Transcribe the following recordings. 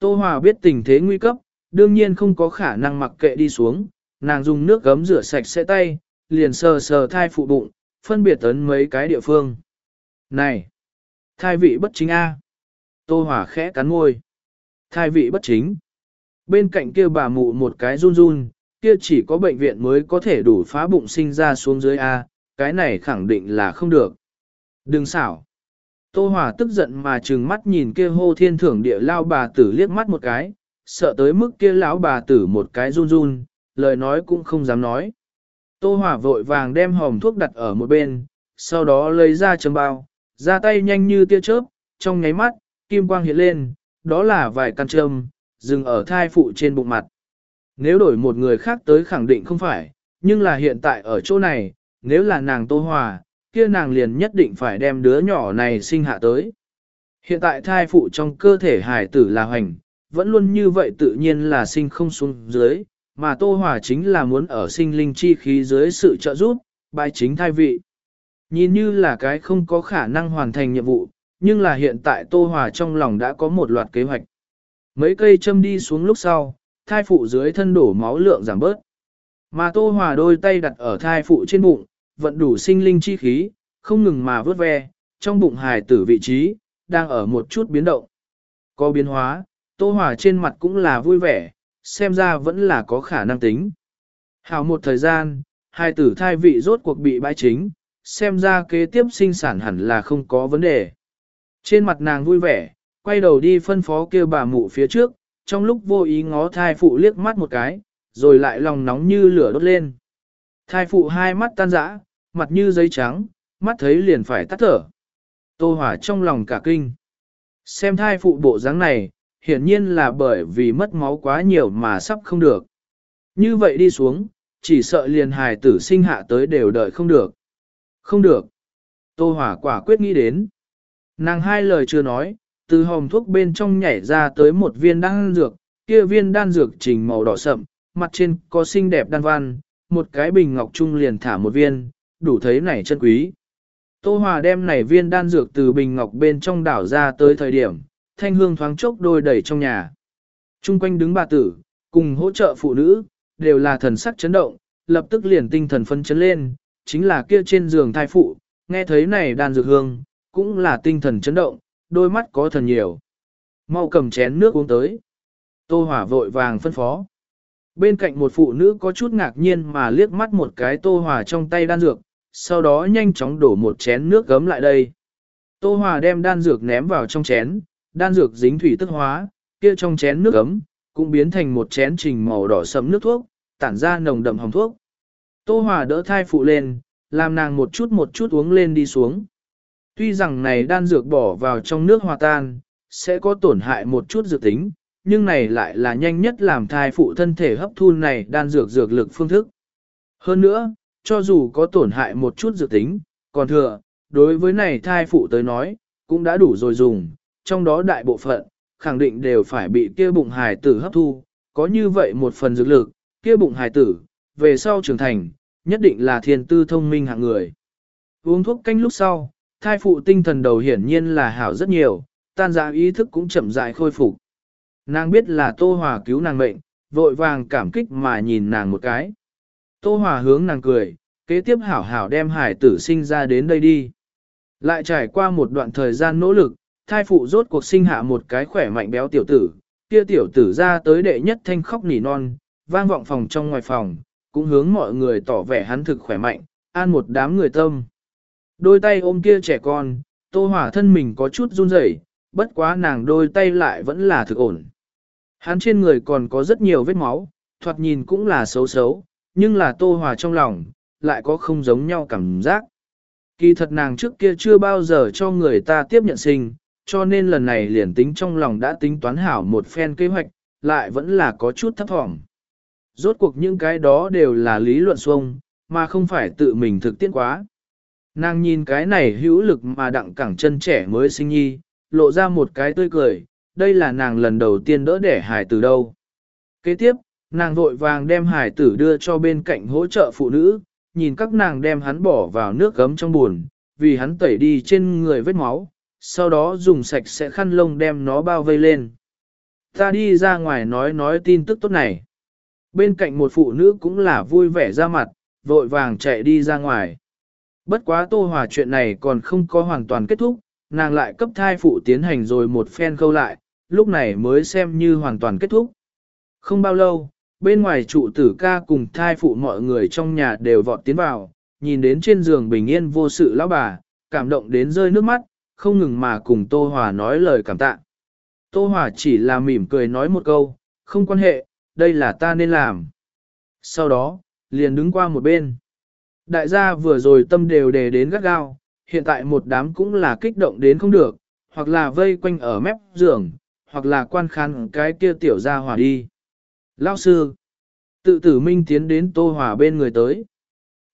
Tô Hòa biết tình thế nguy cấp, đương nhiên không có khả năng mặc kệ đi xuống, nàng dùng nước gấm rửa sạch sẽ tay, liền sờ sờ thai phụ bụng, phân biệt tấn mấy cái địa phương. Này! Thai vị bất chính A. Tô Hòa khẽ cắn môi. Thai vị bất chính. Bên cạnh kia bà mụ một cái run run, kia chỉ có bệnh viện mới có thể đủ phá bụng sinh ra xuống dưới A, cái này khẳng định là không được. Đừng xảo. Tô Hòa tức giận mà trừng mắt nhìn kia hô thiên thưởng địa lao bà tử liếc mắt một cái, sợ tới mức kia lão bà tử một cái run run, lời nói cũng không dám nói. Tô Hòa vội vàng đem hòm thuốc đặt ở một bên, sau đó lấy ra châm bao, ra tay nhanh như tia chớp, trong nháy mắt, kim quang hiện lên, đó là vài căn châm, dừng ở thai phụ trên bụng mặt. Nếu đổi một người khác tới khẳng định không phải, nhưng là hiện tại ở chỗ này, nếu là nàng Tô Hòa, kia nàng liền nhất định phải đem đứa nhỏ này sinh hạ tới. Hiện tại thai phụ trong cơ thể hài tử là hoành, vẫn luôn như vậy tự nhiên là sinh không xuống dưới, mà Tô Hòa chính là muốn ở sinh linh chi khí dưới sự trợ giúp, bài chính thai vị. Nhìn như là cái không có khả năng hoàn thành nhiệm vụ, nhưng là hiện tại Tô Hòa trong lòng đã có một loạt kế hoạch. Mấy cây châm đi xuống lúc sau, thai phụ dưới thân đổ máu lượng giảm bớt. Mà Tô Hòa đôi tay đặt ở thai phụ trên bụng, vận đủ sinh linh chi khí, không ngừng mà vớt ve, trong bụng hài tử vị trí, đang ở một chút biến động. Có biến hóa, Tô Hòa trên mặt cũng là vui vẻ, xem ra vẫn là có khả năng tính. Hào một thời gian, hai tử thai vị rốt cuộc bị bãi chính, xem ra kế tiếp sinh sản hẳn là không có vấn đề. Trên mặt nàng vui vẻ, quay đầu đi phân phó kêu bà mụ phía trước, trong lúc vô ý ngó thai phụ liếc mắt một cái, rồi lại lòng nóng như lửa đốt lên. Thai phụ hai mắt tan rã, mặt như giấy trắng, mắt thấy liền phải tắt thở. Tô hỏa trong lòng cả kinh. Xem thai phụ bộ dáng này, hiển nhiên là bởi vì mất máu quá nhiều mà sắp không được. Như vậy đi xuống, chỉ sợ liền hài tử sinh hạ tới đều đợi không được. Không được. Tô hỏa quả quyết nghĩ đến. Nàng hai lời chưa nói, từ hòm thuốc bên trong nhảy ra tới một viên đan dược, kia viên đan dược trình màu đỏ sậm, mặt trên có xinh đẹp đan văn, một cái bình ngọc trung liền thả một viên, đủ thấy này chân quý. Tô Hòa đem này viên đan dược từ bình ngọc bên trong đảo ra tới thời điểm, thanh hương thoáng chốc đôi đầy trong nhà. Trung quanh đứng bà tử, cùng hỗ trợ phụ nữ, đều là thần sắc chấn động, lập tức liền tinh thần phân chấn lên, chính là kia trên giường thai phụ, nghe thấy này đan dược hương, cũng là tinh thần chấn động, đôi mắt có thần nhiều. Mau cầm chén nước uống tới. Tô Hỏa vội vàng phân phó. Bên cạnh một phụ nữ có chút ngạc nhiên mà liếc mắt một cái Tô Hỏa trong tay đan dược, sau đó nhanh chóng đổ một chén nước gấm lại đây. Tô Hòa đem đan dược ném vào trong chén, đan dược dính thủy tức hóa, kia trong chén nước gấm, cũng biến thành một chén trình màu đỏ sẫm nước thuốc, tản ra nồng đậm hồng thuốc. Tô Hòa đỡ thai phụ lên, làm nàng một chút một chút uống lên đi xuống. Tuy rằng này đan dược bỏ vào trong nước hòa tan, sẽ có tổn hại một chút dược tính, nhưng này lại là nhanh nhất làm thai phụ thân thể hấp thu này đan dược dược lực phương thức. Hơn nữa, cho dù có tổn hại một chút dự tính, còn thừa, đối với này thai phụ tới nói, cũng đã đủ rồi dùng, trong đó đại bộ phận, khẳng định đều phải bị kia bụng hài tử hấp thu, có như vậy một phần dược lực, kia bụng hài tử, về sau trưởng thành, nhất định là thiên tư thông minh hạng người. Uống thuốc canh lúc sau, thai phụ tinh thần đầu hiển nhiên là hảo rất nhiều, tan ra ý thức cũng chậm rãi khôi phục. Nàng biết là Tô Hòa cứu nàng mệnh, vội vàng cảm kích mà nhìn nàng một cái. Tô Hòa hướng nàng cười, kế tiếp hảo hảo đem hải tử sinh ra đến đây đi. Lại trải qua một đoạn thời gian nỗ lực, thai phụ rốt cuộc sinh hạ một cái khỏe mạnh béo tiểu tử, kia tiểu tử ra tới đệ nhất thanh khóc nỉ non, vang vọng phòng trong ngoài phòng, cũng hướng mọi người tỏ vẻ hắn thực khỏe mạnh, an một đám người tâm. Đôi tay ôm kia trẻ con, tô hỏa thân mình có chút run rẩy, bất quá nàng đôi tay lại vẫn là thực ổn. Hắn trên người còn có rất nhiều vết máu, thoạt nhìn cũng là xấu xấu, nhưng là tô hòa trong lòng, lại có không giống nhau cảm giác. Kỳ thật nàng trước kia chưa bao giờ cho người ta tiếp nhận sinh, cho nên lần này liền tính trong lòng đã tính toán hảo một phen kế hoạch, lại vẫn là có chút thấp thỏm. Rốt cuộc những cái đó đều là lý luận xuông, mà không phải tự mình thực tiễn quá. Nàng nhìn cái này hữu lực mà đặng cẳng chân trẻ mới sinh nhi, lộ ra một cái tươi cười, đây là nàng lần đầu tiên đỡ đẻ hài từ đâu. Kế tiếp, nàng vội vàng đem hải tử đưa cho bên cạnh hỗ trợ phụ nữ, nhìn các nàng đem hắn bỏ vào nước gấm trong buồn, vì hắn tẩy đi trên người vết máu, sau đó dùng sạch sẽ khăn lông đem nó bao vây lên. Ta đi ra ngoài nói nói tin tức tốt này. Bên cạnh một phụ nữ cũng là vui vẻ ra mặt, vội vàng chạy đi ra ngoài. Bất quá Tô Hòa chuyện này còn không có hoàn toàn kết thúc, nàng lại cấp thai phụ tiến hành rồi một phen câu lại, lúc này mới xem như hoàn toàn kết thúc. Không bao lâu, bên ngoài trụ tử ca cùng thai phụ mọi người trong nhà đều vọt tiến vào, nhìn đến trên giường bình yên vô sự lão bà, cảm động đến rơi nước mắt, không ngừng mà cùng Tô Hòa nói lời cảm tạ. Tô Hòa chỉ là mỉm cười nói một câu, không quan hệ, đây là ta nên làm. Sau đó, liền đứng qua một bên. Đại gia vừa rồi tâm đều đề đến gắt gao, hiện tại một đám cũng là kích động đến không được, hoặc là vây quanh ở mép giường, hoặc là quan khán cái kia tiểu gia hòa đi. Lao sư, tự tử minh tiến đến Tô Hòa bên người tới.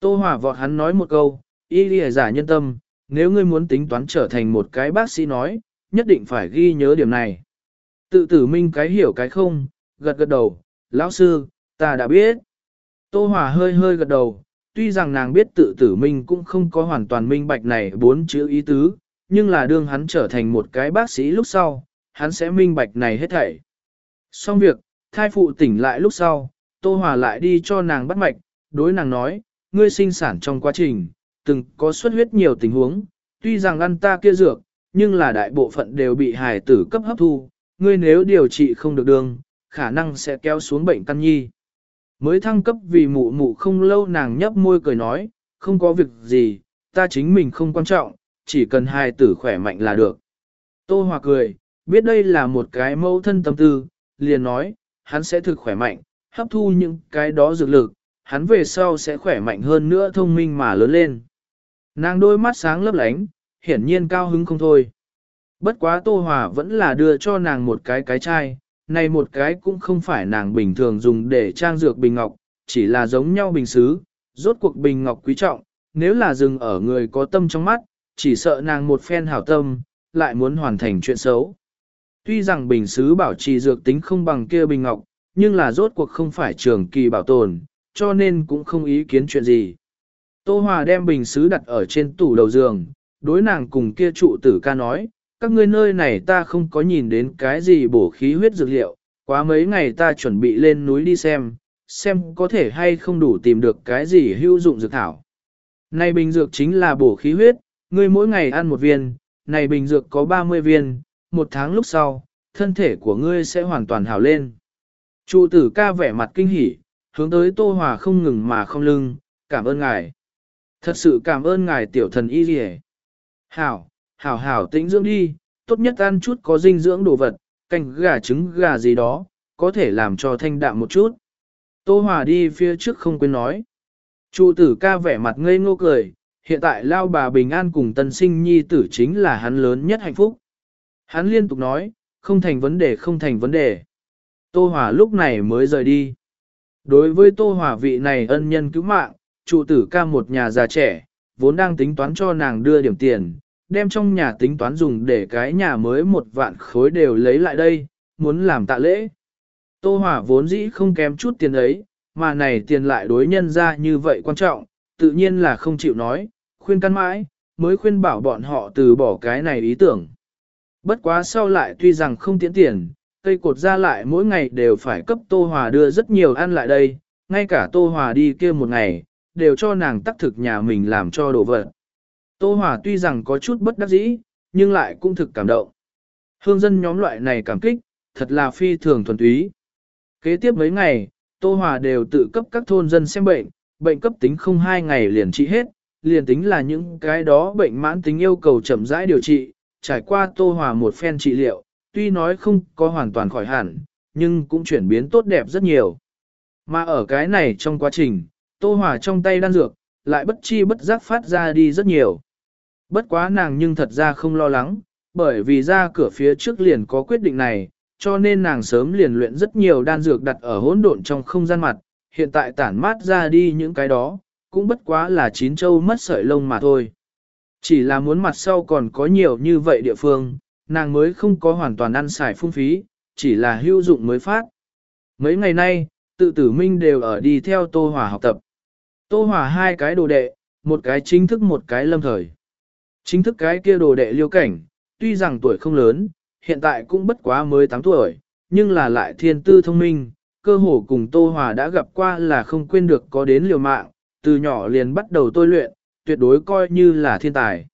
Tô Hòa vọt hắn nói một câu, y lìa giả nhân tâm, nếu ngươi muốn tính toán trở thành một cái bác sĩ nói, nhất định phải ghi nhớ điểm này. Tự tử minh cái hiểu cái không, gật gật đầu, lão sư, ta đã biết. Tô Hòa hơi hơi gật đầu, tuy rằng nàng biết tự tử minh cũng không có hoàn toàn minh bạch này bốn chữ ý tứ, nhưng là đương hắn trở thành một cái bác sĩ lúc sau, hắn sẽ minh bạch này hết thảy. Xong việc, thai phụ tỉnh lại lúc sau, Tô Hòa lại đi cho nàng bắt mạch, đối nàng nói, ngươi sinh sản trong quá trình, từng có xuất huyết nhiều tình huống, tuy rằng ăn ta kia dược, nhưng là đại bộ phận đều bị hài tử cấp hấp thu, ngươi nếu điều trị không được đường, khả năng sẽ kéo xuống bệnh căn nhi. Mới thăng cấp vì mụ mụ không lâu nàng nhấp môi cười nói, không có việc gì, ta chính mình không quan trọng, chỉ cần hài tử khỏe mạnh là được. Tô Hòa cười, biết đây là một cái mâu thân tâm tư, liền nói, hắn sẽ thực khỏe mạnh, hấp thu những cái đó dược lực, hắn về sau sẽ khỏe mạnh hơn nữa thông minh mà lớn lên. Nàng đôi mắt sáng lấp lánh, hiển nhiên cao hứng không thôi. Bất quá Tô Hòa vẫn là đưa cho nàng một cái cái chai, này một cái cũng không phải nàng bình thường dùng để trang dược bình ngọc, chỉ là giống nhau bình xứ, rốt cuộc bình ngọc quý trọng, nếu là dừng ở người có tâm trong mắt, chỉ sợ nàng một phen hảo tâm, lại muốn hoàn thành chuyện xấu. Tuy rằng bình xứ bảo trì dược tính không bằng kia bình ngọc, nhưng là rốt cuộc không phải trường kỳ bảo tồn, cho nên cũng không ý kiến chuyện gì. Tô Hòa đem bình xứ đặt ở trên tủ đầu giường, đối nàng cùng kia trụ tử ca nói, các ngươi nơi này ta không có nhìn đến cái gì bổ khí huyết dược liệu, quá mấy ngày ta chuẩn bị lên núi đi xem, xem có thể hay không đủ tìm được cái gì hữu dụng dược thảo. Này bình dược chính là bổ khí huyết, ngươi mỗi ngày ăn một viên, này bình dược có 30 viên, một tháng lúc sau, thân thể của ngươi sẽ hoàn toàn hảo lên. Chủ tử ca vẻ mặt kinh hỉ, hướng tới Tô Hòa không ngừng mà không lưng, cảm ơn ngài. Thật sự cảm ơn ngài tiểu thần y gì Hảo, hảo hảo tĩnh dưỡng đi, tốt nhất ăn chút có dinh dưỡng đồ vật, canh gà trứng gà gì đó, có thể làm cho thanh đạm một chút. Tô Hòa đi phía trước không quên nói. Chủ tử ca vẻ mặt ngây ngô cười, hiện tại lao bà bình an cùng tân sinh nhi tử chính là hắn lớn nhất hạnh phúc. Hắn liên tục nói, không thành vấn đề không thành vấn đề. Tô Hòa lúc này mới rời đi. Đối với Tô Hòa vị này ân nhân cứu mạng, trụ tử ca một nhà già trẻ, vốn đang tính toán cho nàng đưa điểm tiền, đem trong nhà tính toán dùng để cái nhà mới một vạn khối đều lấy lại đây, muốn làm tạ lễ. Tô Hòa vốn dĩ không kém chút tiền ấy, mà này tiền lại đối nhân ra như vậy quan trọng, tự nhiên là không chịu nói, khuyên căn mãi, mới khuyên bảo bọn họ từ bỏ cái này ý tưởng. Bất quá sau lại tuy rằng không tiễn tiền, cây cột ra lại mỗi ngày đều phải cấp Tô Hòa đưa rất nhiều ăn lại đây, ngay cả Tô Hòa đi kia một ngày, đều cho nàng tắc thực nhà mình làm cho đồ vật. Tô Hòa tuy rằng có chút bất đắc dĩ, nhưng lại cũng thực cảm động. Hương dân nhóm loại này cảm kích, thật là phi thường thuần túy. Kế tiếp mấy ngày, Tô Hòa đều tự cấp các thôn dân xem bệnh, bệnh cấp tính không hai ngày liền trị hết, liền tính là những cái đó bệnh mãn tính yêu cầu chậm rãi điều trị, trải qua Tô Hòa một phen trị liệu, tuy nói không có hoàn toàn khỏi hẳn, nhưng cũng chuyển biến tốt đẹp rất nhiều. Mà ở cái này trong quá trình, Tô Hòa trong tay đan dược, lại bất chi bất giác phát ra đi rất nhiều. Bất quá nàng nhưng thật ra không lo lắng, bởi vì ra cửa phía trước liền có quyết định này, cho nên nàng sớm liền luyện rất nhiều đan dược đặt ở hỗn độn trong không gian mặt, hiện tại tản mát ra đi những cái đó, cũng bất quá là chín châu mất sợi lông mà thôi. Chỉ là muốn mặt sau còn có nhiều như vậy địa phương, nàng mới không có hoàn toàn ăn xài phung phí, chỉ là hữu dụng mới phát. Mấy ngày nay, tự tử minh đều ở đi theo Tô Hòa học tập. Tô Hòa hai cái đồ đệ, một cái chính thức một cái lâm thời. Chính thức cái kia đồ đệ liêu cảnh, tuy rằng tuổi không lớn, hiện tại cũng bất quá mới 8 tuổi, nhưng là lại thiên tư thông minh, cơ hồ cùng Tô Hòa đã gặp qua là không quên được có đến liều mạng, từ nhỏ liền bắt đầu tôi luyện, tuyệt đối coi như là thiên tài.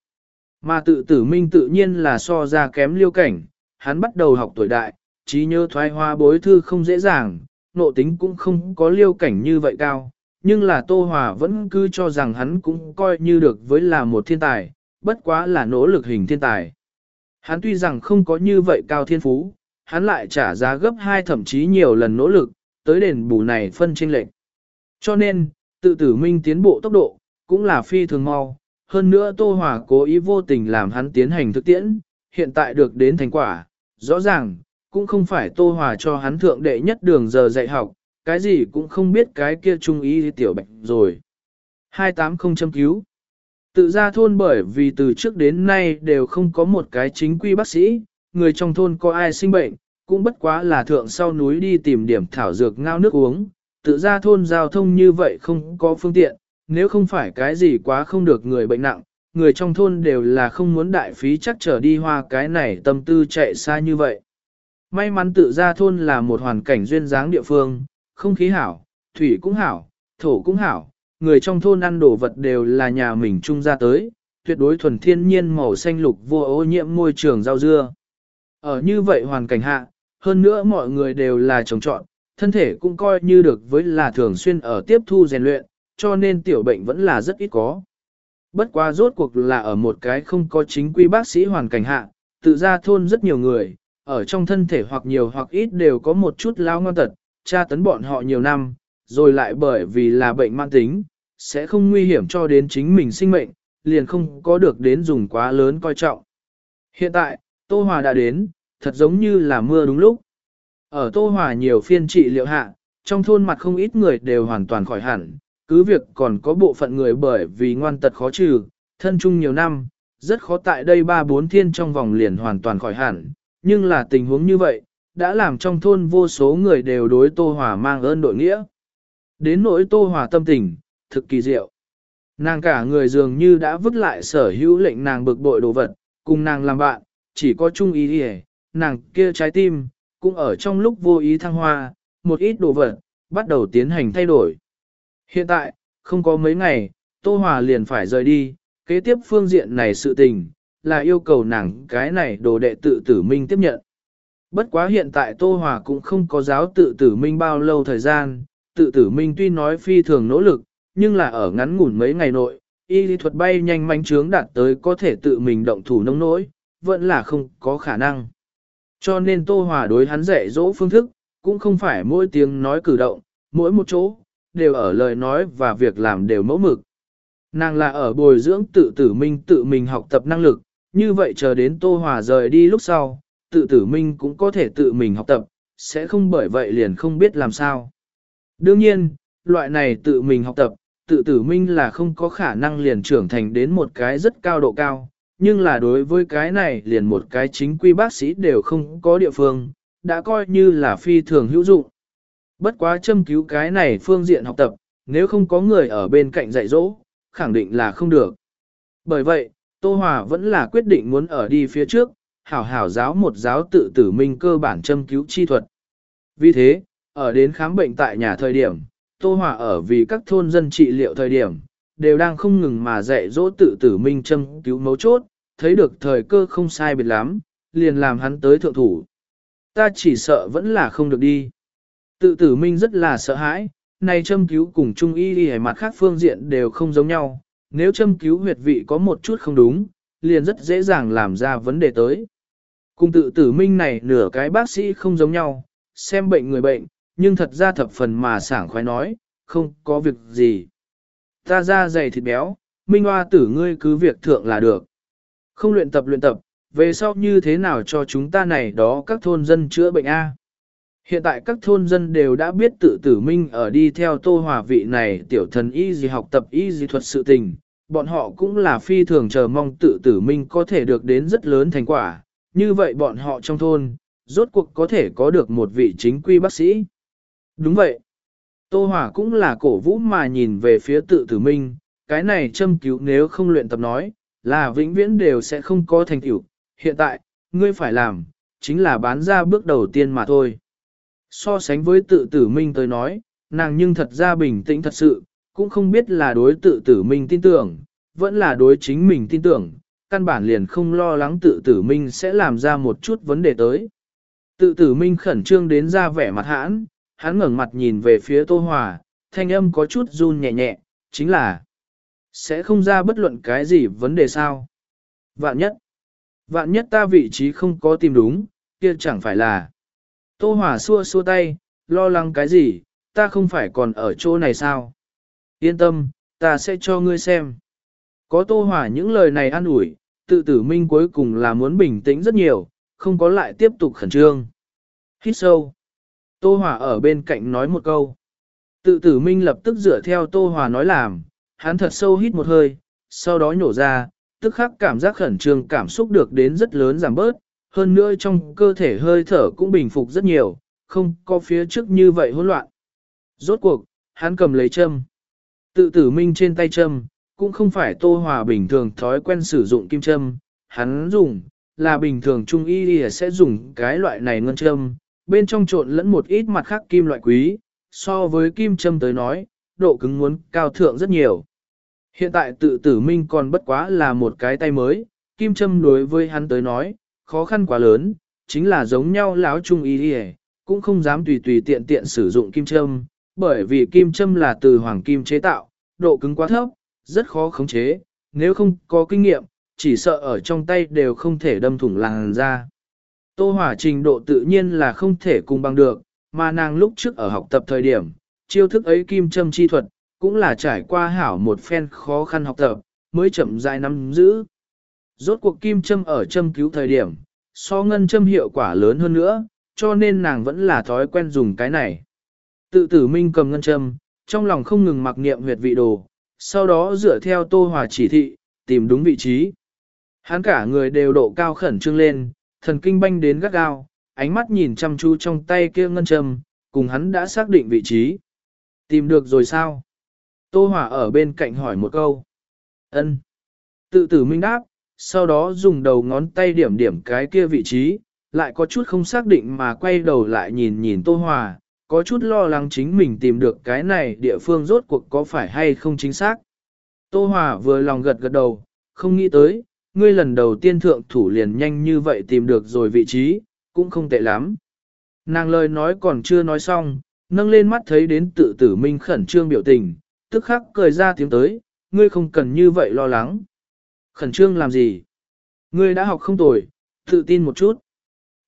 Mà tự tử minh tự nhiên là so ra kém liêu cảnh, hắn bắt đầu học tuổi đại, trí nhớ thoái hoa bối thư không dễ dàng, nộ tính cũng không có liêu cảnh như vậy cao, nhưng là Tô Hòa vẫn cứ cho rằng hắn cũng coi như được với là một thiên tài, bất quá là nỗ lực hình thiên tài. Hắn tuy rằng không có như vậy cao thiên phú, hắn lại trả giá gấp hai thậm chí nhiều lần nỗ lực, tới đền bù này phân tranh lệch. Cho nên, tự tử minh tiến bộ tốc độ, cũng là phi thường mau. Hơn nữa Tô Hòa cố ý vô tình làm hắn tiến hành thực tiễn, hiện tại được đến thành quả, rõ ràng, cũng không phải Tô Hòa cho hắn thượng đệ nhất đường giờ dạy học, cái gì cũng không biết cái kia trung ý tiểu bệnh rồi. 280 châm cứu Tự ra thôn bởi vì từ trước đến nay đều không có một cái chính quy bác sĩ, người trong thôn có ai sinh bệnh, cũng bất quá là thượng sau núi đi tìm điểm thảo dược ngao nước uống, tự ra thôn giao thông như vậy không có phương tiện, nếu không phải cái gì quá không được người bệnh nặng, người trong thôn đều là không muốn đại phí chắc trở đi hoa cái này tâm tư chạy xa như vậy. May mắn tự ra thôn là một hoàn cảnh duyên dáng địa phương, không khí hảo, thủy cũng hảo, thổ cũng hảo, người trong thôn ăn đồ vật đều là nhà mình chung ra tới, tuyệt đối thuần thiên nhiên màu xanh lục vô ô nhiễm môi trường rau dưa. Ở như vậy hoàn cảnh hạ, hơn nữa mọi người đều là trồng trọn, thân thể cũng coi như được với là thường xuyên ở tiếp thu rèn luyện, cho nên tiểu bệnh vẫn là rất ít có. Bất quá rốt cuộc là ở một cái không có chính quy bác sĩ hoàn cảnh hạ, tự ra thôn rất nhiều người, ở trong thân thể hoặc nhiều hoặc ít đều có một chút lao ngon tật, tra tấn bọn họ nhiều năm, rồi lại bởi vì là bệnh mãn tính, sẽ không nguy hiểm cho đến chính mình sinh mệnh, liền không có được đến dùng quá lớn coi trọng. Hiện tại, Tô Hòa đã đến, thật giống như là mưa đúng lúc. Ở Tô Hòa nhiều phiên trị liệu hạ, trong thôn mặt không ít người đều hoàn toàn khỏi hẳn, cứ việc còn có bộ phận người bởi vì ngoan tật khó trừ, thân chung nhiều năm, rất khó tại đây ba bốn thiên trong vòng liền hoàn toàn khỏi hẳn, nhưng là tình huống như vậy, đã làm trong thôn vô số người đều đối Tô Hòa mang ơn đội nghĩa. Đến nỗi Tô Hòa tâm tình, thực kỳ diệu. Nàng cả người dường như đã vứt lại sở hữu lệnh nàng bực bội đồ vật, cùng nàng làm bạn, chỉ có chung ý hề, nàng kia trái tim, cũng ở trong lúc vô ý thăng hoa, một ít đồ vật, bắt đầu tiến hành thay đổi. Hiện tại, không có mấy ngày, Tô Hòa liền phải rời đi, kế tiếp phương diện này sự tình, là yêu cầu nàng cái này đồ đệ tự tử minh tiếp nhận. Bất quá hiện tại Tô Hòa cũng không có giáo tự tử minh bao lâu thời gian, tự tử minh tuy nói phi thường nỗ lực, nhưng là ở ngắn ngủn mấy ngày nội, y lý thuật bay nhanh manh trướng đạt tới có thể tự mình động thủ nông nỗi, vẫn là không có khả năng. Cho nên Tô Hòa đối hắn dạy dỗ phương thức, cũng không phải mỗi tiếng nói cử động, mỗi một chỗ, đều ở lời nói và việc làm đều mẫu mực. Nàng là ở bồi dưỡng tự tử minh tự mình học tập năng lực, như vậy chờ đến Tô Hòa rời đi lúc sau, tự tử minh cũng có thể tự mình học tập, sẽ không bởi vậy liền không biết làm sao. Đương nhiên, loại này tự mình học tập, tự tử minh là không có khả năng liền trưởng thành đến một cái rất cao độ cao, nhưng là đối với cái này liền một cái chính quy bác sĩ đều không có địa phương, đã coi như là phi thường hữu dụng. Bất quá châm cứu cái này phương diện học tập, nếu không có người ở bên cạnh dạy dỗ, khẳng định là không được. Bởi vậy, Tô Hòa vẫn là quyết định muốn ở đi phía trước, hảo hảo giáo một giáo tự tử minh cơ bản châm cứu chi thuật. Vì thế, ở đến khám bệnh tại nhà thời điểm, Tô Hòa ở vì các thôn dân trị liệu thời điểm, đều đang không ngừng mà dạy dỗ tự tử minh châm cứu mấu chốt, thấy được thời cơ không sai biệt lắm, liền làm hắn tới thượng thủ. Ta chỉ sợ vẫn là không được đi. Tự tử minh rất là sợ hãi, này châm cứu cùng trung y đi mặt khác phương diện đều không giống nhau, nếu châm cứu huyệt vị có một chút không đúng, liền rất dễ dàng làm ra vấn đề tới. Cùng tự tử minh này nửa cái bác sĩ không giống nhau, xem bệnh người bệnh, nhưng thật ra thập phần mà sảng khoái nói, không có việc gì. Ta ra dày thịt béo, minh hoa tử ngươi cứ việc thượng là được. Không luyện tập luyện tập, về sau như thế nào cho chúng ta này đó các thôn dân chữa bệnh A. Hiện tại các thôn dân đều đã biết tự tử minh ở đi theo tô hòa vị này tiểu thần y gì học tập y gì thuật sự tình, bọn họ cũng là phi thường chờ mong tự tử minh có thể được đến rất lớn thành quả, như vậy bọn họ trong thôn, rốt cuộc có thể có được một vị chính quy bác sĩ. Đúng vậy. Tô Hòa cũng là cổ vũ mà nhìn về phía tự tử minh, cái này châm cứu nếu không luyện tập nói, là vĩnh viễn đều sẽ không có thành tựu. Hiện tại, ngươi phải làm, chính là bán ra bước đầu tiên mà thôi. So sánh với tự tử minh tới nói, nàng nhưng thật ra bình tĩnh thật sự, cũng không biết là đối tự tử minh tin tưởng, vẫn là đối chính mình tin tưởng, căn bản liền không lo lắng tự tử minh sẽ làm ra một chút vấn đề tới. Tự tử minh khẩn trương đến ra vẻ mặt hãn, hắn ngẩng mặt nhìn về phía Tô Hòa, thanh âm có chút run nhẹ nhẹ, chính là sẽ không ra bất luận cái gì vấn đề sao. Vạn nhất, vạn nhất ta vị trí không có tìm đúng, kia chẳng phải là. Tô Hòa xua xua tay, lo lắng cái gì, ta không phải còn ở chỗ này sao. Yên tâm, ta sẽ cho ngươi xem. Có Tô Hòa những lời này an ủi, tự tử minh cuối cùng là muốn bình tĩnh rất nhiều, không có lại tiếp tục khẩn trương. Hít sâu. Tô Hòa ở bên cạnh nói một câu. Tự tử minh lập tức dựa theo Tô Hòa nói làm, hắn thật sâu hít một hơi, sau đó nhổ ra, tức khắc cảm giác khẩn trương cảm xúc được đến rất lớn giảm bớt, hơn nữa trong cơ thể hơi thở cũng bình phục rất nhiều, không có phía trước như vậy hỗn loạn. Rốt cuộc, hắn cầm lấy châm. Tự tử minh trên tay châm, cũng không phải Tô Hòa bình thường thói quen sử dụng kim châm, hắn dùng, là bình thường trung y sẽ dùng cái loại này ngân châm, bên trong trộn lẫn một ít mặt khác kim loại quý, so với kim châm tới nói, độ cứng muốn cao thượng rất nhiều. Hiện tại tự tử minh còn bất quá là một cái tay mới, kim châm đối với hắn tới nói, khó khăn quá lớn, chính là giống nhau láo trung y cũng không dám tùy tùy tiện tiện sử dụng kim châm, bởi vì kim châm là từ hoàng kim chế tạo, độ cứng quá thấp, rất khó khống chế, nếu không có kinh nghiệm, chỉ sợ ở trong tay đều không thể đâm thủng làn ra. Tô hỏa trình độ tự nhiên là không thể cùng bằng được, mà nàng lúc trước ở học tập thời điểm, chiêu thức ấy kim châm chi thuật, cũng là trải qua hảo một phen khó khăn học tập, mới chậm rãi nắm giữ. Rốt cuộc kim châm ở châm cứu thời điểm, so ngân châm hiệu quả lớn hơn nữa, cho nên nàng vẫn là thói quen dùng cái này. Tự tử minh cầm ngân châm, trong lòng không ngừng mặc niệm huyệt vị đồ, sau đó dựa theo tô hòa chỉ thị, tìm đúng vị trí. Hắn cả người đều độ cao khẩn trương lên, thần kinh banh đến gắt gao, ánh mắt nhìn chăm chú trong tay kia ngân châm, cùng hắn đã xác định vị trí. Tìm được rồi sao? Tô Hòa ở bên cạnh hỏi một câu. Ân. Tự tử minh đáp, sau đó dùng đầu ngón tay điểm điểm cái kia vị trí, lại có chút không xác định mà quay đầu lại nhìn nhìn Tô Hòa, có chút lo lắng chính mình tìm được cái này địa phương rốt cuộc có phải hay không chính xác. Tô Hòa vừa lòng gật gật đầu, không nghĩ tới, ngươi lần đầu tiên thượng thủ liền nhanh như vậy tìm được rồi vị trí, cũng không tệ lắm. Nàng lời nói còn chưa nói xong, nâng lên mắt thấy đến tự tử minh khẩn trương biểu tình, tức khắc cười ra tiếng tới, ngươi không cần như vậy lo lắng. Khẩn trương làm gì? Ngươi đã học không tồi, tự tin một chút.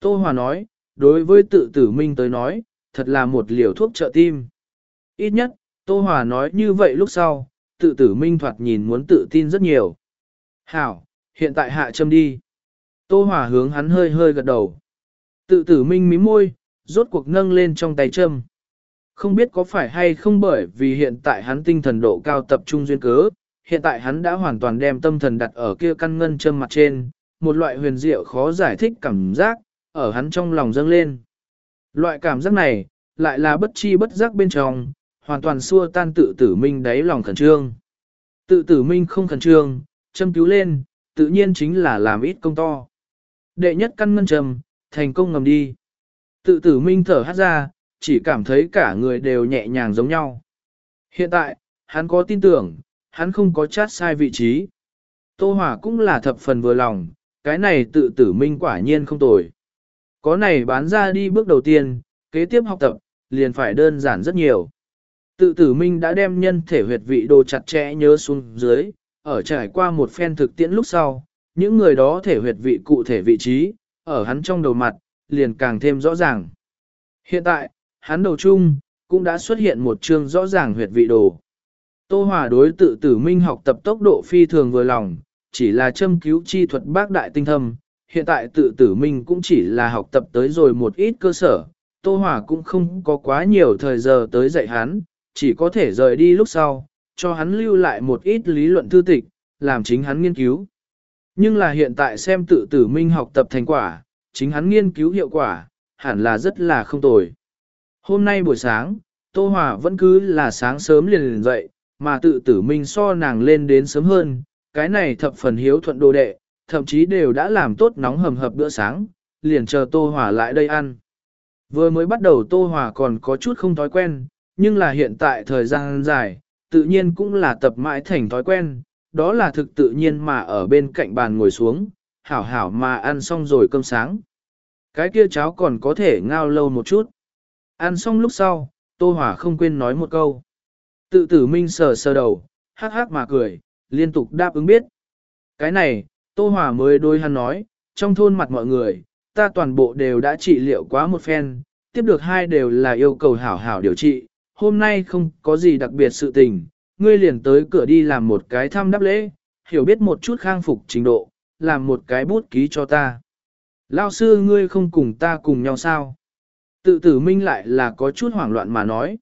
Tô Hòa nói, đối với tự tử minh tới nói, thật là một liều thuốc trợ tim. Ít nhất, Tô Hòa nói như vậy lúc sau, tự tử minh thoạt nhìn muốn tự tin rất nhiều. Hảo, hiện tại hạ châm đi. Tô Hòa hướng hắn hơi hơi gật đầu. Tự tử minh mím môi, rốt cuộc nâng lên trong tay châm. Không biết có phải hay không bởi vì hiện tại hắn tinh thần độ cao tập trung duyên cớ, hiện tại hắn đã hoàn toàn đem tâm thần đặt ở kia căn ngân châm mặt trên, một loại huyền diệu khó giải thích cảm giác, ở hắn trong lòng dâng lên. Loại cảm giác này, lại là bất chi bất giác bên trong, hoàn toàn xua tan tự tử minh đáy lòng khẩn trương. Tự tử minh không khẩn trương, châm cứu lên, tự nhiên chính là làm ít công to. Đệ nhất căn ngân trầm, thành công ngầm đi. Tự tử minh thở hát ra, chỉ cảm thấy cả người đều nhẹ nhàng giống nhau. Hiện tại, hắn có tin tưởng, hắn không có chát sai vị trí. Tô Hỏa cũng là thập phần vừa lòng, cái này tự tử minh quả nhiên không tồi. Có này bán ra đi bước đầu tiên, kế tiếp học tập, liền phải đơn giản rất nhiều. Tự tử minh đã đem nhân thể huyệt vị đồ chặt chẽ nhớ xuống dưới, ở trải qua một phen thực tiễn lúc sau, những người đó thể huyệt vị cụ thể vị trí, ở hắn trong đầu mặt, liền càng thêm rõ ràng. Hiện tại, hắn đầu chung, cũng đã xuất hiện một chương rõ ràng huyệt vị đồ. Tô Hòa đối tự tử minh học tập tốc độ phi thường vừa lòng, chỉ là châm cứu chi thuật bác đại tinh thâm, hiện tại tự tử minh cũng chỉ là học tập tới rồi một ít cơ sở, Tô Hòa cũng không có quá nhiều thời giờ tới dạy hắn, chỉ có thể rời đi lúc sau, cho hắn lưu lại một ít lý luận thư tịch, làm chính hắn nghiên cứu. Nhưng là hiện tại xem tự tử minh học tập thành quả, chính hắn nghiên cứu hiệu quả, hẳn là rất là không tồi. Hôm nay buổi sáng, Tô Hòa vẫn cứ là sáng sớm liền liền dậy, mà tự tử minh so nàng lên đến sớm hơn, cái này thập phần hiếu thuận đồ đệ, thậm chí đều đã làm tốt nóng hầm hập bữa sáng, liền chờ Tô Hòa lại đây ăn. Vừa mới bắt đầu Tô Hòa còn có chút không thói quen, nhưng là hiện tại thời gian dài, tự nhiên cũng là tập mãi thành thói quen, đó là thực tự nhiên mà ở bên cạnh bàn ngồi xuống, hảo hảo mà ăn xong rồi cơm sáng. Cái kia cháo còn có thể ngao lâu một chút. Ăn xong lúc sau, Tô Hòa không quên nói một câu. Tự tử minh sờ sờ đầu, hắc hắc mà cười, liên tục đáp ứng biết. Cái này, Tô Hòa mới đôi hắn nói, trong thôn mặt mọi người, ta toàn bộ đều đã trị liệu quá một phen, tiếp được hai đều là yêu cầu hảo hảo điều trị, hôm nay không có gì đặc biệt sự tình, ngươi liền tới cửa đi làm một cái thăm đáp lễ, hiểu biết một chút khang phục trình độ, làm một cái bút ký cho ta. Lao sư ngươi không cùng ta cùng nhau sao? Tự tử minh lại là có chút hoảng loạn mà nói.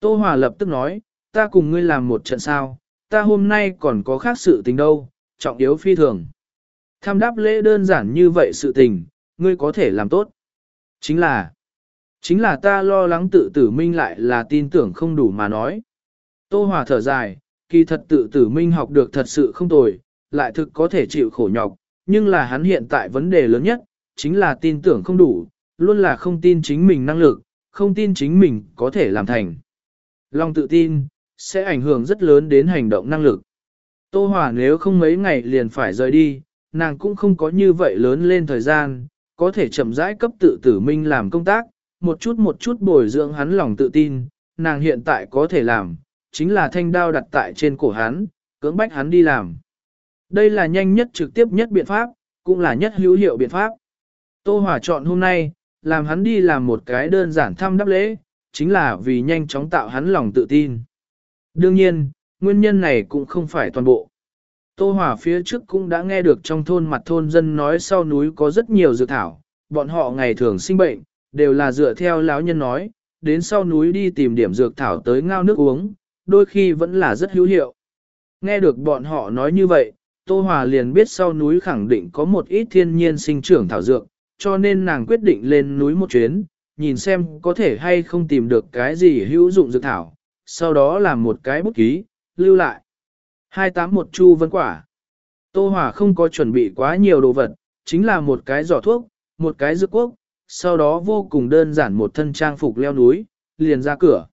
Tô Hòa lập tức nói, ta cùng ngươi làm một trận sao, ta hôm nay còn có khác sự tình đâu, trọng yếu phi thường. Tham đáp lễ đơn giản như vậy sự tình, ngươi có thể làm tốt. Chính là, chính là ta lo lắng tự tử minh lại là tin tưởng không đủ mà nói. Tô Hòa thở dài, kỳ thật tự tử minh học được thật sự không tồi, lại thực có thể chịu khổ nhọc, nhưng là hắn hiện tại vấn đề lớn nhất, chính là tin tưởng không đủ, luôn là không tin chính mình năng lực, không tin chính mình có thể làm thành. Lòng tự tin, sẽ ảnh hưởng rất lớn đến hành động năng lực. Tô Hòa nếu không mấy ngày liền phải rời đi, nàng cũng không có như vậy lớn lên thời gian, có thể chậm rãi cấp tự tử minh làm công tác, một chút một chút bồi dưỡng hắn lòng tự tin, nàng hiện tại có thể làm, chính là thanh đao đặt tại trên cổ hắn, cưỡng bách hắn đi làm. Đây là nhanh nhất trực tiếp nhất biện pháp, cũng là nhất hữu hiệu biện pháp. Tô Hòa chọn hôm nay, làm hắn đi làm một cái đơn giản thăm đáp lễ, chính là vì nhanh chóng tạo hắn lòng tự tin. Đương nhiên, nguyên nhân này cũng không phải toàn bộ. Tô Hòa phía trước cũng đã nghe được trong thôn mặt thôn dân nói sau núi có rất nhiều dược thảo, bọn họ ngày thường sinh bệnh, đều là dựa theo lão nhân nói, đến sau núi đi tìm điểm dược thảo tới ngao nước uống, đôi khi vẫn là rất hữu hiệu. Nghe được bọn họ nói như vậy, Tô Hòa liền biết sau núi khẳng định có một ít thiên nhiên sinh trưởng thảo dược, cho nên nàng quyết định lên núi một chuyến, nhìn xem có thể hay không tìm được cái gì hữu dụng dược thảo, sau đó làm một cái bút ký, lưu lại. 281 chu vân quả. Tô Hòa không có chuẩn bị quá nhiều đồ vật, chính là một cái giỏ thuốc, một cái dược quốc, sau đó vô cùng đơn giản một thân trang phục leo núi, liền ra cửa.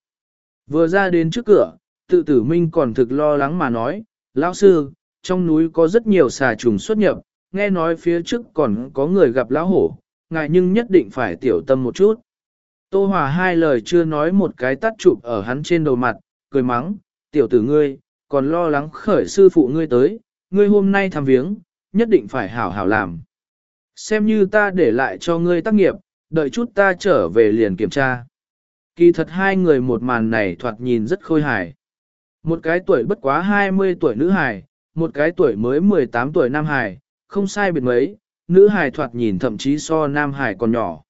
Vừa ra đến trước cửa, tự tử minh còn thực lo lắng mà nói, lão sư, trong núi có rất nhiều xà trùng xuất nhập, nghe nói phía trước còn có người gặp lão hổ, ngài nhưng nhất định phải tiểu tâm một chút. Tô Hòa hai lời chưa nói một cái tắt chụp ở hắn trên đầu mặt, cười mắng, tiểu tử ngươi, còn lo lắng khởi sư phụ ngươi tới, ngươi hôm nay thăm viếng, nhất định phải hảo hảo làm. Xem như ta để lại cho ngươi tác nghiệp, đợi chút ta trở về liền kiểm tra. Kỳ thật hai người một màn này thoạt nhìn rất khôi hài. Một cái tuổi bất quá 20 tuổi nữ hài, một cái tuổi mới 18 tuổi nam hài, không sai biệt mấy, nữ hài thoạt nhìn thậm chí so nam hài còn nhỏ.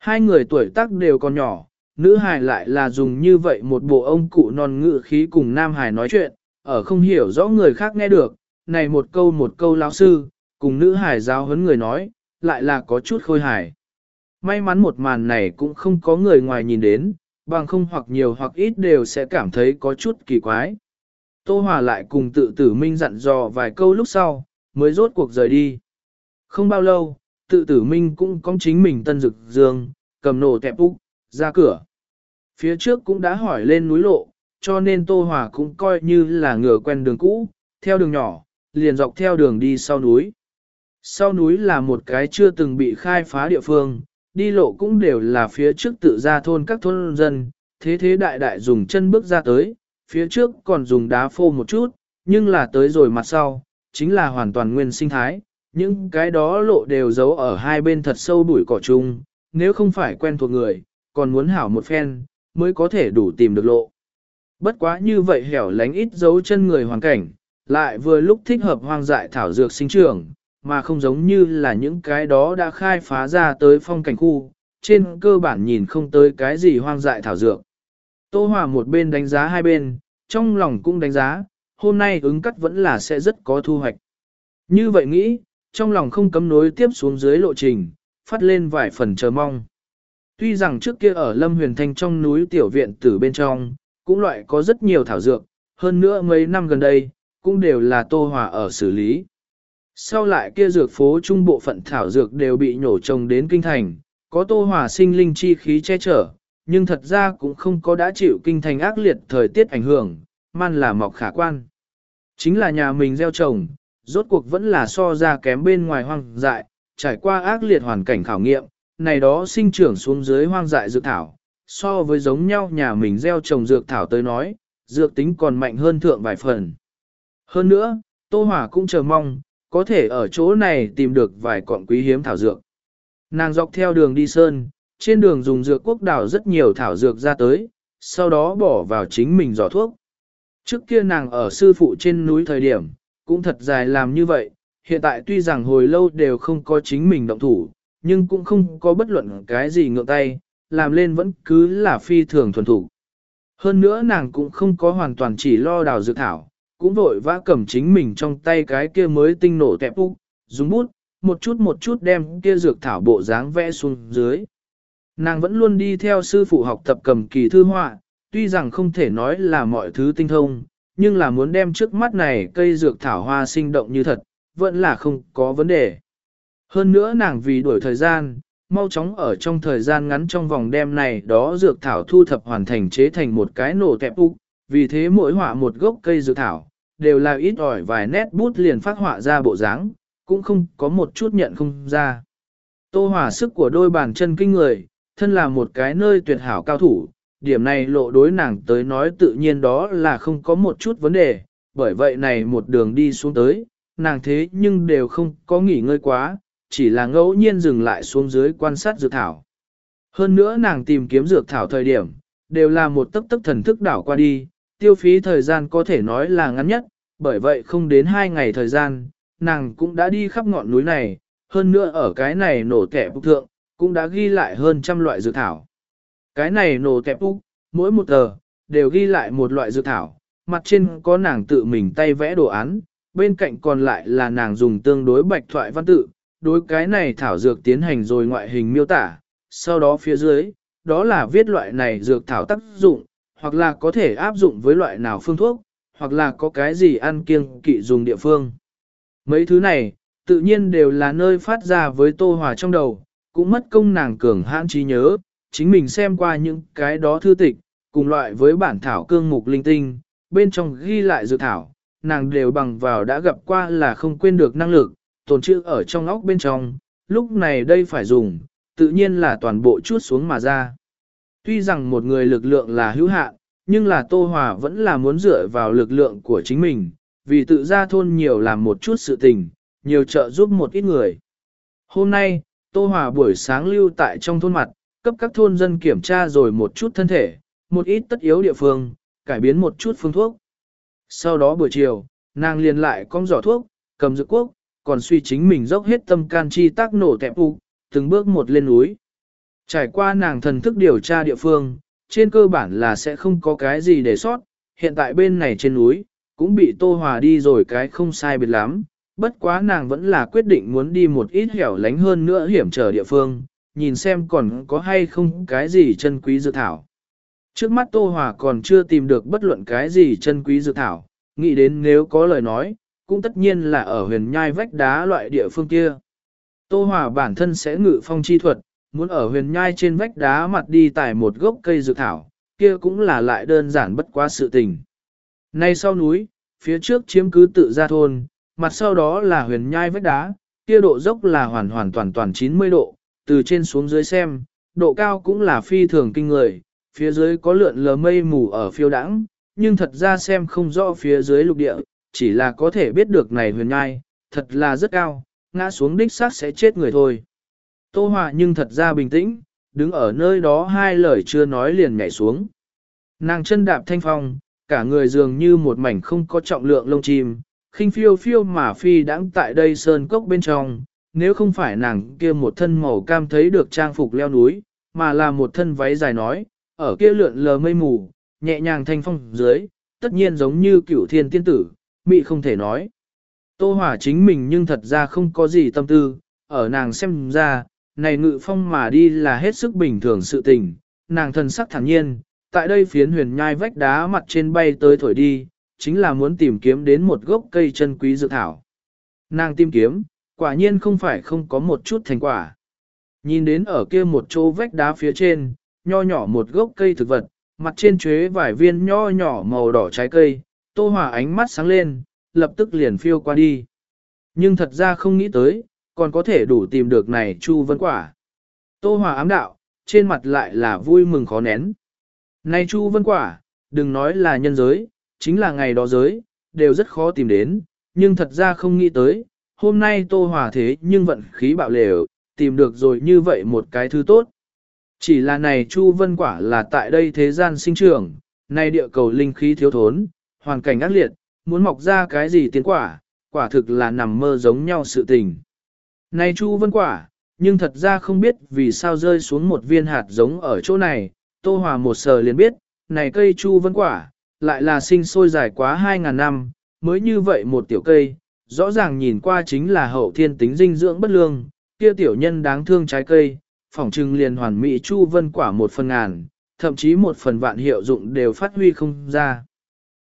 Hai người tuổi tác đều còn nhỏ, nữ hài lại là dùng như vậy một bộ ông cụ non ngự khí cùng nam hài nói chuyện, ở không hiểu rõ người khác nghe được, này một câu một câu lão sư, cùng nữ hài giáo huấn người nói, lại là có chút khôi hài. May mắn một màn này cũng không có người ngoài nhìn đến, bằng không hoặc nhiều hoặc ít đều sẽ cảm thấy có chút kỳ quái. Tô Hòa lại cùng tự tử minh dặn dò vài câu lúc sau, mới rốt cuộc rời đi. Không bao lâu, tự tử minh cũng có chính mình tân dực dương, cầm nổ tẹp úc, ra cửa. Phía trước cũng đã hỏi lên núi lộ, cho nên Tô Hòa cũng coi như là ngựa quen đường cũ, theo đường nhỏ, liền dọc theo đường đi sau núi. Sau núi là một cái chưa từng bị khai phá địa phương, đi lộ cũng đều là phía trước tự ra thôn các thôn dân, thế thế đại đại dùng chân bước ra tới, phía trước còn dùng đá phô một chút, nhưng là tới rồi mặt sau, chính là hoàn toàn nguyên sinh thái, những cái đó lộ đều giấu ở hai bên thật sâu bụi cỏ chung, nếu không phải quen thuộc người, còn muốn hảo một phen, mới có thể đủ tìm được lộ. Bất quá như vậy hẻo lánh ít dấu chân người hoàn cảnh, lại vừa lúc thích hợp hoang dại thảo dược sinh trưởng, mà không giống như là những cái đó đã khai phá ra tới phong cảnh khu, trên cơ bản nhìn không tới cái gì hoang dại thảo dược. Tô Hòa một bên đánh giá hai bên, trong lòng cũng đánh giá, hôm nay ứng cắt vẫn là sẽ rất có thu hoạch. Như vậy nghĩ, trong lòng không cấm nối tiếp xuống dưới lộ trình, phát lên vài phần chờ mong. Tuy rằng trước kia ở Lâm Huyền Thanh trong núi tiểu viện tử bên trong, cũng loại có rất nhiều thảo dược, hơn nữa mấy năm gần đây, cũng đều là Tô Hòa ở xử lý. Sau lại kia dược phố trung bộ phận thảo dược đều bị nhổ trồng đến kinh thành, có tô hỏa sinh linh chi khí che chở, nhưng thật ra cũng không có đã chịu kinh thành ác liệt thời tiết ảnh hưởng, man là mọc khả quan. Chính là nhà mình gieo trồng, rốt cuộc vẫn là so ra kém bên ngoài hoang dại, trải qua ác liệt hoàn cảnh khảo nghiệm, này đó sinh trưởng xuống dưới hoang dại dược thảo, so với giống nhau nhà mình gieo trồng dược thảo tới nói, dược tính còn mạnh hơn thượng vài phần. Hơn nữa, Tô Hỏa cũng chờ mong, có thể ở chỗ này tìm được vài cọng quý hiếm thảo dược. Nàng dọc theo đường đi sơn, trên đường dùng dược quốc đảo rất nhiều thảo dược ra tới, sau đó bỏ vào chính mình giỏ thuốc. Trước kia nàng ở sư phụ trên núi thời điểm, cũng thật dài làm như vậy, hiện tại tuy rằng hồi lâu đều không có chính mình động thủ, nhưng cũng không có bất luận cái gì ngượng tay, làm lên vẫn cứ là phi thường thuần thủ. Hơn nữa nàng cũng không có hoàn toàn chỉ lo đào dược thảo, cũng vội vã cầm chính mình trong tay cái kia mới tinh nổ tẹp úc, dùng bút, một chút một chút đem kia dược thảo bộ dáng vẽ xuống dưới. Nàng vẫn luôn đi theo sư phụ học tập cầm kỳ thư họa, tuy rằng không thể nói là mọi thứ tinh thông, nhưng là muốn đem trước mắt này cây dược thảo hoa sinh động như thật, vẫn là không có vấn đề. Hơn nữa nàng vì đuổi thời gian, mau chóng ở trong thời gian ngắn trong vòng đêm này đó dược thảo thu thập hoàn thành chế thành một cái nổ tẹp úc, vì thế mỗi họa một gốc cây dược thảo, đều là ít ỏi vài nét bút liền phát họa ra bộ dáng, cũng không có một chút nhận không ra. Tô hỏa sức của đôi bàn chân kinh người, thân là một cái nơi tuyệt hảo cao thủ, điểm này lộ đối nàng tới nói tự nhiên đó là không có một chút vấn đề, bởi vậy này một đường đi xuống tới, nàng thế nhưng đều không có nghỉ ngơi quá, chỉ là ngẫu nhiên dừng lại xuống dưới quan sát dược thảo. Hơn nữa nàng tìm kiếm dược thảo thời điểm, đều là một tấc tấc thần thức đảo qua đi, tiêu phí thời gian có thể nói là ngắn nhất, bởi vậy không đến hai ngày thời gian, nàng cũng đã đi khắp ngọn núi này, hơn nữa ở cái này nổ kẻ bục thượng, cũng đã ghi lại hơn trăm loại dược thảo. Cái này nổ kẹp úc, mỗi một tờ, đều ghi lại một loại dược thảo, mặt trên có nàng tự mình tay vẽ đồ án, bên cạnh còn lại là nàng dùng tương đối bạch thoại văn tự, đối cái này thảo dược tiến hành rồi ngoại hình miêu tả, sau đó phía dưới, đó là viết loại này dược thảo tác dụng, hoặc là có thể áp dụng với loại nào phương thuốc, hoặc là có cái gì ăn kiêng kỵ dùng địa phương. Mấy thứ này, tự nhiên đều là nơi phát ra với tô hòa trong đầu, cũng mất công nàng cường hãn trí nhớ, chính mình xem qua những cái đó thư tịch, cùng loại với bản thảo cương mục linh tinh, bên trong ghi lại dự thảo, nàng đều bằng vào đã gặp qua là không quên được năng lực, tồn trữ ở trong óc bên trong, lúc này đây phải dùng, tự nhiên là toàn bộ chút xuống mà ra. Tuy rằng một người lực lượng là hữu hạn, nhưng là Tô Hòa vẫn là muốn dựa vào lực lượng của chính mình, vì tự ra thôn nhiều làm một chút sự tình, nhiều trợ giúp một ít người. Hôm nay, Tô Hòa buổi sáng lưu tại trong thôn mặt, cấp các thôn dân kiểm tra rồi một chút thân thể, một ít tất yếu địa phương, cải biến một chút phương thuốc. Sau đó buổi chiều, nàng liền lại con giỏ thuốc, cầm dược quốc, còn suy chính mình dốc hết tâm can chi tác nổ tẹp u, từng bước một lên núi. Trải qua nàng thần thức điều tra địa phương, trên cơ bản là sẽ không có cái gì để sót, hiện tại bên này trên núi, cũng bị tô hòa đi rồi cái không sai biệt lắm, bất quá nàng vẫn là quyết định muốn đi một ít hẻo lánh hơn nữa hiểm trở địa phương, nhìn xem còn có hay không cái gì chân quý dược thảo. Trước mắt Tô Hòa còn chưa tìm được bất luận cái gì chân quý dược thảo, nghĩ đến nếu có lời nói, cũng tất nhiên là ở huyền nhai vách đá loại địa phương kia. Tô Hòa bản thân sẽ ngự phong chi thuật, muốn ở huyền nhai trên vách đá mặt đi tải một gốc cây dược thảo, kia cũng là lại đơn giản bất quá sự tình. Nay sau núi, phía trước chiếm cứ tự gia thôn, mặt sau đó là huyền nhai vách đá, kia độ dốc là hoàn hoàn toàn toàn 90 độ, từ trên xuống dưới xem, độ cao cũng là phi thường kinh người, phía dưới có lượn lờ mây mù ở phiêu đãng, nhưng thật ra xem không rõ phía dưới lục địa, chỉ là có thể biết được này huyền nhai, thật là rất cao, ngã xuống đích xác sẽ chết người thôi. Tô Hòa nhưng thật ra bình tĩnh, đứng ở nơi đó hai lời chưa nói liền nhảy xuống. Nàng chân đạp thanh phong, cả người dường như một mảnh không có trọng lượng lông chim, khinh phiêu phiêu mà phi đãng tại đây sơn cốc bên trong, nếu không phải nàng kia một thân màu cam thấy được trang phục leo núi, mà là một thân váy dài nói, ở kia lượn lờ mây mù, nhẹ nhàng thanh phong dưới, tất nhiên giống như cửu thiên tiên tử, mị không thể nói. Tô hỏa chính mình nhưng thật ra không có gì tâm tư, ở nàng xem ra, này ngự phong mà đi là hết sức bình thường sự tình, nàng thân sắc thản nhiên, tại đây phiến huyền nhai vách đá mặt trên bay tới thổi đi, chính là muốn tìm kiếm đến một gốc cây chân quý dược thảo. Nàng tìm kiếm, quả nhiên không phải không có một chút thành quả. Nhìn đến ở kia một chỗ vách đá phía trên, nho nhỏ một gốc cây thực vật, mặt trên chuế vài viên nho nhỏ màu đỏ trái cây, Tô Hòa ánh mắt sáng lên, lập tức liền phiêu qua đi. Nhưng thật ra không nghĩ tới, còn có thể đủ tìm được này Chu Vân Quả. Tô Hòa ám đạo, trên mặt lại là vui mừng khó nén. Này Chu Vân Quả, đừng nói là nhân giới, chính là ngày đó giới, đều rất khó tìm đến, nhưng thật ra không nghĩ tới, hôm nay Tô Hòa thế nhưng vận khí bạo lều, tìm được rồi như vậy một cái thứ tốt. Chỉ là này Chu Vân Quả là tại đây thế gian sinh trưởng, nay địa cầu linh khí thiếu thốn, hoàn cảnh ác liệt, muốn mọc ra cái gì tiến quả, quả thực là nằm mơ giống nhau sự tình. Này Chu Vân Quả, nhưng thật ra không biết vì sao rơi xuống một viên hạt giống ở chỗ này, Tô Hòa một sờ liền biết, này cây Chu Vân Quả, lại là sinh sôi dài quá 2.000 năm, mới như vậy một tiểu cây, rõ ràng nhìn qua chính là hậu thiên tính dinh dưỡng bất lương, kia tiểu nhân đáng thương trái cây, phỏng trừng liền hoàn mỹ chu vân quả một phần ngàn, thậm chí một phần vạn hiệu dụng đều phát huy không ra.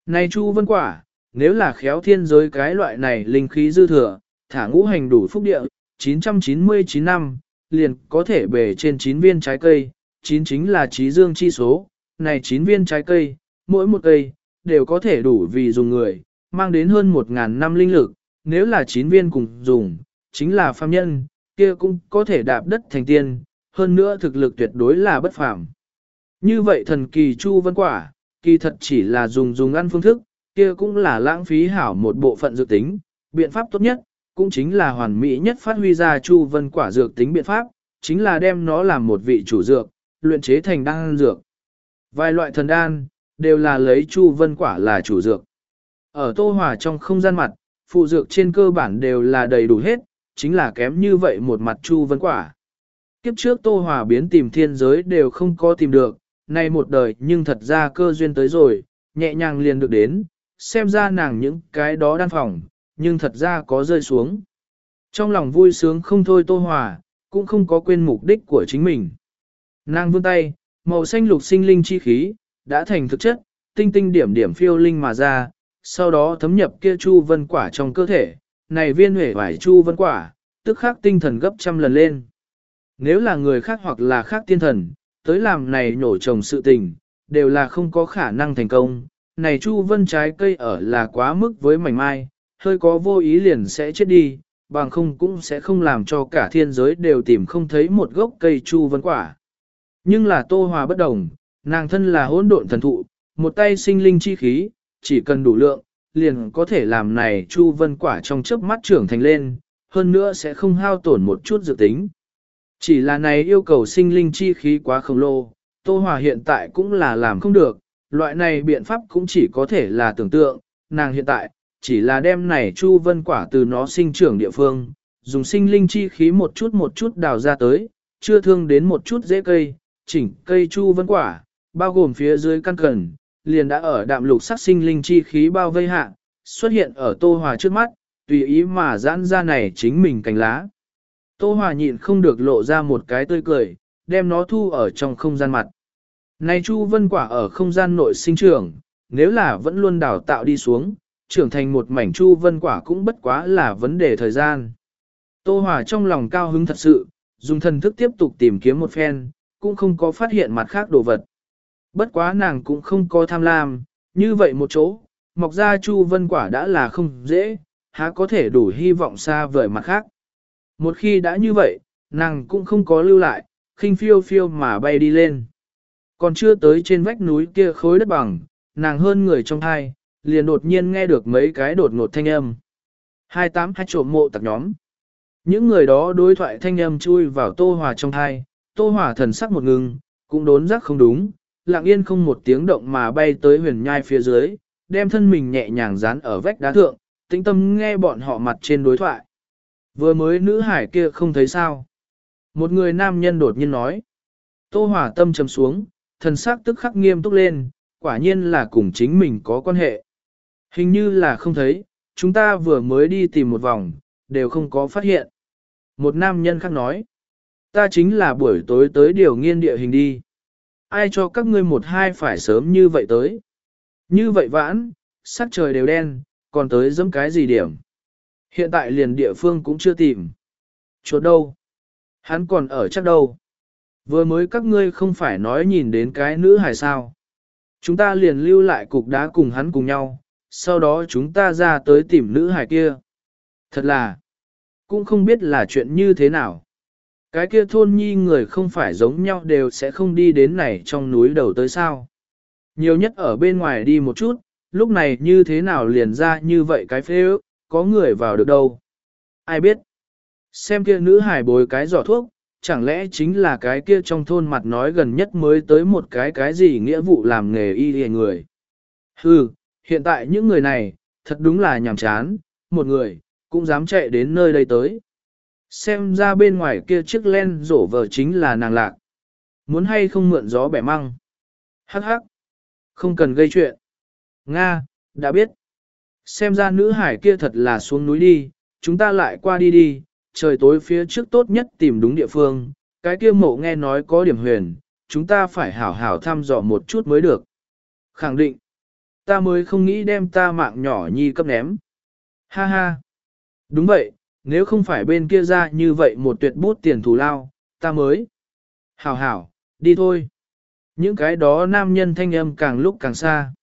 Này chu vân quả, nếu là khéo thiên giới cái loại này linh khí dư thừa, thả ngũ hành đủ phúc địa, 999 năm, liền có thể bề trên 9 viên trái cây, 9 chính là trí dương chi số, này 9 viên trái cây, mỗi một cây, đều có thể đủ vì dùng người, mang đến hơn 1.000 năm linh lực, nếu là chín viên cùng dùng, chính là phàm nhân, kia cũng có thể đạp đất thành tiên, hơn nữa thực lực tuyệt đối là bất phàm. Như vậy thần kỳ chu vân quả, kỳ thật chỉ là dùng dùng ăn phương thức, kia cũng là lãng phí hảo một bộ phận dược tính, biện pháp tốt nhất, cũng chính là hoàn mỹ nhất phát huy ra chu vân quả dược tính biện pháp, chính là đem nó làm một vị chủ dược, luyện chế thành đan dược. Vài loại thần đan, đều là lấy chu vân quả là chủ dược. Ở tô hòa trong không gian mặt, phụ dược trên cơ bản đều là đầy đủ hết, chính là kém như vậy một mặt chu vấn quả. Kiếp trước Tô Hòa biến tìm thiên giới đều không có tìm được, nay một đời nhưng thật ra cơ duyên tới rồi, nhẹ nhàng liền được đến, xem ra nàng những cái đó đan phòng, nhưng thật ra có rơi xuống. Trong lòng vui sướng không thôi Tô Hòa, cũng không có quên mục đích của chính mình. Nàng vươn tay, màu xanh lục sinh linh chi khí, đã thành thực chất, tinh tinh điểm điểm phiêu linh mà ra, sau đó thấm nhập kia chu vân quả trong cơ thể, này viên huệ vải chu vân quả, tức khắc tinh thần gấp trăm lần lên. Nếu là người khác hoặc là khác tiên thần, tới làm này nổ trồng sự tình, đều là không có khả năng thành công. Này chu vân trái cây ở là quá mức với mảnh mai, hơi có vô ý liền sẽ chết đi, bằng không cũng sẽ không làm cho cả thiên giới đều tìm không thấy một gốc cây chu vân quả. Nhưng là tô hòa bất đồng, nàng thân là hỗn độn thần thụ, một tay sinh linh chi khí, chỉ cần đủ lượng, liền có thể làm này chu vân quả trong chớp mắt trưởng thành lên, hơn nữa sẽ không hao tổn một chút dự tính. Chỉ là này yêu cầu sinh linh chi khí quá khổng lồ, Tô Hòa hiện tại cũng là làm không được, loại này biện pháp cũng chỉ có thể là tưởng tượng, nàng hiện tại, chỉ là đem này chu vân quả từ nó sinh trưởng địa phương, dùng sinh linh chi khí một chút một chút đào ra tới, chưa thương đến một chút dễ cây, chỉnh cây chu vân quả, bao gồm phía dưới căn cần, liền đã ở đạm lục sắc sinh linh chi khí bao vây hạ, xuất hiện ở Tô Hòa trước mắt, tùy ý mà giãn ra này chính mình cành lá. Tô Hòa nhịn không được lộ ra một cái tươi cười, đem nó thu ở trong không gian mặt. Này Chu Vân Quả ở không gian nội sinh trưởng, nếu là vẫn luôn đào tạo đi xuống, trưởng thành một mảnh Chu Vân Quả cũng bất quá là vấn đề thời gian. Tô Hòa trong lòng cao hứng thật sự, dùng thần thức tiếp tục tìm kiếm một phen, cũng không có phát hiện mặt khác đồ vật. Bất quá nàng cũng không có tham lam, như vậy một chỗ, mọc ra Chu Vân Quả đã là không dễ, há có thể đủ hy vọng xa vời mặt khác. Một khi đã như vậy, nàng cũng không có lưu lại, khinh phiêu phiêu mà bay đi lên. Còn chưa tới trên vách núi kia khối đất bằng, nàng hơn người trong hai, liền đột nhiên nghe được mấy cái đột ngột thanh âm. Hai tám hai trộm mộ tặc nhóm. Những người đó đối thoại thanh âm chui vào tô hòa trong hai, tô hòa thần sắc một ngừng, cũng đốn giác không đúng, lặng yên không một tiếng động mà bay tới huyền nhai phía dưới, đem thân mình nhẹ nhàng dán ở vách đá thượng, tĩnh tâm nghe bọn họ mặt trên đối thoại. Vừa mới nữ hải kia không thấy sao. Một người nam nhân đột nhiên nói. Tô hỏa tâm trầm xuống, thần sắc tức khắc nghiêm túc lên, quả nhiên là cùng chính mình có quan hệ. Hình như là không thấy, chúng ta vừa mới đi tìm một vòng, đều không có phát hiện. Một nam nhân khác nói. Ta chính là buổi tối tới điều nghiên địa hình đi. Ai cho các ngươi một hai phải sớm như vậy tới. Như vậy vãn, sắc trời đều đen, còn tới dẫm cái gì điểm. Hiện tại liền địa phương cũng chưa tìm. Chỗ đâu? Hắn còn ở chắc đâu. Vừa mới các ngươi không phải nói nhìn đến cái nữ hài sao. Chúng ta liền lưu lại cục đá cùng hắn cùng nhau, sau đó chúng ta ra tới tìm nữ hài kia. Thật là, cũng không biết là chuyện như thế nào. Cái kia thôn nhi người không phải giống nhau đều sẽ không đi đến này trong núi đầu tới sao. Nhiều nhất ở bên ngoài đi một chút, lúc này như thế nào liền ra như vậy cái phê ước, có người vào được đâu. Ai biết? Xem kia nữ hải bồi cái giỏ thuốc, chẳng lẽ chính là cái kia trong thôn mặt nói gần nhất mới tới một cái cái gì nghĩa vụ làm nghề y hề người. Hừ, hiện tại những người này, thật đúng là nhàm chán, một người, cũng dám chạy đến nơi đây tới. Xem ra bên ngoài kia chiếc len rổ vờ chính là nàng lạc. Muốn hay không mượn gió bẻ măng. Hắc hắc. Không cần gây chuyện. Nga, đã biết. Xem ra nữ hải kia thật là xuống núi đi, chúng ta lại qua đi đi, trời tối phía trước tốt nhất tìm đúng địa phương, cái kia mộ nghe nói có điểm huyền, chúng ta phải hảo hảo thăm dò một chút mới được. Khẳng định, ta mới không nghĩ đem ta mạng nhỏ nhi cấp ném. Ha ha, đúng vậy, nếu không phải bên kia ra như vậy một tuyệt bút tiền thù lao, ta mới. Hảo hảo, đi thôi. Những cái đó nam nhân thanh âm càng lúc càng xa.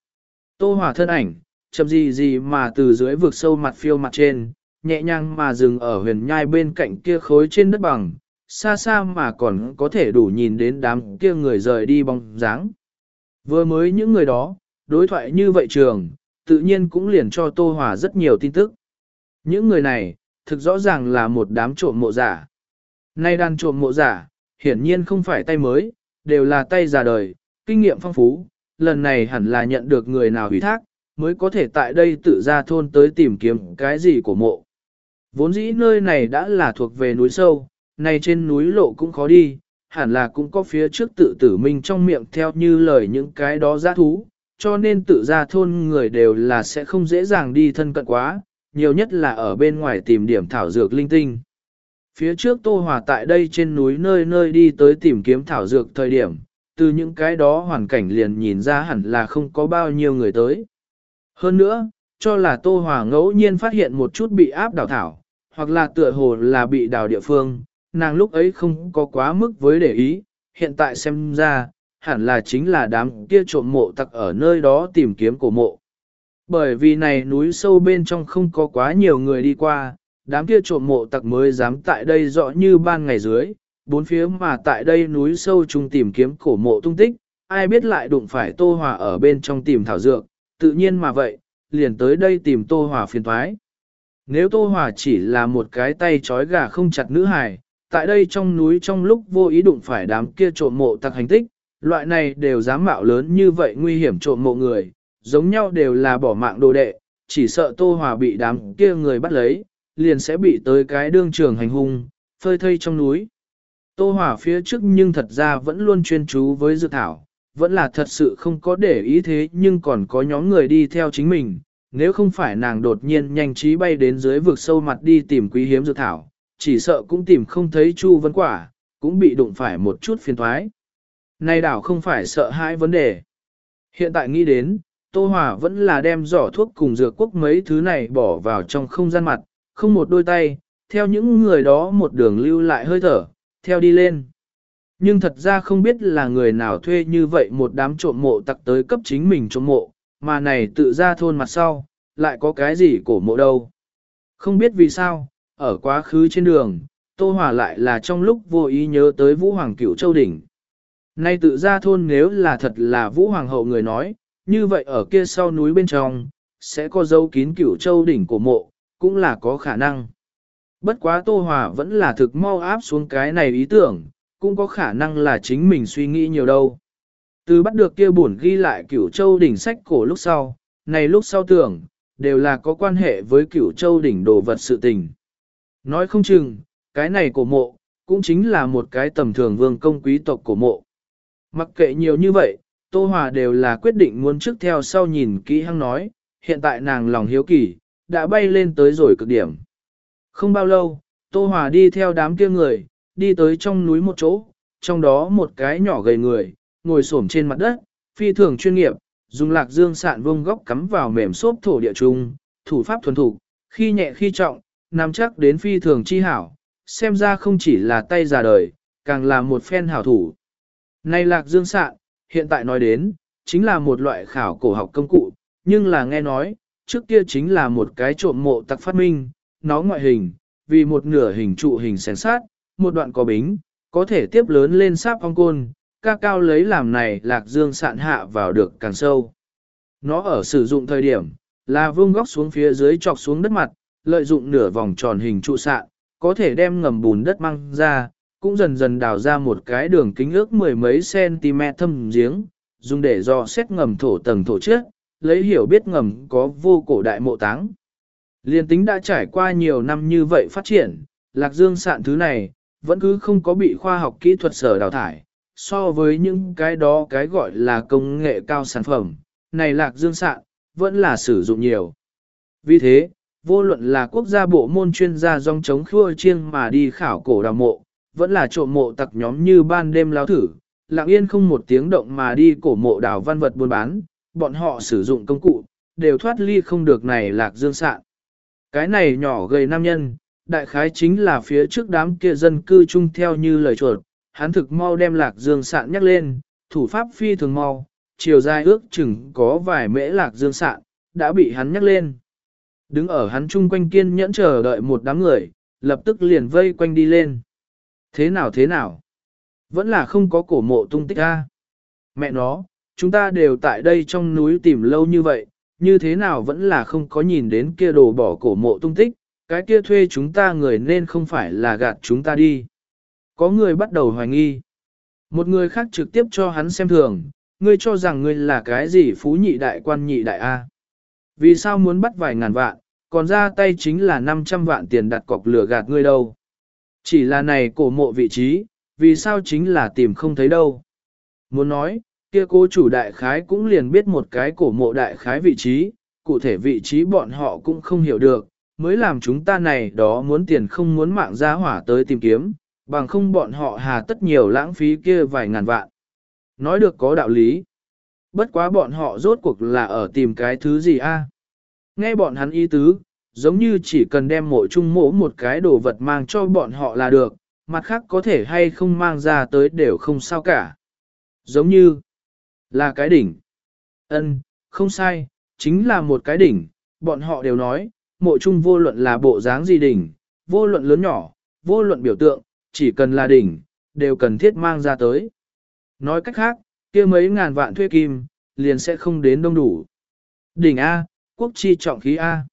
Tô hỏa thân ảnh, chậm gì gì mà từ dưới vực sâu mặt phiêu mặt trên, nhẹ nhàng mà dừng ở huyền nhai bên cạnh kia khối trên đất bằng, xa xa mà còn có thể đủ nhìn đến đám kia người rời đi bóng dáng. Vừa mới những người đó, đối thoại như vậy trường, tự nhiên cũng liền cho Tô Hòa rất nhiều tin tức. Những người này, thực rõ ràng là một đám trộm mộ giả. Nay đàn trộm mộ giả, hiển nhiên không phải tay mới, đều là tay già đời, kinh nghiệm phong phú, lần này hẳn là nhận được người nào ủy thác, mới có thể tại đây tự ra thôn tới tìm kiếm cái gì của mộ. Vốn dĩ nơi này đã là thuộc về núi sâu, này trên núi lộ cũng khó đi, hẳn là cũng có phía trước tự tử mình trong miệng theo như lời những cái đó giã thú, cho nên tự ra thôn người đều là sẽ không dễ dàng đi thân cận quá, nhiều nhất là ở bên ngoài tìm điểm thảo dược linh tinh. Phía trước Tô Hòa tại đây trên núi nơi nơi đi tới tìm kiếm thảo dược thời điểm, từ những cái đó hoàn cảnh liền nhìn ra hẳn là không có bao nhiêu người tới. Hơn nữa, cho là Tô Hòa ngẫu nhiên phát hiện một chút bị áp đảo thảo, hoặc là tựa hồ là bị đảo địa phương, nàng lúc ấy không có quá mức với để ý, hiện tại xem ra, hẳn là chính là đám kia trộm mộ tặc ở nơi đó tìm kiếm cổ mộ. Bởi vì này núi sâu bên trong không có quá nhiều người đi qua, đám kia trộm mộ tặc mới dám tại đây rõ như ban ngày dưới, bốn phía mà tại đây núi sâu chung tìm kiếm cổ mộ tung tích, ai biết lại đụng phải Tô Hòa ở bên trong tìm thảo dược, tự nhiên mà vậy, liền tới đây tìm Tô Hòa phiền thoái. Nếu Tô Hòa chỉ là một cái tay chói gà không chặt nữ hài, tại đây trong núi trong lúc vô ý đụng phải đám kia trộm mộ tặc hành tích, loại này đều dám mạo lớn như vậy nguy hiểm trộm mộ người, giống nhau đều là bỏ mạng đồ đệ, chỉ sợ Tô Hòa bị đám kia người bắt lấy, liền sẽ bị tới cái đương trường hành hung, phơi thây trong núi. Tô Hòa phía trước nhưng thật ra vẫn luôn chuyên chú với dược thảo, vẫn là thật sự không có để ý thế nhưng còn có nhóm người đi theo chính mình, nếu không phải nàng đột nhiên nhanh trí bay đến dưới vực sâu mặt đi tìm quý hiếm dược thảo, chỉ sợ cũng tìm không thấy Chu Vân Quả, cũng bị đụng phải một chút phiền thoái. Nay đảo không phải sợ hai vấn đề. Hiện tại nghĩ đến, Tô Hòa vẫn là đem giỏ thuốc cùng dược quốc mấy thứ này bỏ vào trong không gian mặt, không một đôi tay, theo những người đó một đường lưu lại hơi thở, theo đi lên. Nhưng thật ra không biết là người nào thuê như vậy một đám trộm mộ tặc tới cấp chính mình trộm mộ, mà này tự ra thôn mặt sau, lại có cái gì cổ mộ đâu. Không biết vì sao, ở quá khứ trên đường, Tô Hòa lại là trong lúc vô ý nhớ tới Vũ Hoàng Cửu Châu Đỉnh. Nay tự ra thôn nếu là thật là Vũ Hoàng hậu người nói, như vậy ở kia sau núi bên trong, sẽ có dấu kín Cửu Châu Đỉnh của mộ, cũng là có khả năng. Bất quá Tô Hòa vẫn là thực mau áp xuống cái này ý tưởng, cũng có khả năng là chính mình suy nghĩ nhiều đâu. Từ bắt được kia buồn ghi lại cửu châu đỉnh sách cổ lúc sau, này lúc sau tưởng, đều là có quan hệ với cửu châu đỉnh đồ vật sự tình. Nói không chừng, cái này cổ mộ, cũng chính là một cái tầm thường vương công quý tộc cổ mộ. Mặc kệ nhiều như vậy, Tô Hòa đều là quyết định muốn trước theo sau nhìn kỹ hăng nói, hiện tại nàng lòng hiếu kỳ, đã bay lên tới rồi cực điểm. Không bao lâu, Tô Hòa đi theo đám kia người, đi tới trong núi một chỗ, trong đó một cái nhỏ gầy người, ngồi xổm trên mặt đất, phi thường chuyên nghiệp, dùng lạc dương sạn vông góc cắm vào mềm xốp thổ địa trung, thủ pháp thuần thủ, khi nhẹ khi trọng, nắm chắc đến phi thường chi hảo, xem ra không chỉ là tay già đời, càng là một phen hảo thủ. Này lạc dương sạn, hiện tại nói đến, chính là một loại khảo cổ học công cụ, nhưng là nghe nói, trước kia chính là một cái trộm mộ tặc phát minh, nó ngoại hình, vì một nửa hình trụ hình xén sát, một đoạn có bính, có thể tiếp lớn lên sáp phong côn, ca cao lấy làm này lạc dương sạn hạ vào được càng sâu. Nó ở sử dụng thời điểm, là vương góc xuống phía dưới chọc xuống đất mặt, lợi dụng nửa vòng tròn hình trụ sạn, có thể đem ngầm bùn đất mang ra, cũng dần dần đào ra một cái đường kính ước mười mấy cm thâm giếng, dùng để dò xét ngầm thổ tầng thổ trước, lấy hiểu biết ngầm có vô cổ đại mộ táng. Liên tính đã trải qua nhiều năm như vậy phát triển, lạc dương sạn thứ này, vẫn cứ không có bị khoa học kỹ thuật sở đào thải, so với những cái đó cái gọi là công nghệ cao sản phẩm, này lạc dương sạn, vẫn là sử dụng nhiều. Vì thế, vô luận là quốc gia bộ môn chuyên gia dòng chống khua chiêng mà đi khảo cổ đào mộ, vẫn là trộm mộ tặc nhóm như ban đêm lao thử, lặng yên không một tiếng động mà đi cổ mộ đào văn vật buôn bán, bọn họ sử dụng công cụ, đều thoát ly không được này lạc dương sạn. Cái này nhỏ gầy nam nhân, đại khái chính là phía trước đám kia dân cư chung theo như lời chuột, hắn thực mau đem lạc dương sạn nhắc lên, thủ pháp phi thường mau, chiều dài ước chừng có vài mễ lạc dương sạn, đã bị hắn nhắc lên. Đứng ở hắn chung quanh kiên nhẫn chờ đợi một đám người, lập tức liền vây quanh đi lên. Thế nào thế nào? Vẫn là không có cổ mộ tung tích a. Mẹ nó, chúng ta đều tại đây trong núi tìm lâu như vậy, như thế nào vẫn là không có nhìn đến kia đồ bỏ cổ mộ tung tích, cái kia thuê chúng ta người nên không phải là gạt chúng ta đi. Có người bắt đầu hoài nghi. Một người khác trực tiếp cho hắn xem thường, ngươi cho rằng ngươi là cái gì phú nhị đại quan nhị đại A. Vì sao muốn bắt vài ngàn vạn, còn ra tay chính là 500 vạn tiền đặt cọc lửa gạt ngươi đâu. Chỉ là này cổ mộ vị trí, vì sao chính là tìm không thấy đâu. Muốn nói, kia cô chủ đại khái cũng liền biết một cái cổ mộ đại khái vị trí, cụ thể vị trí bọn họ cũng không hiểu được, mới làm chúng ta này đó muốn tiền không muốn mạng ra hỏa tới tìm kiếm, bằng không bọn họ hà tất nhiều lãng phí kia vài ngàn vạn. Nói được có đạo lý. Bất quá bọn họ rốt cuộc là ở tìm cái thứ gì a? Nghe bọn hắn ý tứ, giống như chỉ cần đem mộ chung mỗ một cái đồ vật mang cho bọn họ là được, mặt khác có thể hay không mang ra tới đều không sao cả. Giống như là cái đỉnh. Ân, không sai, chính là một cái đỉnh, bọn họ đều nói, mộ chung vô luận là bộ dáng gì đỉnh, vô luận lớn nhỏ, vô luận biểu tượng, chỉ cần là đỉnh, đều cần thiết mang ra tới. Nói cách khác, kia mấy ngàn vạn thuê kim, liền sẽ không đến đông đủ. Đỉnh A, quốc chi trọng khí A.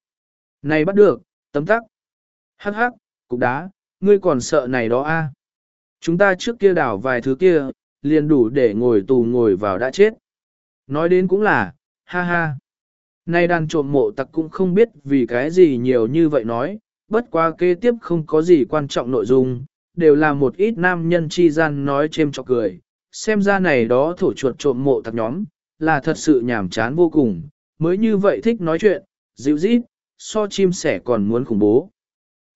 Này bắt được, tấm tắc. Hắc hắc, cục đá, ngươi còn sợ này đó A. Chúng ta trước kia đảo vài thứ kia, liền đủ để ngồi tù ngồi vào đã chết. Nói đến cũng là, ha ha. Nay đàn trộm mộ tặc cũng không biết vì cái gì nhiều như vậy nói, bất qua kế tiếp không có gì quan trọng nội dung, đều là một ít nam nhân chi gian nói chêm chọc cười. Xem ra này đó thổ chuột trộm mộ tặc nhóm, là thật sự nhảm chán vô cùng, mới như vậy thích nói chuyện, dịu dít, so chim sẻ còn muốn khủng bố.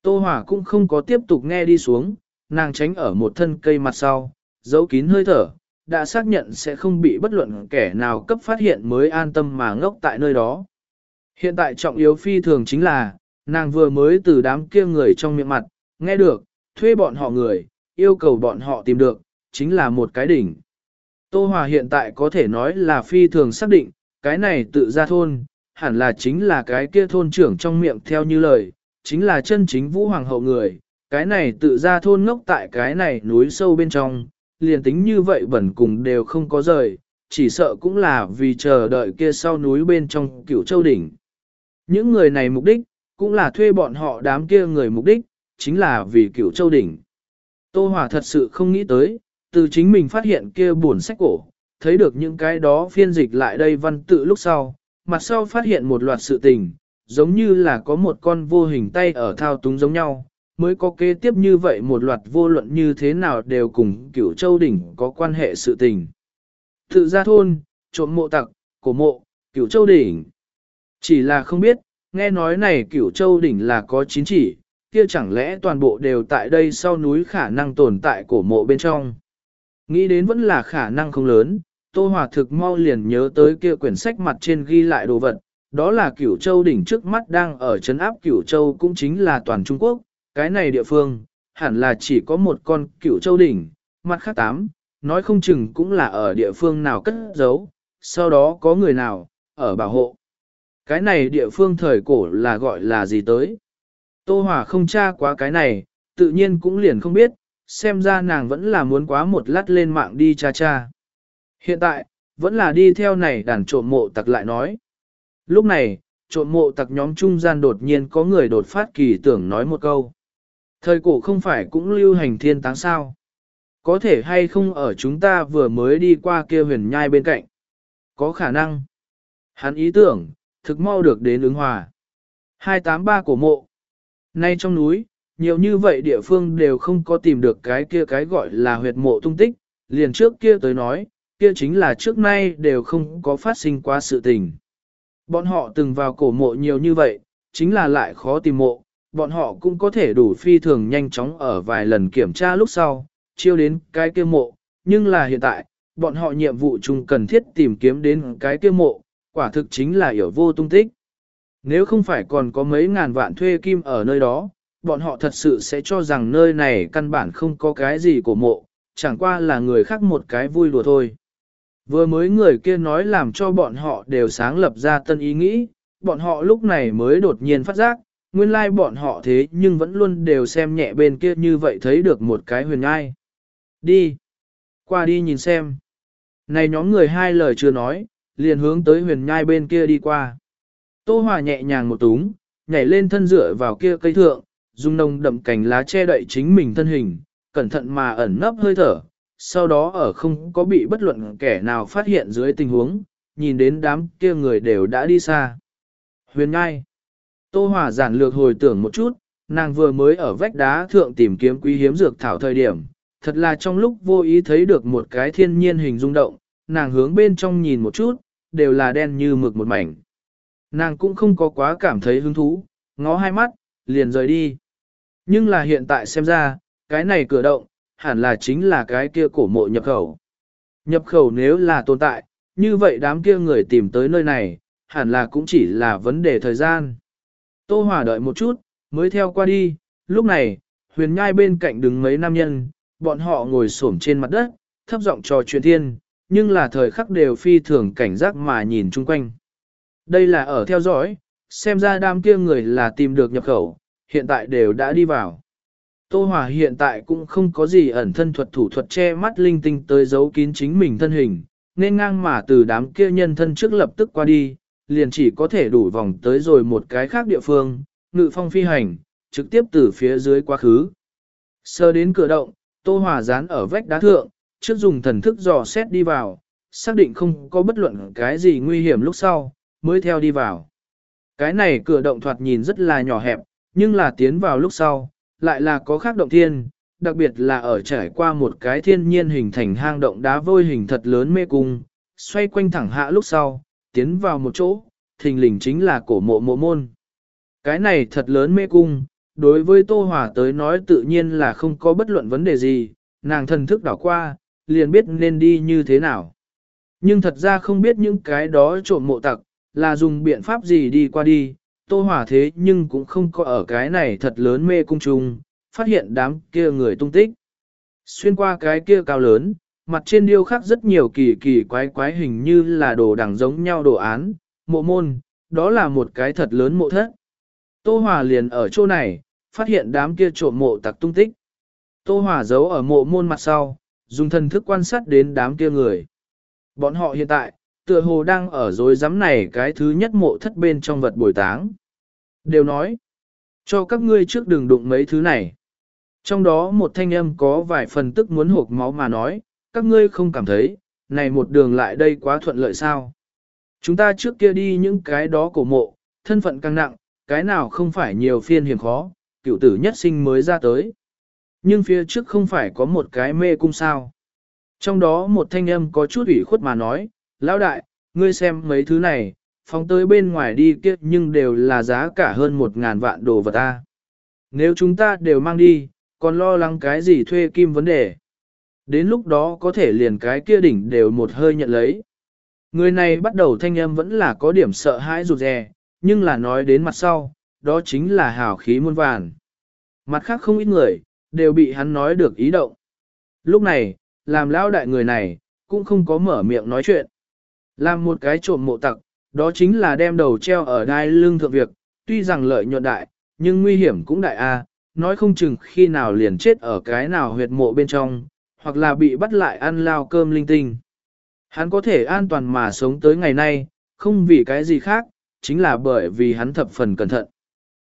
Tô Hỏa cũng không có tiếp tục nghe đi xuống, nàng tránh ở một thân cây mặt sau, giấu kín hơi thở, đã xác nhận sẽ không bị bất luận kẻ nào cấp phát hiện mới an tâm mà ngốc tại nơi đó. Hiện tại trọng yếu phi thường chính là, nàng vừa mới từ đám kia người trong miệng mặt, nghe được, thuê bọn họ người, yêu cầu bọn họ tìm được, chính là một cái đỉnh. Tô Hòa hiện tại có thể nói là phi thường xác định, cái này tự ra thôn, hẳn là chính là cái kia thôn trưởng trong miệng theo như lời, chính là chân chính vũ hoàng hậu người, cái này tự ra thôn ngốc tại cái này núi sâu bên trong, liền tính như vậy bẩn cùng đều không có rời, chỉ sợ cũng là vì chờ đợi kia sau núi bên trong cửu châu đỉnh. Những người này mục đích, cũng là thuê bọn họ đám kia người mục đích, chính là vì cửu châu đỉnh. Tô Hòa thật sự không nghĩ tới, từ chính mình phát hiện kia buồn sách cổ, thấy được những cái đó phiên dịch lại đây văn tự lúc sau, mặt sau phát hiện một loạt sự tình, giống như là có một con vô hình tay ở thao túng giống nhau, mới có kế tiếp như vậy một loạt vô luận như thế nào đều cùng cửu châu đỉnh có quan hệ sự tình. Tự ra thôn, trộm mộ tặc, cổ mộ, cửu châu đỉnh. Chỉ là không biết, nghe nói này cửu châu đỉnh là có chín chỉ, kia chẳng lẽ toàn bộ đều tại đây sau núi khả năng tồn tại cổ mộ bên trong. Nghĩ đến vẫn là khả năng không lớn, Tô Hòa thực mau liền nhớ tới kia quyển sách mặt trên ghi lại đồ vật, đó là cửu châu đỉnh trước mắt đang ở chấn áp cửu châu cũng chính là toàn Trung Quốc, cái này địa phương, hẳn là chỉ có một con cựu châu đỉnh, mặt khác tám, nói không chừng cũng là ở địa phương nào cất giấu, sau đó có người nào, ở bảo hộ. Cái này địa phương thời cổ là gọi là gì tới? Tô Hòa không tra quá cái này, tự nhiên cũng liền không biết, xem ra nàng vẫn là muốn quá một lát lên mạng đi cha cha. Hiện tại, vẫn là đi theo này đàn trộm mộ tặc lại nói. Lúc này, trộm mộ tặc nhóm trung gian đột nhiên có người đột phát kỳ tưởng nói một câu. Thời cổ không phải cũng lưu hành thiên táng sao. Có thể hay không ở chúng ta vừa mới đi qua kia huyền nhai bên cạnh. Có khả năng. Hắn ý tưởng, thực mau được đến ứng hòa. 283 cổ mộ. Nay trong núi, nhiều như vậy địa phương đều không có tìm được cái kia cái gọi là huyệt mộ tung tích, liền trước kia tới nói, kia chính là trước nay đều không có phát sinh qua sự tình. Bọn họ từng vào cổ mộ nhiều như vậy, chính là lại khó tìm mộ, bọn họ cũng có thể đủ phi thường nhanh chóng ở vài lần kiểm tra lúc sau, chiêu đến cái kia mộ, nhưng là hiện tại, bọn họ nhiệm vụ chung cần thiết tìm kiếm đến cái kia mộ, quả thực chính là hiểu vô tung tích. Nếu không phải còn có mấy ngàn vạn thuê kim ở nơi đó, bọn họ thật sự sẽ cho rằng nơi này căn bản không có cái gì của mộ, chẳng qua là người khác một cái vui đùa thôi. Vừa mới người kia nói làm cho bọn họ đều sáng lập ra tân ý nghĩ, bọn họ lúc này mới đột nhiên phát giác, nguyên lai like bọn họ thế nhưng vẫn luôn đều xem nhẹ bên kia như vậy thấy được một cái huyền ngai. Đi! Qua đi nhìn xem. Này nhóm người hai lời chưa nói, liền hướng tới huyền nhai bên kia đi qua. Tô Hòa nhẹ nhàng một túng, nhảy lên thân dựa vào kia cây thượng, dùng nồng đậm cành lá che đậy chính mình thân hình, cẩn thận mà ẩn nấp hơi thở, sau đó ở không có bị bất luận kẻ nào phát hiện dưới tình huống, nhìn đến đám kia người đều đã đi xa. Huyền ngai. Tô Hòa giản lược hồi tưởng một chút, nàng vừa mới ở vách đá thượng tìm kiếm quý hiếm dược thảo thời điểm, thật là trong lúc vô ý thấy được một cái thiên nhiên hình rung động, nàng hướng bên trong nhìn một chút, đều là đen như mực một mảnh. Nàng cũng không có quá cảm thấy hứng thú, ngó hai mắt, liền rời đi. Nhưng là hiện tại xem ra, cái này cửa động, hẳn là chính là cái kia cổ mộ nhập khẩu. Nhập khẩu nếu là tồn tại, như vậy đám kia người tìm tới nơi này, hẳn là cũng chỉ là vấn đề thời gian. Tô Hòa đợi một chút, mới theo qua đi, lúc này, huyền nhai bên cạnh đứng mấy nam nhân, bọn họ ngồi xổm trên mặt đất, thấp giọng trò chuyện thiên, nhưng là thời khắc đều phi thường cảnh giác mà nhìn chung quanh. Đây là ở theo dõi, xem ra đám kia người là tìm được nhập khẩu, hiện tại đều đã đi vào. Tô Hòa hiện tại cũng không có gì ẩn thân thuật thủ thuật che mắt linh tinh tới giấu kín chính mình thân hình, nên ngang mà từ đám kia nhân thân trước lập tức qua đi, liền chỉ có thể đủ vòng tới rồi một cái khác địa phương, ngự phong phi hành, trực tiếp từ phía dưới quá khứ. Sơ đến cửa động, Tô Hòa dán ở vách đá thượng, trước dùng thần thức dò xét đi vào, xác định không có bất luận cái gì nguy hiểm lúc sau, mới theo đi vào. Cái này cửa động thoạt nhìn rất là nhỏ hẹp, nhưng là tiến vào lúc sau, lại là có khác động thiên, đặc biệt là ở trải qua một cái thiên nhiên hình thành hang động đá vôi hình thật lớn mê cung, xoay quanh thẳng hạ lúc sau, tiến vào một chỗ, thình lình chính là cổ mộ mộ môn. Cái này thật lớn mê cung, đối với Tô Hòa tới nói tự nhiên là không có bất luận vấn đề gì, nàng thần thức đảo qua, liền biết nên đi như thế nào. Nhưng thật ra không biết những cái đó trộm mộ tặc, là dùng biện pháp gì đi qua đi, Tô Hòa thế nhưng cũng không có ở cái này thật lớn mê cung trùng, phát hiện đám kia người tung tích. Xuyên qua cái kia cao lớn, mặt trên điêu khắc rất nhiều kỳ kỳ quái quái hình như là đồ đẳng giống nhau đồ án, mộ môn, đó là một cái thật lớn mộ thất. Tô Hòa liền ở chỗ này, phát hiện đám kia trộm mộ tặc tung tích. Tô Hòa giấu ở mộ môn mặt sau, dùng thần thức quan sát đến đám kia người. Bọn họ hiện tại, tựa hồ đang ở dối giám này cái thứ nhất mộ thất bên trong vật bồi táng. Đều nói, cho các ngươi trước đừng đụng mấy thứ này. Trong đó một thanh âm có vài phần tức muốn hộp máu mà nói, các ngươi không cảm thấy, này một đường lại đây quá thuận lợi sao. Chúng ta trước kia đi những cái đó cổ mộ, thân phận càng nặng, cái nào không phải nhiều phiên hiểm khó, cựu tử nhất sinh mới ra tới. Nhưng phía trước không phải có một cái mê cung sao. Trong đó một thanh âm có chút ủy khuất mà nói, lão đại, ngươi xem mấy thứ này, phóng tới bên ngoài đi kia nhưng đều là giá cả hơn một ngàn vạn đồ vật ta. Nếu chúng ta đều mang đi, còn lo lắng cái gì thuê kim vấn đề. Đến lúc đó có thể liền cái kia đỉnh đều một hơi nhận lấy. Người này bắt đầu thanh âm vẫn là có điểm sợ hãi rụt rè, nhưng là nói đến mặt sau, đó chính là hào khí muôn vàn. Mặt khác không ít người, đều bị hắn nói được ý động. Lúc này, làm lão đại người này, cũng không có mở miệng nói chuyện. Làm một cái trộm mộ tặc, đó chính là đem đầu treo ở đai lưng thượng việc, tuy rằng lợi nhuận đại, nhưng nguy hiểm cũng đại a. nói không chừng khi nào liền chết ở cái nào huyệt mộ bên trong, hoặc là bị bắt lại ăn lao cơm linh tinh. Hắn có thể an toàn mà sống tới ngày nay, không vì cái gì khác, chính là bởi vì hắn thập phần cẩn thận.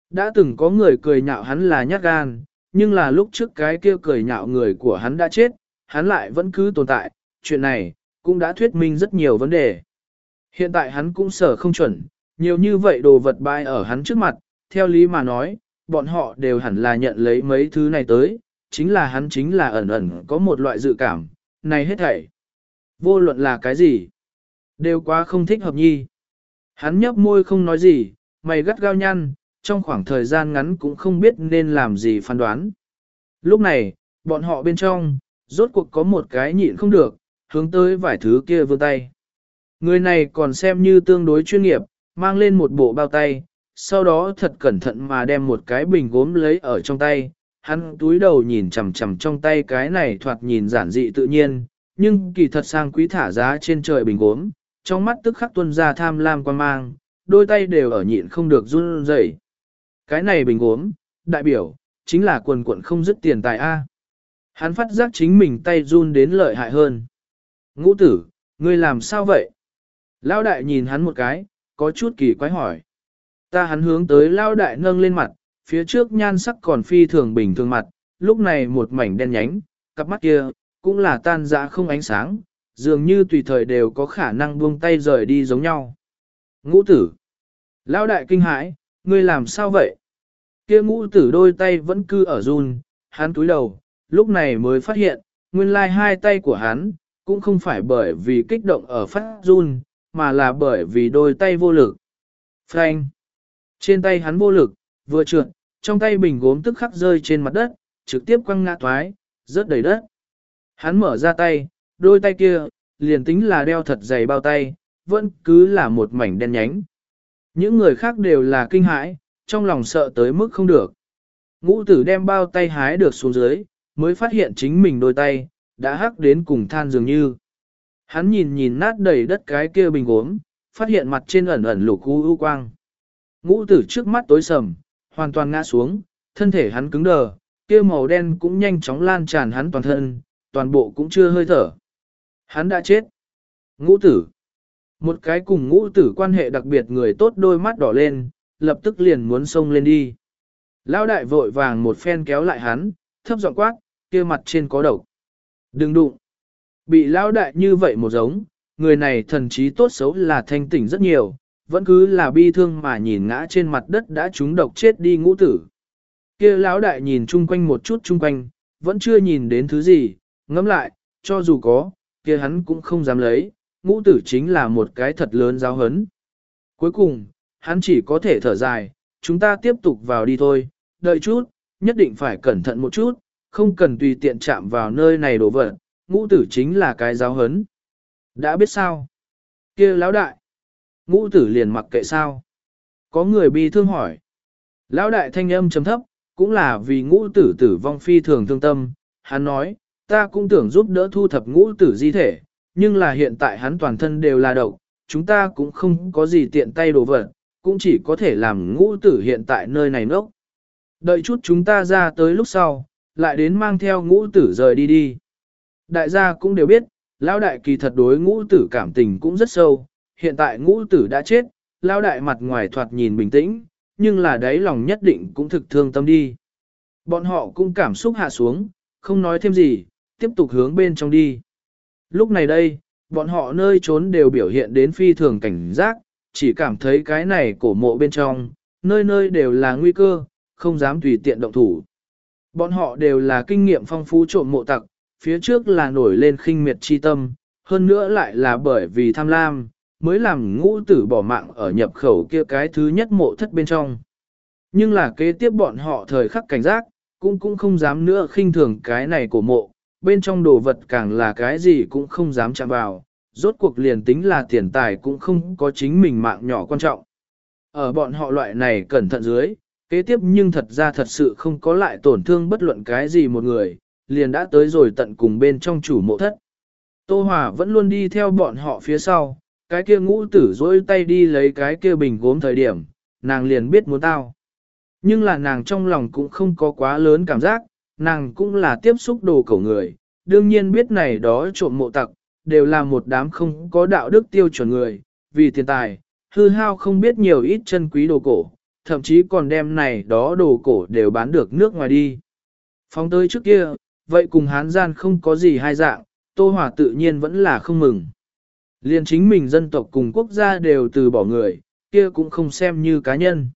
Đã từng có người cười nhạo hắn là nhát gan, nhưng là lúc trước cái kia cười nhạo người của hắn đã chết, hắn lại vẫn cứ tồn tại, chuyện này, cũng đã thuyết minh rất nhiều vấn đề. Hiện tại hắn cũng sở không chuẩn, nhiều như vậy đồ vật bại ở hắn trước mặt, theo lý mà nói, bọn họ đều hẳn là nhận lấy mấy thứ này tới, chính là hắn chính là ẩn ẩn có một loại dự cảm, này hết thảy. Vô luận là cái gì? Đều quá không thích hợp nhi. Hắn nhấp môi không nói gì, mày gắt gao nhăn, trong khoảng thời gian ngắn cũng không biết nên làm gì phán đoán. Lúc này, bọn họ bên trong, rốt cuộc có một cái nhịn không được, hướng tới vài thứ kia vươn tay. Người này còn xem như tương đối chuyên nghiệp, mang lên một bộ bao tay, sau đó thật cẩn thận mà đem một cái bình gốm lấy ở trong tay. Hắn túi đầu nhìn chằm chằm trong tay cái này thoạt nhìn giản dị tự nhiên, nhưng kỳ thật sang quý thả giá trên trời bình gốm, trong mắt tức khắc tuân ra tham lam quan mang, đôi tay đều ở nhịn không được run rẩy. Cái này bình gốm, đại biểu, chính là quần quận không dứt tiền tài A. Hắn phát giác chính mình tay run đến lợi hại hơn. Ngũ tử, ngươi làm sao vậy? Lao đại nhìn hắn một cái, có chút kỳ quái hỏi. Ta hắn hướng tới lao đại nâng lên mặt, phía trước nhan sắc còn phi thường bình thường mặt, lúc này một mảnh đen nhánh, cặp mắt kia, cũng là tan dã không ánh sáng, dường như tùy thời đều có khả năng buông tay rời đi giống nhau. Ngũ tử. Lao đại kinh hãi, ngươi làm sao vậy? Kia ngũ tử đôi tay vẫn cư ở run, hắn túi đầu, lúc này mới phát hiện, nguyên lai hai tay của hắn, cũng không phải bởi vì kích động ở phát run, mà là bởi vì đôi tay vô lực. Frank. Trên tay hắn vô lực, vừa trượt, trong tay bình gốm tức khắc rơi trên mặt đất, trực tiếp quăng ngã toái, rớt đầy đất. Hắn mở ra tay, đôi tay kia, liền tính là đeo thật dày bao tay, vẫn cứ là một mảnh đen nhánh. Những người khác đều là kinh hãi, trong lòng sợ tới mức không được. Ngũ tử đem bao tay hái được xuống dưới, mới phát hiện chính mình đôi tay, đã hắc đến cùng than dường như. Hắn nhìn nhìn nát đầy đất cái kia bình gốm, phát hiện mặt trên ẩn ẩn lục u u quang. Ngũ tử trước mắt tối sầm, hoàn toàn ngã xuống, thân thể hắn cứng đờ, kia màu đen cũng nhanh chóng lan tràn hắn toàn thân, toàn bộ cũng chưa hơi thở. Hắn đã chết. Ngũ tử. Một cái cùng ngũ tử quan hệ đặc biệt người tốt đôi mắt đỏ lên, lập tức liền muốn xông lên đi. Lão đại vội vàng một phen kéo lại hắn, thấp giọng quát, kia mặt trên có độc. Đừng đụng. Bị lão đại như vậy một giống, người này thần trí tốt xấu là thanh tỉnh rất nhiều, vẫn cứ là bi thương mà nhìn ngã trên mặt đất đã trúng độc chết đi ngũ tử. Kia lão đại nhìn chung quanh một chút chung quanh, vẫn chưa nhìn đến thứ gì, ngẫm lại, cho dù có, kia hắn cũng không dám lấy, ngũ tử chính là một cái thật lớn giáo hấn. Cuối cùng, hắn chỉ có thể thở dài, chúng ta tiếp tục vào đi thôi, đợi chút, nhất định phải cẩn thận một chút, không cần tùy tiện chạm vào nơi này đổ vật, ngũ tử chính là cái giáo hấn. Đã biết sao? kia lão đại. Ngũ tử liền mặc kệ sao? Có người bi thương hỏi. Lão đại thanh âm chấm thấp, cũng là vì ngũ tử tử vong phi thường thương tâm. Hắn nói, ta cũng tưởng giúp đỡ thu thập ngũ tử di thể, nhưng là hiện tại hắn toàn thân đều là độc, chúng ta cũng không có gì tiện tay đồ vật, cũng chỉ có thể làm ngũ tử hiện tại nơi này nốc. Đợi chút chúng ta ra tới lúc sau, lại đến mang theo ngũ tử rời đi đi. Đại gia cũng đều biết, lão đại kỳ thật đối ngũ tử cảm tình cũng rất sâu, hiện tại ngũ tử đã chết, lão đại mặt ngoài thoạt nhìn bình tĩnh, nhưng là đáy lòng nhất định cũng thực thương tâm đi. Bọn họ cũng cảm xúc hạ xuống, không nói thêm gì, tiếp tục hướng bên trong đi. Lúc này đây, bọn họ nơi trốn đều biểu hiện đến phi thường cảnh giác, chỉ cảm thấy cái này cổ mộ bên trong, nơi nơi đều là nguy cơ, không dám tùy tiện động thủ. Bọn họ đều là kinh nghiệm phong phú trộm mộ tặc, phía trước là nổi lên khinh miệt chi tâm, hơn nữa lại là bởi vì tham lam, mới làm ngũ tử bỏ mạng ở nhập khẩu kia cái thứ nhất mộ thất bên trong. Nhưng là kế tiếp bọn họ thời khắc cảnh giác, cũng cũng không dám nữa khinh thường cái này của mộ, bên trong đồ vật càng là cái gì cũng không dám chạm vào, rốt cuộc liền tính là tiền tài cũng không có chính mình mạng nhỏ quan trọng. Ở bọn họ loại này cẩn thận dưới, Kế tiếp nhưng thật ra thật sự không có lại tổn thương bất luận cái gì một người, liền đã tới rồi tận cùng bên trong chủ mộ thất. Tô Hòa vẫn luôn đi theo bọn họ phía sau, cái kia ngũ tử dối tay đi lấy cái kia bình gốm thời điểm, nàng liền biết muốn tao. Nhưng là nàng trong lòng cũng không có quá lớn cảm giác, nàng cũng là tiếp xúc đồ cổ người, đương nhiên biết này đó trộm mộ tặc, đều là một đám không có đạo đức tiêu chuẩn người, vì tiền tài, hư hao không biết nhiều ít chân quý đồ cổ, thậm chí còn đem này đó đồ cổ đều bán được nước ngoài đi. Phóng tới trước kia, vậy cùng hán gian không có gì hai dạng, Tô Hòa tự nhiên vẫn là không mừng. Liên chính mình dân tộc cùng quốc gia đều từ bỏ người, kia cũng không xem như cá nhân.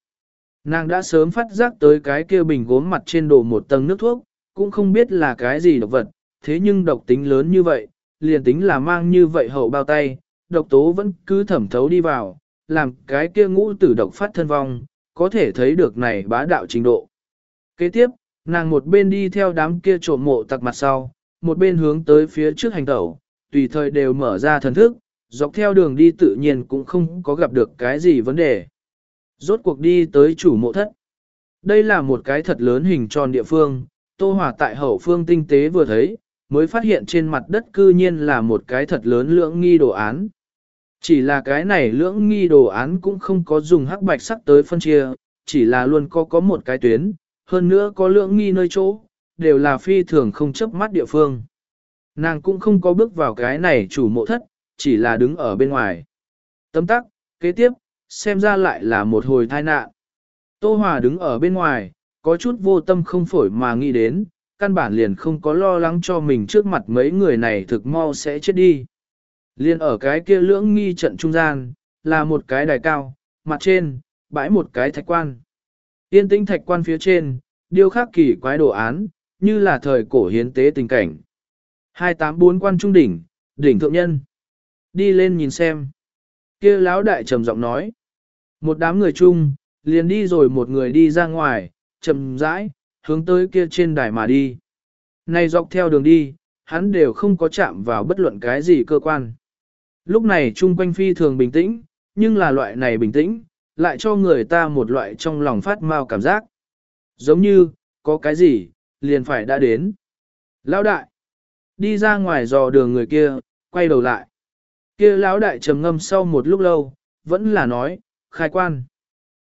Nàng đã sớm phát giác tới cái kia bình gốm mặt trên đổ một tầng nước thuốc, cũng không biết là cái gì độc vật, thế nhưng độc tính lớn như vậy, liền tính là mang như vậy hậu bao tay, độc tố vẫn cứ thẩm thấu đi vào, làm cái kia ngũ tử độc phát thân vong, có thể thấy được này bá đạo trình độ. Kế tiếp, nàng một bên đi theo đám kia trộm mộ tặc mặt sau, một bên hướng tới phía trước hành tẩu, tùy thời đều mở ra thần thức, dọc theo đường đi tự nhiên cũng không có gặp được cái gì vấn đề. Rốt cuộc đi tới chủ mộ thất. Đây là một cái thật lớn hình tròn địa phương, Tô Hòa tại hậu phương tinh tế vừa thấy, mới phát hiện trên mặt đất cư nhiên là một cái thật lớn lưỡng nghi đồ án. Chỉ là cái này lưỡng nghi đồ án cũng không có dùng hắc bạch sắc tới phân chia, chỉ là luôn có có một cái tuyến, hơn nữa có lưỡng nghi nơi chỗ, đều là phi thường không chấp mắt địa phương. Nàng cũng không có bước vào cái này chủ mộ thất, chỉ là đứng ở bên ngoài. Tấm tắc, kế tiếp, xem ra lại là một hồi tai nạn. Tô Hòa đứng ở bên ngoài, có chút vô tâm không phổi mà nghĩ đến, căn bản liền không có lo lắng cho mình trước mặt mấy người này thực mau sẽ chết đi. Liên ở cái kia lưỡng nghi trận trung gian, là một cái đài cao, mặt trên, bãi một cái thạch quan. Yên tĩnh thạch quan phía trên, điêu khắc kỳ quái đồ án, như là thời cổ hiến tế tình cảnh. 284 quan trung đỉnh, đỉnh thượng nhân. Đi lên nhìn xem. kia lão đại trầm giọng nói. Một đám người chung, liền đi rồi một người đi ra ngoài, chậm rãi, hướng tới kia trên đài mà đi. Này dọc theo đường đi, hắn đều không có chạm vào bất luận cái gì cơ quan. Lúc này chung quanh phi thường bình tĩnh, nhưng là loại này bình tĩnh, lại cho người ta một loại trong lòng phát mau cảm giác. Giống như, có cái gì, liền phải đã đến. Lão đại, đi ra ngoài dò đường người kia, quay đầu lại. Kia lão đại trầm ngâm sau một lúc lâu, vẫn là nói, khai quan.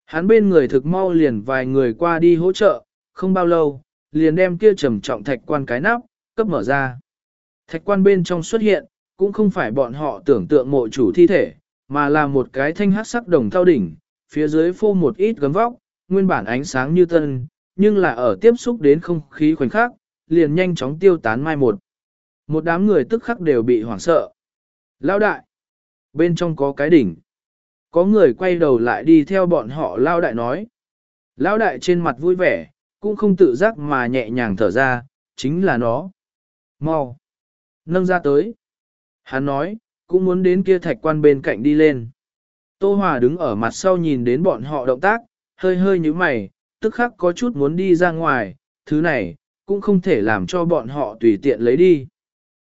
Hắn bên người thực mau liền vài người qua đi hỗ trợ, không bao lâu, liền đem kia trầm trọng thạch quan cái nắp, cấp mở ra. Thạch quan bên trong xuất hiện, cũng không phải bọn họ tưởng tượng mộ chủ thi thể, mà là một cái thanh hát sắc đồng thao đỉnh, phía dưới phô một ít gấm vóc, nguyên bản ánh sáng như tân, nhưng là ở tiếp xúc đến không khí khoảnh khắc, liền nhanh chóng tiêu tán mai một. Một đám người tức khắc đều bị hoảng sợ. Lao đại! Bên trong có cái đỉnh. Có người quay đầu lại đi theo bọn họ Lao đại nói. Lao đại trên mặt vui vẻ, cũng không tự giác mà nhẹ nhàng thở ra, chính là nó. Mau! Nâng ra tới. Hắn nói, cũng muốn đến kia thạch quan bên cạnh đi lên. Tô Hòa đứng ở mặt sau nhìn đến bọn họ động tác, hơi hơi như mày, tức khắc có chút muốn đi ra ngoài, thứ này, cũng không thể làm cho bọn họ tùy tiện lấy đi.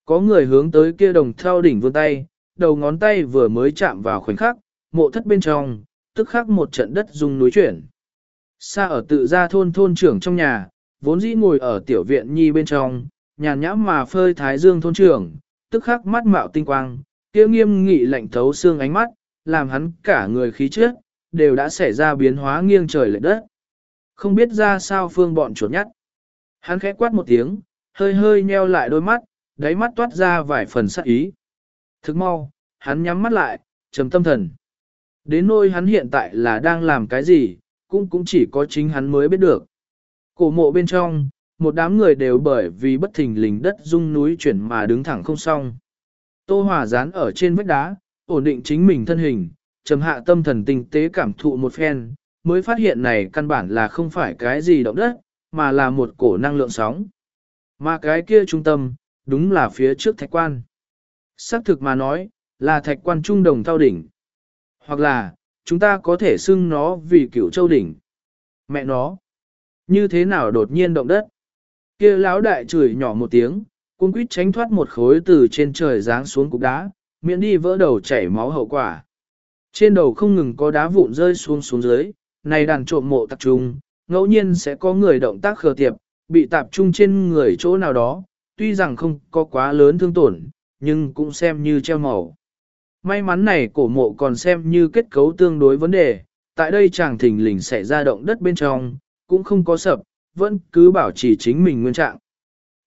Có người hướng tới kia đồng theo đỉnh vươn tay, đầu ngón tay vừa mới chạm vào khoảnh khắc, mộ thất bên trong, tức khắc một trận đất rung núi chuyển. Xa ở tự gia thôn thôn trưởng trong nhà, vốn dĩ ngồi ở tiểu viện nhi bên trong, nhàn nhãm mà phơi thái dương thôn trưởng, tức khắc mắt mạo tinh quang, kia nghiêm nghị lạnh thấu xương ánh mắt, làm hắn cả người khí trước đều đã xảy ra biến hóa nghiêng trời lệch đất. Không biết ra sao phương bọn chuột nhắt. Hắn khẽ quát một tiếng, hơi hơi nheo lại đôi mắt, đáy mắt toát ra vài phần sắc ý. Thức mau, hắn nhắm mắt lại, trầm tâm thần. Đến nôi hắn hiện tại là đang làm cái gì, cũng cũng chỉ có chính hắn mới biết được. Cổ mộ bên trong, một đám người đều bởi vì bất thình lình đất rung núi chuyển mà đứng thẳng không xong. Tô Hòa dán ở trên vách đá, ổn định chính mình thân hình, trầm hạ tâm thần tinh tế cảm thụ một phen, mới phát hiện này căn bản là không phải cái gì động đất, mà là một cổ năng lượng sóng. Mà cái kia trung tâm, đúng là phía trước thạch quan. Xác thực mà nói, là thạch quan trung đồng thao đỉnh. Hoặc là, chúng ta có thể xưng nó vì cửu châu đỉnh. Mẹ nó, như thế nào đột nhiên động đất? kia lão đại chửi nhỏ một tiếng, cung quýt tránh thoát một khối từ trên trời giáng xuống cục đá, miễn đi vỡ đầu chảy máu hậu quả. Trên đầu không ngừng có đá vụn rơi xuống xuống dưới, này đàn trộm mộ tập trung, ngẫu nhiên sẽ có người động tác khờ tiệp, bị tạp trung trên người chỗ nào đó, tuy rằng không có quá lớn thương tổn, nhưng cũng xem như treo màu. May mắn này cổ mộ còn xem như kết cấu tương đối vấn đề, tại đây chàng thình lình xảy ra động đất bên trong, cũng không có sập, vẫn cứ bảo trì chính mình nguyên trạng.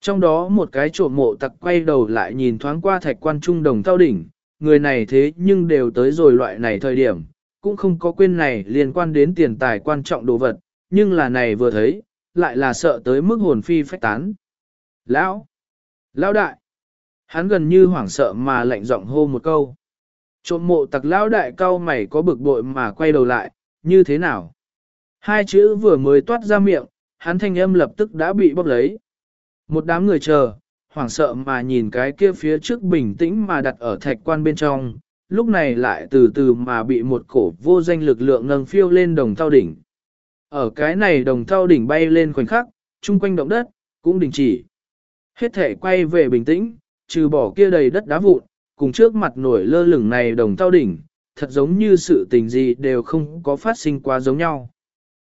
Trong đó một cái trộm mộ tặc quay đầu lại nhìn thoáng qua thạch quan trung đồng thao đỉnh, người này thế nhưng đều tới rồi loại này thời điểm, cũng không có quên này liên quan đến tiền tài quan trọng đồ vật, nhưng là này vừa thấy, lại là sợ tới mức hồn phi phách tán. Lão! Lão đại! Hắn gần như hoảng sợ mà lạnh giọng hô một câu. Trộm mộ tặc lão đại cao mày có bực bội mà quay đầu lại, như thế nào? Hai chữ vừa mới toát ra miệng, hắn thanh âm lập tức đã bị bóp lấy. Một đám người chờ, hoảng sợ mà nhìn cái kia phía trước bình tĩnh mà đặt ở thạch quan bên trong, lúc này lại từ từ mà bị một cổ vô danh lực lượng nâng phiêu lên đồng thao đỉnh. Ở cái này đồng thao đỉnh bay lên khoảnh khắc, chung quanh động đất, cũng đình chỉ. Hết thể quay về bình tĩnh, trừ bỏ kia đầy đất đá vụn, cùng trước mặt nổi lơ lửng này đồng thao đỉnh, thật giống như sự tình gì đều không có phát sinh quá giống nhau.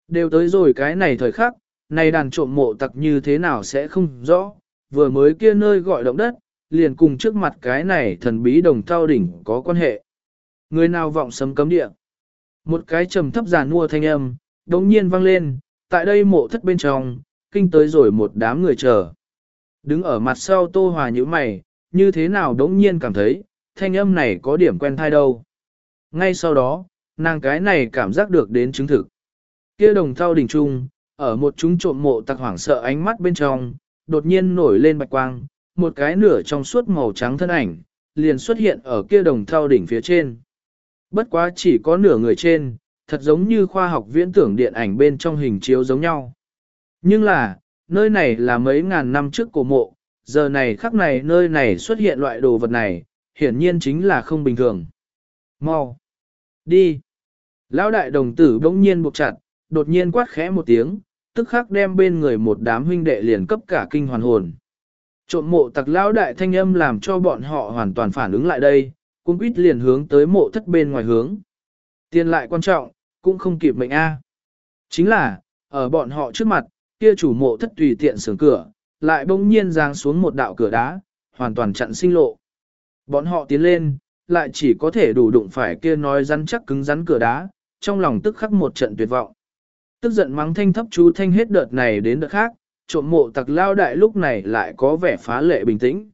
Đều tới rồi cái này thời khắc, này đàn trộm mộ tặc như thế nào sẽ không rõ, vừa mới kia nơi gọi động đất, liền cùng trước mặt cái này thần bí đồng thao đỉnh có quan hệ. Người nào vọng sấm cấm địa. Một cái trầm thấp giàn mua thanh âm, đống nhiên vang lên, tại đây mộ thất bên trong, kinh tới rồi một đám người chờ. Đứng ở mặt sau tô hòa như mày, như thế nào đống nhiên cảm thấy, thanh âm này có điểm quen thai đâu. Ngay sau đó, nàng cái này cảm giác được đến chứng thực. Kia đồng thao đỉnh trung, ở một chúng trộm mộ tặc hoảng sợ ánh mắt bên trong, đột nhiên nổi lên bạch quang, một cái nửa trong suốt màu trắng thân ảnh, liền xuất hiện ở kia đồng thao đỉnh phía trên. Bất quá chỉ có nửa người trên, thật giống như khoa học viễn tưởng điện ảnh bên trong hình chiếu giống nhau. Nhưng là, nơi này là mấy ngàn năm trước cổ mộ, giờ này khắc này nơi này xuất hiện loại đồ vật này, hiển nhiên chính là không bình thường. Mau! Đi! Lão đại đồng tử bỗng nhiên buộc chặt, đột nhiên quát khẽ một tiếng, tức khắc đem bên người một đám huynh đệ liền cấp cả kinh hoàn hồn. Trộm mộ tặc lão đại thanh âm làm cho bọn họ hoàn toàn phản ứng lại đây, cũng quýt liền hướng tới mộ thất bên ngoài hướng. Tiền lại quan trọng, cũng không kịp mệnh A. Chính là, ở bọn họ trước mặt, kia chủ mộ thất tùy tiện sướng cửa, lại bỗng nhiên giáng xuống một đạo cửa đá, hoàn toàn chặn sinh lộ. Bọn họ tiến lên, lại chỉ có thể đủ đụng phải kia nói rắn chắc cứng rắn cửa đá, trong lòng tức khắc một trận tuyệt vọng. Tức giận mắng thanh thấp chú thanh hết đợt này đến đợt khác, trộm mộ tặc lao đại lúc này lại có vẻ phá lệ bình tĩnh.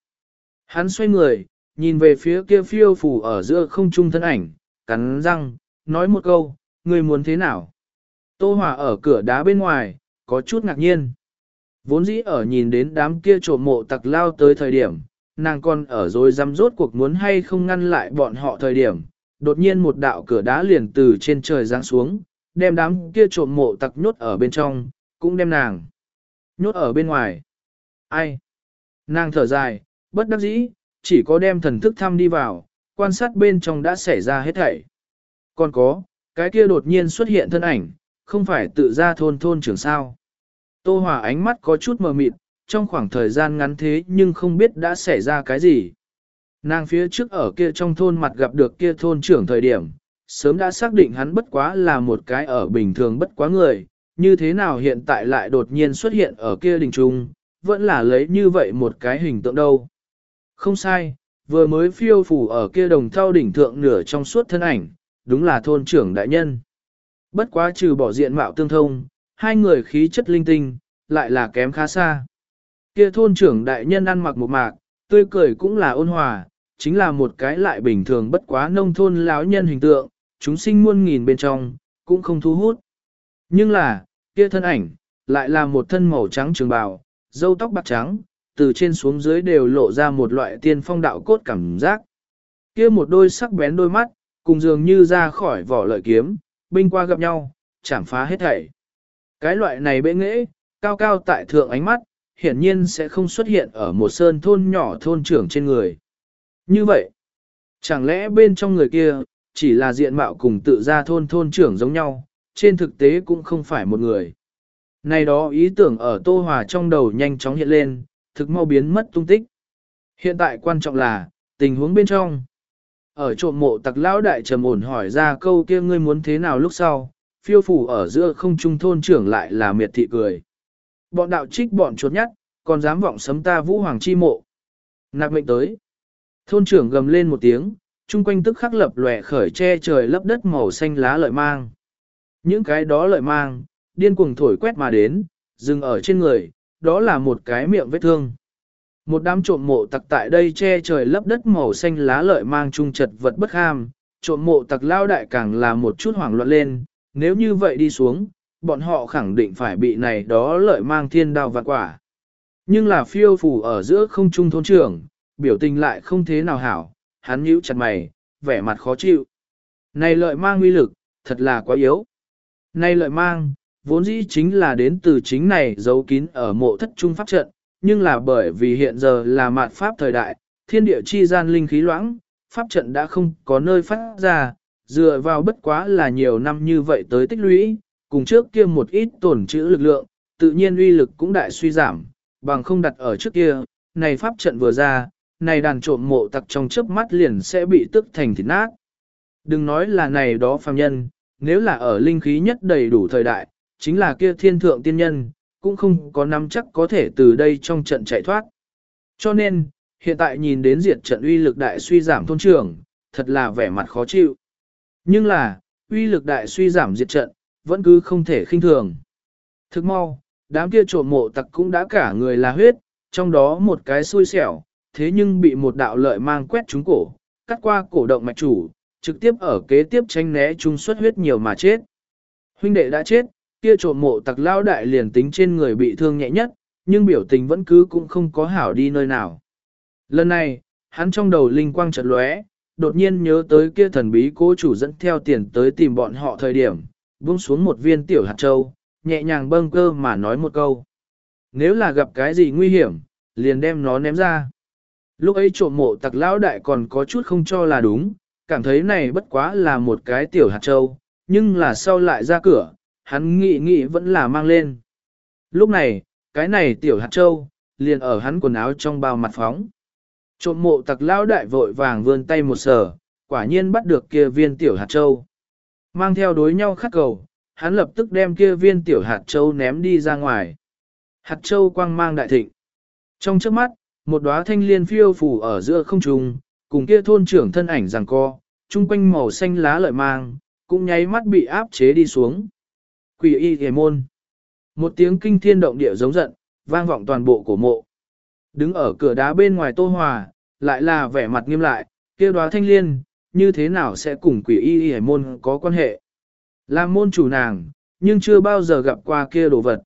Hắn xoay người, nhìn về phía kia phiêu phù ở giữa không trung thân ảnh, cắn răng, nói một câu, người muốn thế nào? Tô Hòa ở cửa đá bên ngoài, có chút ngạc nhiên. Vốn dĩ ở nhìn đến đám kia trộm mộ tặc lao tới thời điểm, nàng còn ở rồi dám rốt cuộc muốn hay không ngăn lại bọn họ thời điểm. Đột nhiên một đạo cửa đá liền từ trên trời giáng xuống, đem đám kia trộm mộ tặc nhốt ở bên trong, cũng đem nàng nhốt ở bên ngoài. Ai? Nàng thở dài, bất đắc dĩ, chỉ có đem thần thức thăm đi vào, quan sát bên trong đã xảy ra hết thảy. Còn có, cái kia đột nhiên xuất hiện thân ảnh, không phải tự ra thôn thôn trưởng sao. Tô Hòa ánh mắt có chút mờ mịt, trong khoảng thời gian ngắn thế nhưng không biết đã xảy ra cái gì. Nàng phía trước ở kia trong thôn mặt gặp được kia thôn trưởng thời điểm, sớm đã xác định hắn bất quá là một cái ở bình thường bất quá người, như thế nào hiện tại lại đột nhiên xuất hiện ở kia đình trung, vẫn là lấy như vậy một cái hình tượng đâu. Không sai, vừa mới phiêu phủ ở kia đồng thao đỉnh thượng nửa trong suốt thân ảnh, đúng là thôn trưởng đại nhân. Bất quá trừ bỏ diện mạo tương thông, hai người khí chất linh tinh, lại là kém khá xa. Kia thôn trưởng đại nhân ăn mặc một mạc, tươi cười cũng là ôn hòa, chính là một cái lại bình thường bất quá nông thôn lão nhân hình tượng, chúng sinh muôn nghìn bên trong, cũng không thu hút. Nhưng là, kia thân ảnh, lại là một thân màu trắng trường bào, dâu tóc bạc trắng, từ trên xuống dưới đều lộ ra một loại tiên phong đạo cốt cảm giác. Kia một đôi sắc bén đôi mắt, cùng dường như ra khỏi vỏ lợi kiếm, binh qua gặp nhau, chảm phá hết thảy. Cái loại này bệ nghệ, cao cao tại thượng ánh mắt, hiển nhiên sẽ không xuất hiện ở một sơn thôn nhỏ thôn trưởng trên người. Như vậy, chẳng lẽ bên trong người kia, chỉ là diện mạo cùng tự ra thôn thôn trưởng giống nhau, trên thực tế cũng không phải một người. Này đó ý tưởng ở Tô Hòa trong đầu nhanh chóng hiện lên, thực mau biến mất tung tích. Hiện tại quan trọng là, tình huống bên trong. Ở trộm mộ tặc lão đại trầm ổn hỏi ra câu kia ngươi muốn thế nào lúc sau, phiêu phủ ở giữa không trung thôn trưởng lại là miệt thị cười. Bọn đạo trích bọn chuột nhắt, còn dám vọng sấm ta vũ hoàng chi mộ. Nạp mệnh tới. Thôn trưởng gầm lên một tiếng, chung quanh tức khắc lập lòe khởi che trời lấp đất màu xanh lá lợi mang. Những cái đó lợi mang, điên cuồng thổi quét mà đến, dừng ở trên người, đó là một cái miệng vết thương. Một đám trộm mộ tặc tại đây che trời lấp đất màu xanh lá lợi mang trung chật vật bất ham, trộm mộ tặc lao đại càng là một chút hoảng loạn lên, nếu như vậy đi xuống, bọn họ khẳng định phải bị này đó lợi mang thiên đao vạn quả. Nhưng là phiêu phù ở giữa không trung thôn trưởng, biểu tình lại không thế nào hảo, hắn nhíu chặt mày, vẻ mặt khó chịu. Này lợi mang uy lực, thật là quá yếu. Này lợi mang, vốn dĩ chính là đến từ chính này giấu kín ở mộ thất trung pháp trận, nhưng là bởi vì hiện giờ là mạt pháp thời đại, thiên địa chi gian linh khí loãng, pháp trận đã không có nơi phát ra, dựa vào bất quá là nhiều năm như vậy tới tích lũy, cùng trước kia một ít tổn trữ lực lượng, tự nhiên uy lực cũng đại suy giảm, bằng không đặt ở trước kia, này pháp trận vừa ra, này đàn trộm mộ tặc trong chớp mắt liền sẽ bị tức thành thịt nát. Đừng nói là này đó phàm nhân, nếu là ở linh khí nhất đầy đủ thời đại, chính là kia thiên thượng tiên nhân, cũng không có nắm chắc có thể từ đây trong trận chạy thoát. Cho nên, hiện tại nhìn đến diệt trận uy lực đại suy giảm thôn trưởng, thật là vẻ mặt khó chịu. Nhưng là, uy lực đại suy giảm diệt trận, vẫn cứ không thể khinh thường. Thức mau, đám kia trộm mộ tặc cũng đã cả người là huyết, trong đó một cái xui xẻo, thế nhưng bị một đạo lợi mang quét trúng cổ, cắt qua cổ động mạch chủ, trực tiếp ở kế tiếp tranh né chung xuất huyết nhiều mà chết. Huynh đệ đã chết, kia trộm mộ tặc lao đại liền tính trên người bị thương nhẹ nhất, nhưng biểu tình vẫn cứ cũng không có hảo đi nơi nào. Lần này, hắn trong đầu linh quang chợt lóe, đột nhiên nhớ tới kia thần bí cố chủ dẫn theo tiền tới tìm bọn họ thời điểm, buông xuống một viên tiểu hạt châu, nhẹ nhàng bâng cơ mà nói một câu. Nếu là gặp cái gì nguy hiểm, liền đem nó ném ra. Lúc ấy trộm mộ tặc lão đại còn có chút không cho là đúng, cảm thấy này bất quá là một cái tiểu hạt châu, nhưng là sau lại ra cửa, hắn nghĩ nghĩ vẫn là mang lên. Lúc này, cái này tiểu hạt châu, liền ở hắn quần áo trong bao mặt phóng. Trộm mộ tặc lão đại vội vàng vươn tay một sở, quả nhiên bắt được kia viên tiểu hạt châu. Mang theo đối nhau khắc cầu, hắn lập tức đem kia viên tiểu hạt châu ném đi ra ngoài. Hạt châu quang mang đại thịnh. Trong trước mắt, một đóa thanh liên phiêu phủ ở giữa không trung, cùng kia thôn trưởng thân ảnh rằng co, chung quanh màu xanh lá lợi mang, cũng nháy mắt bị áp chế đi xuống. Quỷ y hề môn. Một tiếng kinh thiên động địa giống giận, vang vọng toàn bộ cổ mộ. Đứng ở cửa đá bên ngoài tô hòa, lại là vẻ mặt nghiêm lại, kia đóa thanh liên, như thế nào sẽ cùng quỷ y hề môn có quan hệ. Làm môn chủ nàng, nhưng chưa bao giờ gặp qua kia đồ vật.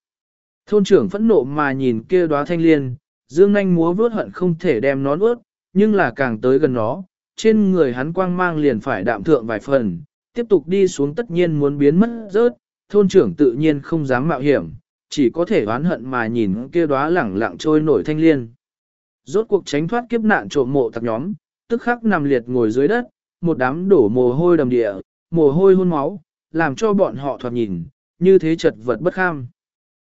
Thôn trưởng phẫn nộ mà nhìn kia đóa thanh liên, dương nanh múa vớt hận không thể đem nó nuốt, nhưng là càng tới gần nó, trên người hắn quang mang liền phải đạm thượng vài phần, tiếp tục đi xuống tất nhiên muốn biến mất rớt, thôn trưởng tự nhiên không dám mạo hiểm, chỉ có thể oán hận mà nhìn kia đóa lẳng lặng trôi nổi thanh liên. Rốt cuộc tránh thoát kiếp nạn trộm mộ tặc nhóm, tức khắc nằm liệt ngồi dưới đất, một đám đổ mồ hôi đầm địa, mồ hôi hôn máu, làm cho bọn họ thoạt nhìn, như thế chật vật bất kham.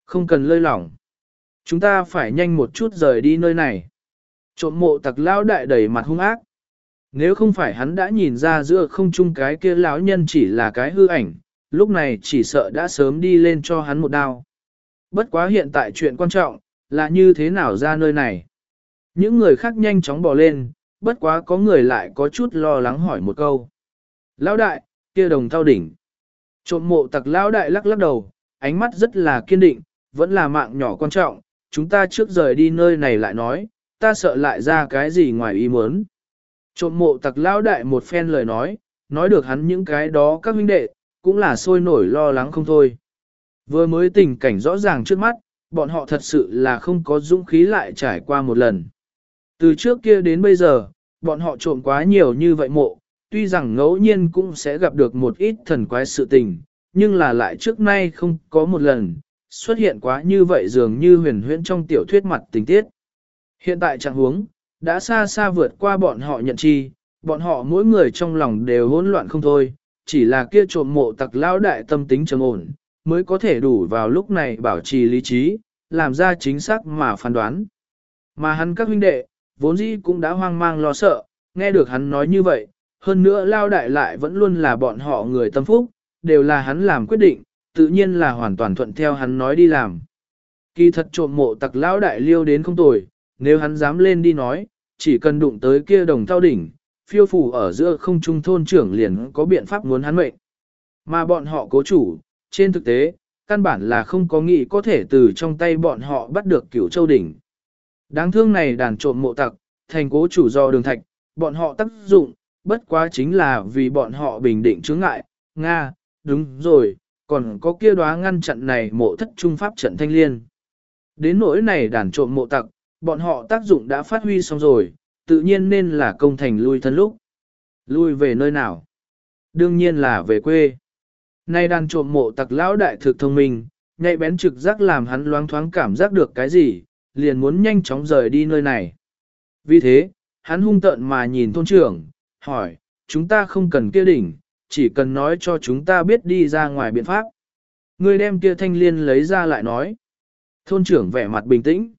Không cần lơi lỏng. Chúng ta phải nhanh một chút rời đi nơi này. Trộm mộ tặc lão đại đầy mặt hung ác. Nếu không phải hắn đã nhìn ra giữa không chung cái kia lão nhân chỉ là cái hư ảnh, lúc này chỉ sợ đã sớm đi lên cho hắn một đao. Bất quá hiện tại chuyện quan trọng, là như thế nào ra nơi này. Những người khác nhanh chóng bỏ lên, bất quá có người lại có chút lo lắng hỏi một câu. Lão đại, kia đồng thao đỉnh. Trộm mộ tặc lão đại lắc lắc đầu, ánh mắt rất là kiên định, vẫn là mạng nhỏ quan trọng, chúng ta trước rời đi nơi này lại nói, ta sợ lại ra cái gì ngoài ý muốn. Trộm mộ tặc lão đại một phen lời nói, nói được hắn những cái đó các huynh đệ, cũng là sôi nổi lo lắng không thôi. Vừa mới tình cảnh rõ ràng trước mắt, bọn họ thật sự là không có dũng khí lại trải qua một lần. Từ trước kia đến bây giờ, bọn họ trộm quá nhiều như vậy mộ, tuy rằng ngẫu nhiên cũng sẽ gặp được một ít thần quái sự tình, nhưng là lại trước nay không có một lần, xuất hiện quá như vậy dường như huyền huyễn trong tiểu thuyết mặt tình tiết. Hiện tại trạng huống đã xa xa vượt qua bọn họ nhận chi, bọn họ mỗi người trong lòng đều hỗn loạn không thôi, chỉ là kia trộm mộ tặc lao đại tâm tính trầm ổn, mới có thể đủ vào lúc này bảo trì lý trí, làm ra chính xác mà phán đoán. Mà hắn các huynh đệ, vốn dĩ cũng đã hoang mang lo sợ, nghe được hắn nói như vậy, hơn nữa lao đại lại vẫn luôn là bọn họ người tâm phúc, đều là hắn làm quyết định, tự nhiên là hoàn toàn thuận theo hắn nói đi làm. Kỳ thật trộm mộ tặc lão đại liêu đến không tồi, nếu hắn dám lên đi nói, chỉ cần đụng tới kia đồng thao đỉnh, phiêu phủ ở giữa không trung thôn trưởng liền có biện pháp muốn hắn mệnh. Mà bọn họ cố chủ, trên thực tế, căn bản là không có nghĩ có thể từ trong tay bọn họ bắt được cửu châu đỉnh. Đáng thương này đàn trộm mộ tặc, thành cố chủ do đường thạch, bọn họ tác dụng, bất quá chính là vì bọn họ bình định chướng ngại, Nga, đúng rồi, còn có kia đóa ngăn chặn này mộ thất trung pháp trận thanh liên. Đến nỗi này đàn trộm mộ tặc, bọn họ tác dụng đã phát huy xong rồi, tự nhiên nên là công thành lui thân lúc. Lui về nơi nào? Đương nhiên là về quê. Nay đàn trộm mộ tặc lão đại thực thông minh, nhạy bén trực giác làm hắn loáng thoáng cảm giác được cái gì, liền muốn nhanh chóng rời đi nơi này. Vì thế, hắn hung tợn mà nhìn thôn trưởng, hỏi, chúng ta không cần kia đỉnh, chỉ cần nói cho chúng ta biết đi ra ngoài biện pháp. Người đem kia thanh liên lấy ra lại nói. Thôn trưởng vẻ mặt bình tĩnh.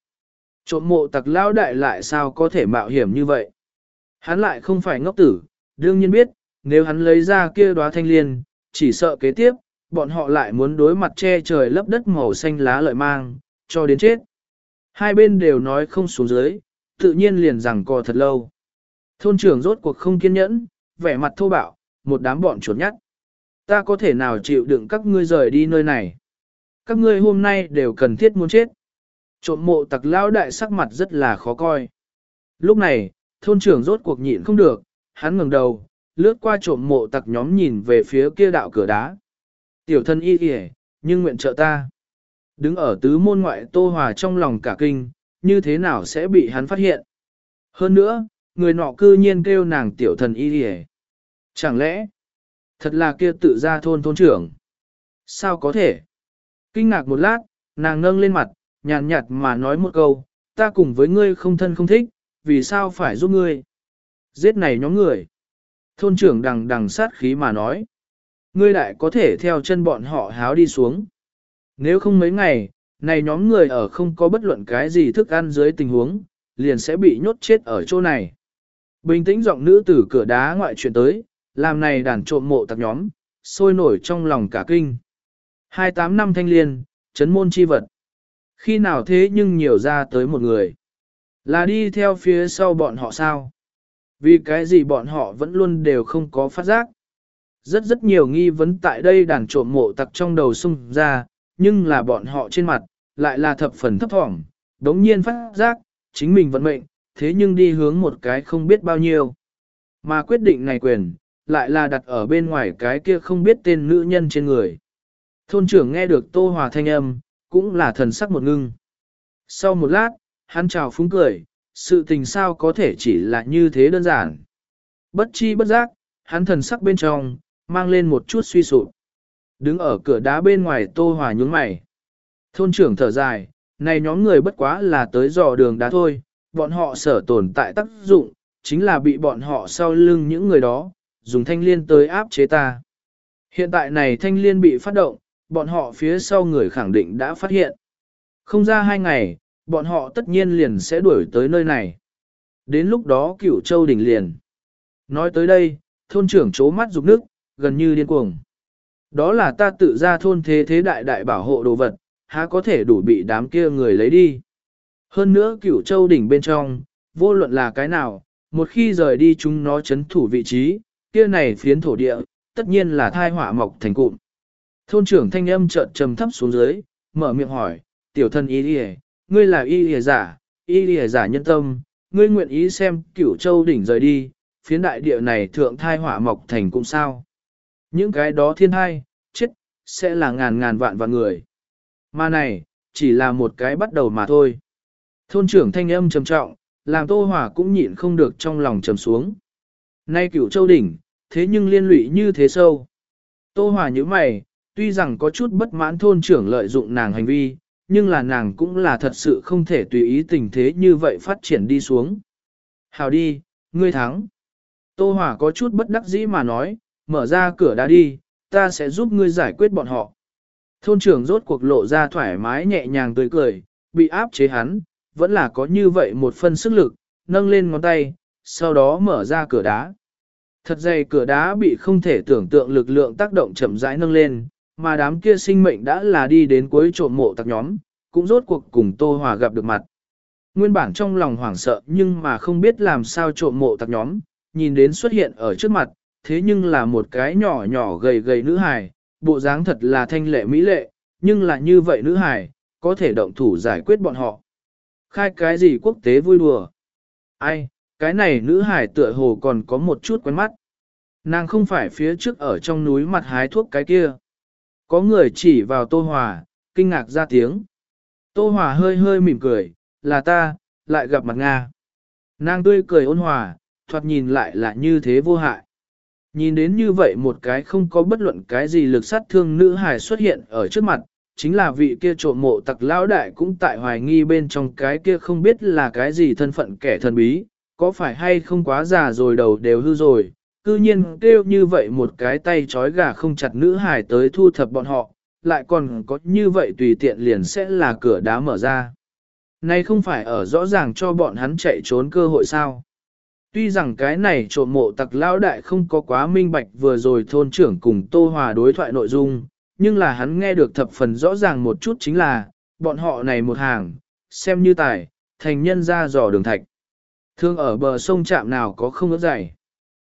Trộm mộ tặc lão đại lại sao có thể mạo hiểm như vậy? Hắn lại không phải ngốc tử, đương nhiên biết, nếu hắn lấy ra kia đóa thanh liên, chỉ sợ kế tiếp, bọn họ lại muốn đối mặt che trời lấp đất màu xanh lá lợi mang, cho đến chết. Hai bên đều nói không xuống dưới, tự nhiên liền rằng co thật lâu. Thôn trưởng rốt cuộc không kiên nhẫn, vẻ mặt thô bạo, một đám bọn chuột nhắt. Ta có thể nào chịu đựng các ngươi rời đi nơi này? Các ngươi hôm nay đều cần thiết muốn chết. Trộm mộ tặc lão đại sắc mặt rất là khó coi. Lúc này, thôn trưởng rốt cuộc nhịn không được, hắn ngẩng đầu, lướt qua trộm mộ tặc nhóm nhìn về phía kia đạo cửa đá. Tiểu thân y kìa, nhưng nguyện trợ ta. Đứng ở tứ môn ngoại tô hòa trong lòng cả kinh, như thế nào sẽ bị hắn phát hiện. Hơn nữa, người nọ cư nhiên kêu nàng tiểu thần y kìa. Chẳng lẽ, thật là kia tự ra thôn thôn trưởng? Sao có thể? Kinh ngạc một lát, nàng nâng lên mặt, nhàn nhạt mà nói một câu, ta cùng với ngươi không thân không thích, vì sao phải giúp ngươi? Giết này nhóm người. Thôn trưởng đằng đằng sát khí mà nói. Ngươi lại có thể theo chân bọn họ háo đi xuống. Nếu không mấy ngày, này nhóm người ở không có bất luận cái gì thức ăn dưới tình huống, liền sẽ bị nhốt chết ở chỗ này. Bình tĩnh giọng nữ tử cửa đá ngoại chuyện tới, làm này đàn trộm mộ tặc nhóm, sôi nổi trong lòng cả kinh. 28 năm thanh liên, chấn môn chi vật. Khi nào thế nhưng nhiều ra tới một người. Là đi theo phía sau bọn họ sao? Vì cái gì bọn họ vẫn luôn đều không có phát giác. Rất rất nhiều nghi vấn tại đây đàn trộm mộ tặc trong đầu sung ra, nhưng là bọn họ trên mặt, lại là thập phần thấp thỏm, đống nhiên phát giác, chính mình vận mệnh, thế nhưng đi hướng một cái không biết bao nhiêu. Mà quyết định này quyền, lại là đặt ở bên ngoài cái kia không biết tên nữ nhân trên người. Thôn trưởng nghe được Tô Hòa thanh âm, cũng là thần sắc một ngưng. Sau một lát, hắn chào phúng cười, sự tình sao có thể chỉ là như thế đơn giản. Bất chi bất giác, hắn thần sắc bên trong, mang lên một chút suy sụp. Đứng ở cửa đá bên ngoài Tô Hòa nhướng mày. Thôn trưởng thở dài, này nhóm người bất quá là tới dò đường đá thôi, bọn họ sở tồn tại tác dụng, chính là bị bọn họ sau lưng những người đó, dùng thanh liên tới áp chế ta. Hiện tại này thanh liên bị phát động, bọn họ phía sau người khẳng định đã phát hiện. Không ra hai ngày, bọn họ tất nhiên liền sẽ đuổi tới nơi này. Đến lúc đó cửu châu đỉnh liền. Nói tới đây, thôn trưởng chố mắt rục nước, gần như điên cuồng. Đó là ta tự ra thôn thế thế đại đại bảo hộ đồ vật, há có thể đủ bị đám kia người lấy đi. Hơn nữa cửu châu đỉnh bên trong, vô luận là cái nào, một khi rời đi chúng nó chấn thủ vị trí, kia này phiến thổ địa, tất nhiên là thai họa mọc thành cụm. Thôn trưởng thanh âm chợt trầm thấp xuống dưới, mở miệng hỏi, tiểu thân y lìa, ngươi là y lìa giả, y lìa giả nhân tâm, ngươi nguyện ý xem cửu châu đỉnh rời đi, phiến đại địa này thượng thai hỏa mọc thành cũng sao. Những cái đó thiên thai, chết, sẽ là ngàn ngàn vạn vạn người. Mà này, chỉ là một cái bắt đầu mà thôi. Thôn trưởng thanh âm trầm trọng, làm tô hỏa cũng nhịn không được trong lòng trầm xuống. Nay cửu châu đỉnh, thế nhưng liên lụy như thế sâu. Tô hỏa như mày, tuy rằng có chút bất mãn thôn trưởng lợi dụng nàng hành vi, nhưng là nàng cũng là thật sự không thể tùy ý tình thế như vậy phát triển đi xuống. Hào đi, ngươi thắng. Tô Hỏa có chút bất đắc dĩ mà nói, mở ra cửa đã đi, ta sẽ giúp ngươi giải quyết bọn họ. Thôn trưởng rốt cuộc lộ ra thoải mái nhẹ nhàng tươi cười, bị áp chế hắn, vẫn là có như vậy một phân sức lực, nâng lên ngón tay, sau đó mở ra cửa đá. Thật dày cửa đá bị không thể tưởng tượng lực lượng tác động chậm rãi nâng lên, mà đám kia sinh mệnh đã là đi đến cuối trộm mộ tặc nhóm, cũng rốt cuộc cùng Tô Hòa gặp được mặt. Nguyên bản trong lòng hoảng sợ nhưng mà không biết làm sao trộm mộ tặc nhóm, nhìn đến xuất hiện ở trước mặt, thế nhưng là một cái nhỏ nhỏ gầy gầy nữ hài, bộ dáng thật là thanh lệ mỹ lệ, nhưng là như vậy nữ hài, có thể động thủ giải quyết bọn họ. Khai cái gì quốc tế vui đùa? Ai, cái này nữ hải tựa hồ còn có một chút quen mắt. Nàng không phải phía trước ở trong núi mặt hái thuốc cái kia. Có người chỉ vào Tô Hòa, kinh ngạc ra tiếng. Tô Hòa hơi hơi mỉm cười, là ta, lại gặp mặt Nga. Nàng tươi cười ôn hòa, thoạt nhìn lại là như thế vô hại. Nhìn đến như vậy một cái không có bất luận cái gì lực sát thương nữ hài xuất hiện ở trước mặt, chính là vị kia trộm mộ tặc lão đại cũng tại hoài nghi bên trong cái kia không biết là cái gì thân phận kẻ thần bí, có phải hay không quá già rồi đầu đều hư rồi, cư nhiên kêu như vậy một cái tay trói gà không chặt nữ hài tới thu thập bọn họ, lại còn có như vậy tùy tiện liền sẽ là cửa đá mở ra. Này không phải ở rõ ràng cho bọn hắn chạy trốn cơ hội sao. Tuy rằng cái này trộm mộ tặc lão đại không có quá minh bạch vừa rồi thôn trưởng cùng Tô Hòa đối thoại nội dung, nhưng là hắn nghe được thập phần rõ ràng một chút chính là, bọn họ này một hàng, xem như tài, thành nhân ra dò đường thạch. Thương ở bờ sông chạm nào có không ớt dày.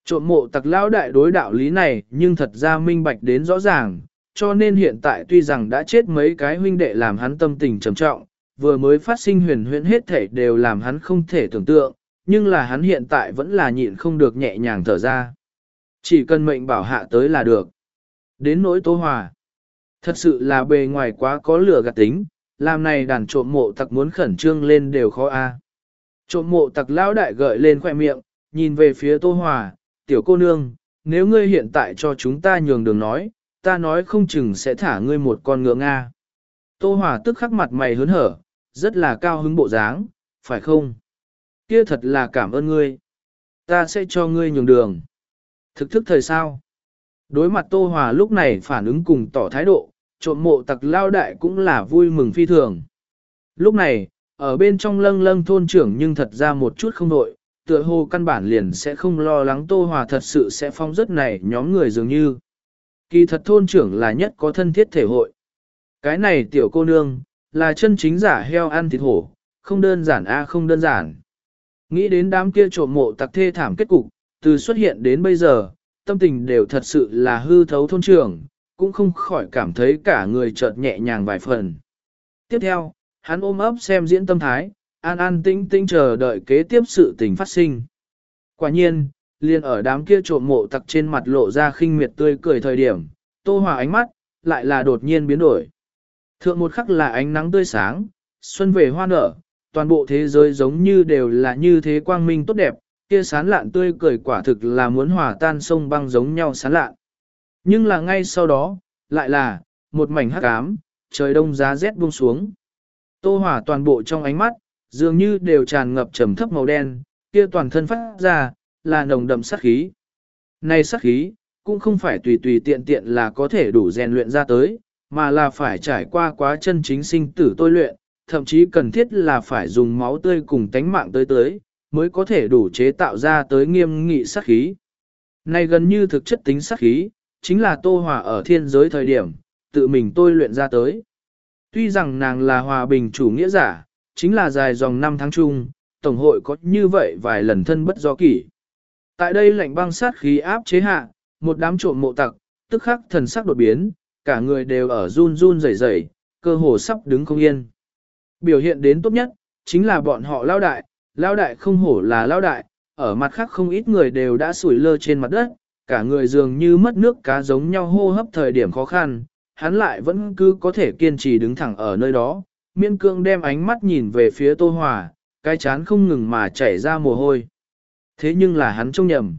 Trộm mộ tặc lão đại đối đạo lý này nhưng thật ra minh bạch đến rõ ràng, cho nên hiện tại tuy rằng đã chết mấy cái huynh đệ làm hắn tâm tình trầm trọng, vừa mới phát sinh huyền huyễn hết thể đều làm hắn không thể tưởng tượng, nhưng là hắn hiện tại vẫn là nhịn không được nhẹ nhàng thở ra. Chỉ cần mệnh bảo hạ tới là được. Đến nỗi tố hòa. Thật sự là bề ngoài quá có lửa gạt tính, làm này đàn trộm mộ tặc muốn khẩn trương lên đều khó a. Trộm mộ tặc lão đại gợi lên khoẻ miệng, nhìn về phía Tô Hòa, tiểu cô nương, nếu ngươi hiện tại cho chúng ta nhường đường nói, ta nói không chừng sẽ thả ngươi một con ngựa Nga. Tô Hòa tức khắc mặt mày hớn hở, rất là cao hứng bộ dáng, phải không? Kia thật là cảm ơn ngươi. Ta sẽ cho ngươi nhường đường. Thực thức thời sao? Đối mặt Tô Hòa lúc này phản ứng cùng tỏ thái độ, trộm mộ tặc lao đại cũng là vui mừng phi thường. Lúc này, ở bên trong lâng lâng thôn trưởng nhưng thật ra một chút không đội, tựa hồ căn bản liền sẽ không lo lắng Tô Hòa thật sự sẽ phong rất này nhóm người dường như. Kỳ thật thôn trưởng là nhất có thân thiết thể hội. Cái này tiểu cô nương, là chân chính giả heo ăn thịt hổ, không đơn giản a không đơn giản. Nghĩ đến đám kia trộm mộ tặc thê thảm kết cục, từ xuất hiện đến bây giờ, tâm tình đều thật sự là hư thấu thôn trưởng, cũng không khỏi cảm thấy cả người chợt nhẹ nhàng vài phần. Tiếp theo, hắn ôm ấp xem diễn tâm thái, an an tĩnh tĩnh chờ đợi kế tiếp sự tình phát sinh. Quả nhiên, liền ở đám kia trộm mộ tặc trên mặt lộ ra khinh miệt tươi cười thời điểm, tô hòa ánh mắt, lại là đột nhiên biến đổi. Thượng một khắc là ánh nắng tươi sáng, xuân về hoa nở, toàn bộ thế giới giống như đều là như thế quang minh tốt đẹp, kia sán lạn tươi cười quả thực là muốn hòa tan sông băng giống nhau sán lạn. Nhưng là ngay sau đó, lại là, một mảnh hắc ám, trời đông giá rét buông xuống. Tô hỏa toàn bộ trong ánh mắt, dường như đều tràn ngập trầm thấp màu đen, kia toàn thân phát ra, là nồng đậm sát khí. Này sát khí, cũng không phải tùy tùy tiện tiện là có thể đủ rèn luyện ra tới, mà là phải trải qua quá chân chính sinh tử tôi luyện, thậm chí cần thiết là phải dùng máu tươi cùng tánh mạng tới tới, mới có thể đủ chế tạo ra tới nghiêm nghị sát khí. Này gần như thực chất tính sát khí, chính là Tô Hòa ở thiên giới thời điểm, tự mình tôi luyện ra tới. Tuy rằng nàng là hòa bình chủ nghĩa giả, chính là dài dòng năm tháng chung, Tổng hội có như vậy vài lần thân bất do kỷ. Tại đây lệnh băng sát khí áp chế hạ, một đám trộm mộ tặc, tức khắc thần sắc đột biến, cả người đều ở run run rẩy rẩy, cơ hồ sắp đứng không yên. Biểu hiện đến tốt nhất, chính là bọn họ lao đại, lao đại không hổ là lao đại, ở mặt khác không ít người đều đã sủi lơ trên mặt đất, cả người dường như mất nước cá giống nhau hô hấp thời điểm khó khăn, hắn lại vẫn cứ có thể kiên trì đứng thẳng ở nơi đó, miên cương đem ánh mắt nhìn về phía Tô Hòa, cái chán không ngừng mà chảy ra mồ hôi. Thế nhưng là hắn trông nhầm.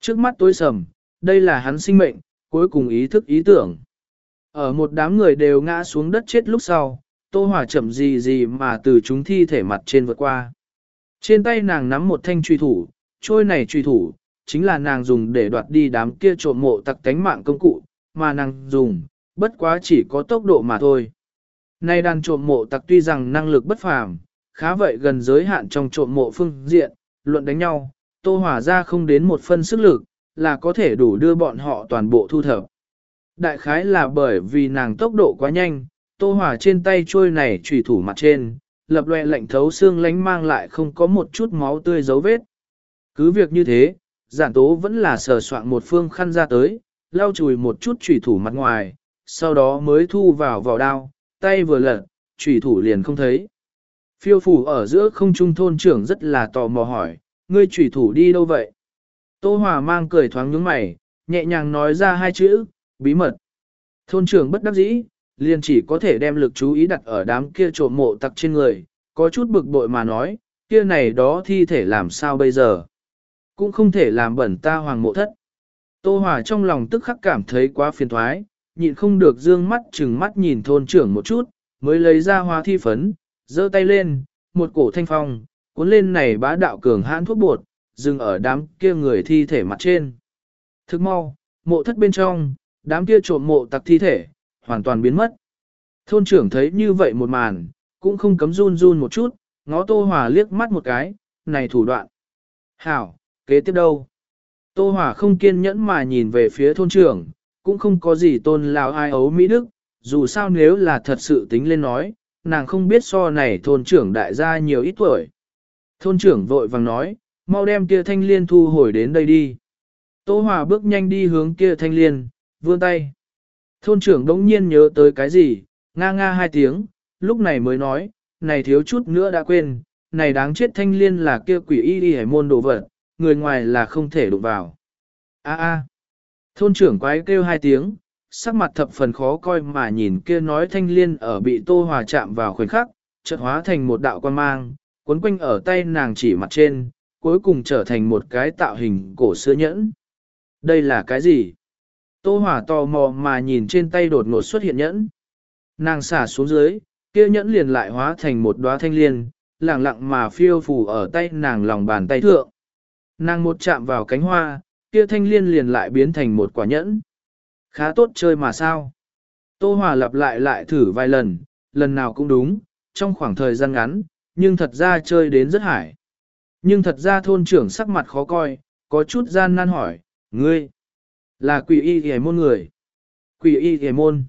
Trước mắt tối sầm, đây là hắn sinh mệnh, cuối cùng ý thức ý tưởng. Ở một đám người đều ngã xuống đất chết lúc sau, Tô Hòa chậm gì gì mà từ chúng thi thể mặt trên vượt qua. Trên tay nàng nắm một thanh truy thủ, trôi này truy thủ, chính là nàng dùng để đoạt đi đám kia trộm mộ tặc tánh mạng công cụ, mà nàng dùng, bất quá chỉ có tốc độ mà thôi. Nay đàn trộm mộ tặc tuy rằng năng lực bất phàm, khá vậy gần giới hạn trong trộm mộ phương diện, luận đánh nhau, Tô hỏa ra không đến một phân sức lực, là có thể đủ đưa bọn họ toàn bộ thu thập. Đại khái là bởi vì nàng tốc độ quá nhanh, Tô hỏa trên tay trôi này trùy thủ mặt trên, lập loè lạnh thấu xương lánh mang lại không có một chút máu tươi dấu vết. Cứ việc như thế, giản tố vẫn là sờ soạn một phương khăn ra tới, lau chùi một chút trùy thủ mặt ngoài, sau đó mới thu vào vỏ đao, tay vừa lật, trùy thủ liền không thấy. Phiêu phủ ở giữa không trung thôn trưởng rất là tò mò hỏi, ngươi trùy thủ đi đâu vậy? Tô Hòa mang cười thoáng nhướng mày, nhẹ nhàng nói ra hai chữ, bí mật. Thôn trưởng bất đắc dĩ, liền chỉ có thể đem lực chú ý đặt ở đám kia trộm mộ tặc trên người, có chút bực bội mà nói, kia này đó thi thể làm sao bây giờ? Cũng không thể làm bẩn ta hoàng mộ thất. Tô Hòa trong lòng tức khắc cảm thấy quá phiền thoái, nhịn không được dương mắt chừng mắt nhìn thôn trưởng một chút, mới lấy ra hoa thi phấn, giơ tay lên, một cổ thanh phong, cuốn lên này bá đạo cường hãn thuốc bột, dừng ở đám kia người thi thể mặt trên. Thức mau, mộ thất bên trong, đám kia trộm mộ tặc thi thể, hoàn toàn biến mất. Thôn trưởng thấy như vậy một màn, cũng không cấm run run một chút, ngó Tô Hòa liếc mắt một cái, này thủ đoạn. Hảo, kế tiếp đâu? Tô Hòa không kiên nhẫn mà nhìn về phía thôn trưởng, cũng không có gì tôn lão ai ấu Mỹ Đức, dù sao nếu là thật sự tính lên nói, nàng không biết so này thôn trưởng đại gia nhiều ít tuổi. Thôn trưởng vội vàng nói, mau đem kia thanh liên thu hồi đến đây đi. Tô Hòa bước nhanh đi hướng kia thanh liên, vươn tay. Thôn trưởng đống nhiên nhớ tới cái gì, nga nga hai tiếng, lúc này mới nói, này thiếu chút nữa đã quên, này đáng chết thanh liên là kia quỷ y đi hải môn đồ vật, người ngoài là không thể đụng vào. A a. Thôn trưởng quái kêu hai tiếng, sắc mặt thập phần khó coi mà nhìn kia nói thanh liên ở bị tô hòa chạm vào khoảnh khắc, chợt hóa thành một đạo quan mang, cuốn quanh ở tay nàng chỉ mặt trên, cuối cùng trở thành một cái tạo hình cổ xưa nhẫn. Đây là cái gì? Tô hỏa tò mò mà nhìn trên tay đột ngột xuất hiện nhẫn. Nàng xả xuống dưới, kia nhẫn liền lại hóa thành một đóa thanh liên, lặng lặng mà phiêu phù ở tay nàng lòng bàn tay thượng. Nàng một chạm vào cánh hoa, kia thanh liên liền lại biến thành một quả nhẫn. Khá tốt chơi mà sao? Tô Hòa lặp lại lại thử vài lần, lần nào cũng đúng, trong khoảng thời gian ngắn, nhưng thật ra chơi đến rất hải. Nhưng thật ra thôn trưởng sắc mặt khó coi, có chút gian nan hỏi, ngươi, là quỷ y hề môn người. Quỷ y hề môn.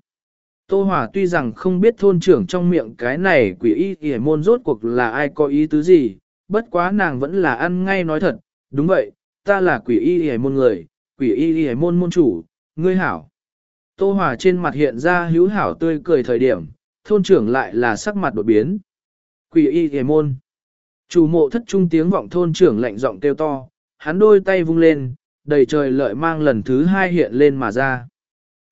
Tô Hòa tuy rằng không biết thôn trưởng trong miệng cái này quỷ y hề môn rốt cuộc là ai có ý tứ gì, bất quá nàng vẫn là ăn ngay nói thật, đúng vậy, ta là quỷ y hề môn người, quỷ y hề môn môn chủ, ngươi hảo. Tô Hòa trên mặt hiện ra hữu hảo tươi cười thời điểm, thôn trưởng lại là sắc mặt đột biến. Quỷ y hề môn. Chủ mộ thất trung tiếng vọng thôn trưởng lạnh giọng kêu to, hắn đôi tay vung lên, đầy trời lợi mang lần thứ hai hiện lên mà ra.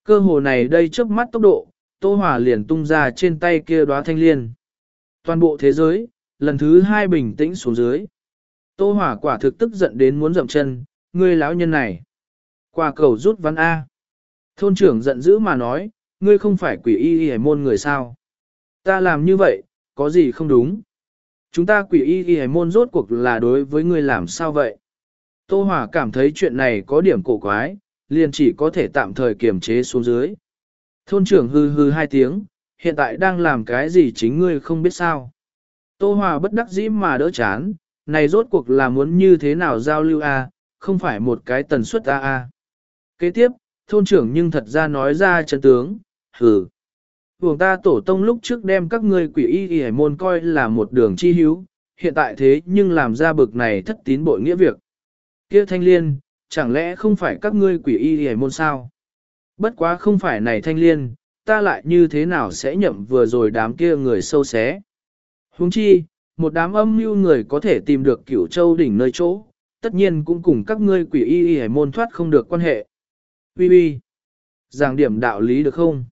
Cơ hồ này đây trước mắt tốc độ, Tô Hòa liền tung ra trên tay kia đóa thanh liên. Toàn bộ thế giới, lần thứ hai bình tĩnh xuống dưới. Tô Hỏa quả thực tức giận đến muốn dậm chân, ngươi lão nhân này. Qua cầu rút văn A. Thôn trưởng giận dữ mà nói, ngươi không phải quỷ y y môn người sao. Ta làm như vậy, có gì không đúng. Chúng ta quỷ y y môn rốt cuộc là đối với ngươi làm sao vậy? Tô Hỏa cảm thấy chuyện này có điểm cổ quái, liền chỉ có thể tạm thời kiềm chế xuống dưới. Thôn trưởng hư hư hai tiếng, hiện tại đang làm cái gì chính ngươi không biết sao. Tô Hòa bất đắc dĩ mà đỡ chán, này rốt cuộc là muốn như thế nào giao lưu a, không phải một cái tần suất a a. Kế tiếp, thôn trưởng nhưng thật ra nói ra chân tướng, hừ. Vùng ta tổ tông lúc trước đem các ngươi quỷ y y môn coi là một đường chi hiếu, hiện tại thế nhưng làm ra bực này thất tín bội nghĩa việc. Kia thanh liên, chẳng lẽ không phải các ngươi quỷ y y môn sao? Bất quá không phải này thanh liên, ta lại như thế nào sẽ nhậm vừa rồi đám kia người sâu xé. Huống chi, một đám âm mưu người có thể tìm được cửu châu đỉnh nơi chỗ, tất nhiên cũng cùng các ngươi quỷ y y hải môn thoát không được quan hệ. Bi bi, giảng điểm đạo lý được không?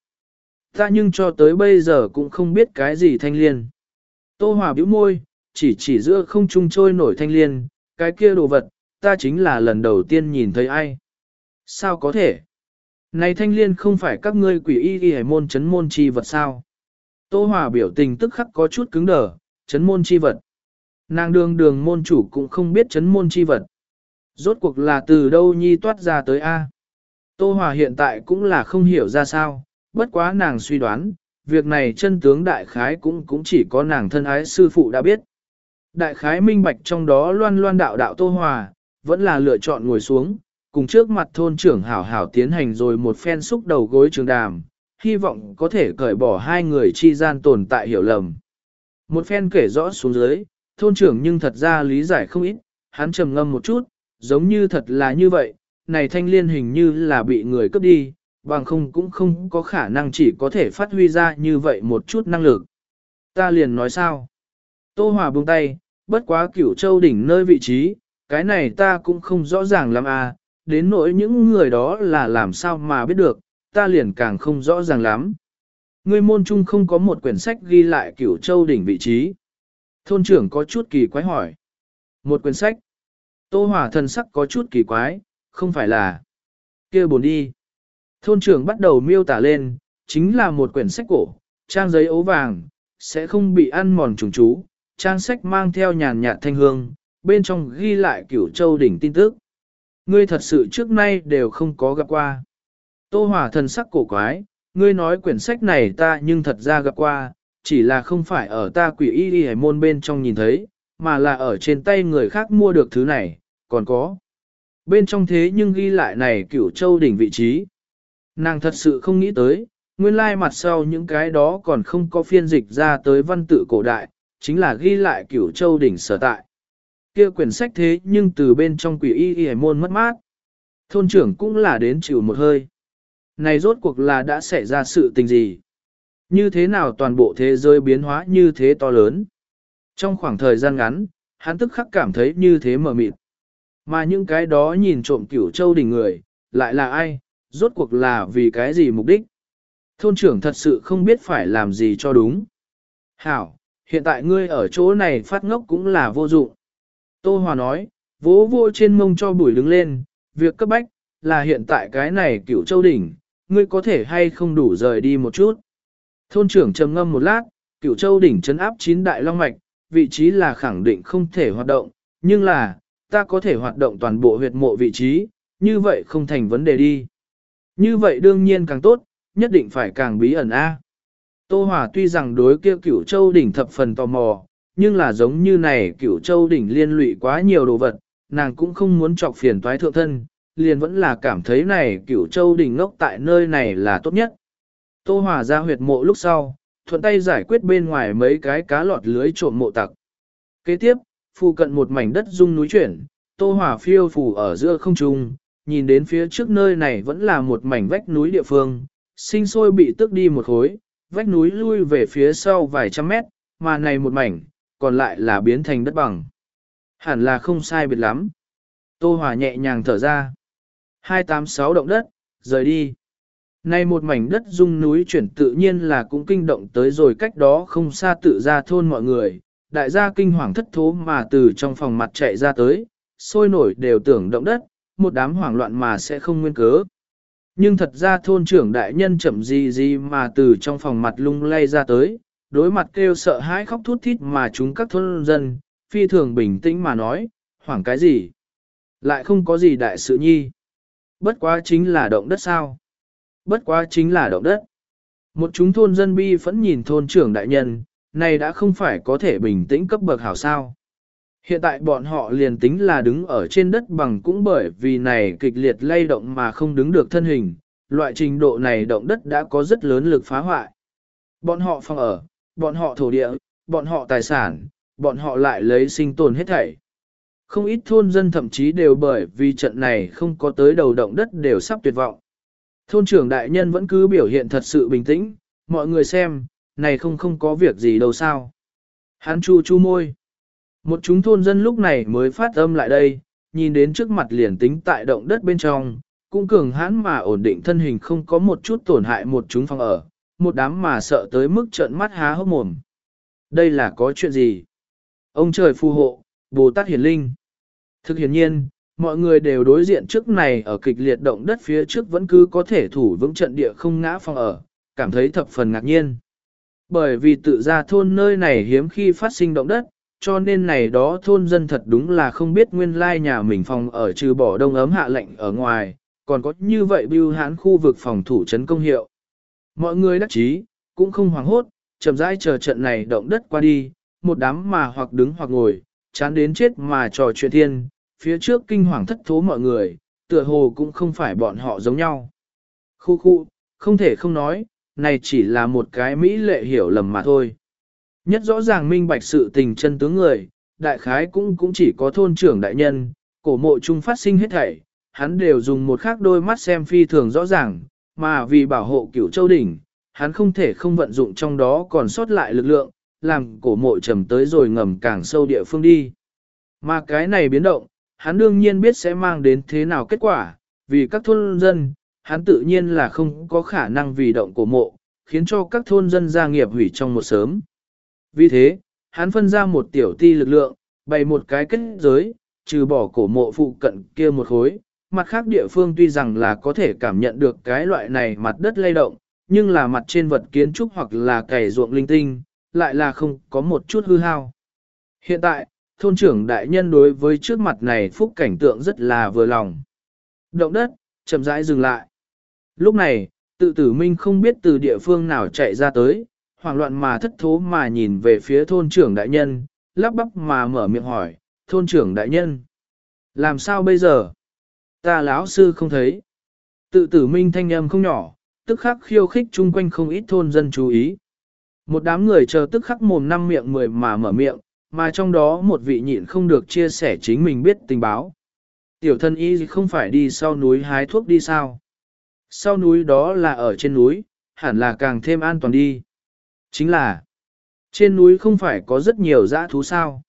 Ta nhưng cho tới bây giờ cũng không biết cái gì thanh liên. Tô Hòa bĩu môi, chỉ chỉ giữa không trung trôi nổi thanh liên, cái kia đồ vật, ta chính là lần đầu tiên nhìn thấy ai. Sao có thể? Này thanh liên không phải các ngươi quỷ y y hải môn chấn môn chi vật sao? Tô Hòa biểu tình tức khắc có chút cứng đờ, chấn môn chi vật. Nàng đường đường môn chủ cũng không biết chấn môn chi vật. Rốt cuộc là từ đâu nhi toát ra tới A. Tô Hòa hiện tại cũng là không hiểu ra sao, bất quá nàng suy đoán, việc này chân tướng đại khái cũng cũng chỉ có nàng thân ái sư phụ đã biết. Đại khái minh bạch trong đó loan loan đạo đạo Tô Hòa, vẫn là lựa chọn ngồi xuống, cùng trước mặt thôn trưởng hảo hảo tiến hành rồi một phen xúc đầu gối trường đàm, hy vọng có thể cởi bỏ hai người chi gian tồn tại hiểu lầm. Một phen kể rõ xuống dưới, thôn trưởng nhưng thật ra lý giải không ít, hắn trầm ngâm một chút, giống như thật là như vậy, này thanh liên hình như là bị người cướp đi, bằng không cũng không có khả năng chỉ có thể phát huy ra như vậy một chút năng lực. Ta liền nói sao? Tô Hòa buông tay, bất quá cửu châu đỉnh nơi vị trí, cái này ta cũng không rõ ràng lắm à, đến nỗi những người đó là làm sao mà biết được, ta liền càng không rõ ràng lắm. Ngươi môn trung không có một quyển sách ghi lại cửu châu đỉnh vị trí. Thôn trưởng có chút kỳ quái hỏi. Một quyển sách. Tô hỏa thần sắc có chút kỳ quái, không phải là kia buồn đi. Thôn trưởng bắt đầu miêu tả lên, chính là một quyển sách cổ, trang giấy ấu vàng, sẽ không bị ăn mòn trùng chú, trang sách mang theo nhàn nhạt thanh hương, bên trong ghi lại cửu châu đỉnh tin tức. Ngươi thật sự trước nay đều không có gặp qua. Tô hỏa thần sắc cổ quái, ngươi nói quyển sách này ta nhưng thật ra gặp qua, chỉ là không phải ở ta quỷ y y hải môn bên trong nhìn thấy, mà là ở trên tay người khác mua được thứ này, còn có. Bên trong thế nhưng ghi lại này cửu châu đỉnh vị trí. Nàng thật sự không nghĩ tới, nguyên lai mặt sau những cái đó còn không có phiên dịch ra tới văn tự cổ đại, chính là ghi lại cửu châu đỉnh sở tại. kia quyển sách thế nhưng từ bên trong quỷ y y hải môn mất mát. Thôn trưởng cũng là đến chịu một hơi. Này rốt cuộc là đã xảy ra sự tình gì? Như thế nào toàn bộ thế giới biến hóa như thế to lớn? Trong khoảng thời gian ngắn, hắn tức khắc cảm thấy như thế mờ mịt. Mà những cái đó nhìn trộm cửu châu đỉnh người, lại là ai, rốt cuộc là vì cái gì mục đích? Thôn trưởng thật sự không biết phải làm gì cho đúng. Hảo, hiện tại ngươi ở chỗ này phát ngốc cũng là vô dụng. Tô Hòa nói, vỗ vô trên mông cho bùi đứng lên, việc cấp bách, là hiện tại cái này cửu châu đỉnh, ngươi có thể hay không đủ rời đi một chút. Thôn trưởng trầm ngâm một lát, cửu châu đỉnh chấn áp chín đại long mạch, vị trí là khẳng định không thể hoạt động, nhưng là, ta có thể hoạt động toàn bộ huyệt mộ vị trí, như vậy không thành vấn đề đi. Như vậy đương nhiên càng tốt, nhất định phải càng bí ẩn A. Tô Hòa tuy rằng đối kia cửu châu đỉnh thập phần tò mò, nhưng là giống như này cửu châu đỉnh liên lụy quá nhiều đồ vật, nàng cũng không muốn chọc phiền toái thượng thân, liền vẫn là cảm thấy này cửu châu đỉnh ngốc tại nơi này là tốt nhất. Tô Hòa ra huyệt mộ lúc sau, thuận tay giải quyết bên ngoài mấy cái cá lọt lưới trộm mộ tặc. Kế tiếp, phụ cận một mảnh đất rung núi chuyển, Tô Hòa phiêu phù ở giữa không trung, nhìn đến phía trước nơi này vẫn là một mảnh vách núi địa phương, sinh sôi bị tước đi một khối, vách núi lui về phía sau vài trăm mét, mà này một mảnh, còn lại là biến thành đất bằng. Hẳn là không sai biệt lắm. Tô Hòa nhẹ nhàng thở ra. 286 động đất, rời đi. Nay một mảnh đất rung núi chuyển tự nhiên là cũng kinh động tới rồi cách đó không xa tự ra thôn mọi người, đại gia kinh hoàng thất thố mà từ trong phòng mặt chạy ra tới, sôi nổi đều tưởng động đất, một đám hoảng loạn mà sẽ không nguyên cớ. Nhưng thật ra thôn trưởng đại nhân chậm gì gì mà từ trong phòng mặt lung lay ra tới, đối mặt kêu sợ hãi khóc thút thít mà chúng các thôn dân, phi thường bình tĩnh mà nói, hoảng cái gì? Lại không có gì đại sự nhi. Bất quá chính là động đất sao? Bất quá chính là động đất. Một chúng thôn dân bi phẫn nhìn thôn trưởng đại nhân, này đã không phải có thể bình tĩnh cấp bậc hảo sao. Hiện tại bọn họ liền tính là đứng ở trên đất bằng cũng bởi vì này kịch liệt lay động mà không đứng được thân hình, loại trình độ này động đất đã có rất lớn lực phá hoại. Bọn họ phòng ở, bọn họ thổ địa, bọn họ tài sản, bọn họ lại lấy sinh tồn hết thảy. Không ít thôn dân thậm chí đều bởi vì trận này không có tới đầu động đất đều sắp tuyệt vọng. Thôn trưởng đại nhân vẫn cứ biểu hiện thật sự bình tĩnh, mọi người xem, này không không có việc gì đâu sao. Hắn chu chu môi. Một chúng thôn dân lúc này mới phát âm lại đây, nhìn đến trước mặt liền tính tại động đất bên trong, cũng cường hãn mà ổn định thân hình không có một chút tổn hại một chúng phòng ở, một đám mà sợ tới mức trợn mắt há hốc mồm. Đây là có chuyện gì? Ông trời phù hộ, Bồ Tát Hiển Linh. Thực hiển nhiên, mọi người đều đối diện trước này ở kịch liệt động đất phía trước vẫn cứ có thể thủ vững trận địa không ngã phòng ở, cảm thấy thập phần ngạc nhiên. Bởi vì tự ra thôn nơi này hiếm khi phát sinh động đất, cho nên này đó thôn dân thật đúng là không biết nguyên lai nhà mình phòng ở trừ bỏ đông ấm hạ lạnh ở ngoài, còn có như vậy bưu hãn khu vực phòng thủ trấn công hiệu. Mọi người đắc chí, cũng không hoảng hốt, chậm rãi chờ trận này động đất qua đi, một đám mà hoặc đứng hoặc ngồi, chán đến chết mà trò chuyện thiên, phía trước kinh hoàng thất thố mọi người, tựa hồ cũng không phải bọn họ giống nhau. Khu khu, không thể không nói, này chỉ là một cái mỹ lệ hiểu lầm mà thôi. Nhất rõ ràng minh bạch sự tình chân tướng người, đại khái cũng cũng chỉ có thôn trưởng đại nhân, cổ mộ trung phát sinh hết thảy, hắn đều dùng một khác đôi mắt xem phi thường rõ ràng, mà vì bảo hộ cửu châu đỉnh, hắn không thể không vận dụng trong đó còn sót lại lực lượng, làm cổ mộ trầm tới rồi ngầm càng sâu địa phương đi. Mà cái này biến động, hắn đương nhiên biết sẽ mang đến thế nào kết quả, vì các thôn dân, hắn tự nhiên là không có khả năng vì động cổ mộ, khiến cho các thôn dân gia nghiệp hủy trong một sớm. Vì thế, hắn phân ra một tiểu ti lực lượng, bày một cái kết giới, trừ bỏ cổ mộ phụ cận kia một khối, mặt khác địa phương tuy rằng là có thể cảm nhận được cái loại này mặt đất lay động, nhưng là mặt trên vật kiến trúc hoặc là cày ruộng linh tinh, lại là không có một chút hư hao. Hiện tại, thôn trưởng đại nhân đối với trước mặt này phúc cảnh tượng rất là vừa lòng. Động đất, chậm rãi dừng lại. Lúc này, tự tử minh không biết từ địa phương nào chạy ra tới, hoảng loạn mà thất thố mà nhìn về phía thôn trưởng đại nhân, lắp bắp mà mở miệng hỏi, thôn trưởng đại nhân. Làm sao bây giờ? Ta lão sư không thấy. Tự tử minh thanh âm không nhỏ, tức khắc khiêu khích chung quanh không ít thôn dân chú ý. Một đám người chờ tức khắc mồm năm miệng mười mà mở miệng, mà trong đó một vị nhịn không được chia sẻ chính mình biết tình báo. Tiểu thân y không phải đi sau núi hái thuốc đi sao? Sau núi đó là ở trên núi, hẳn là càng thêm an toàn đi. Chính là, trên núi không phải có rất nhiều dã thú sao?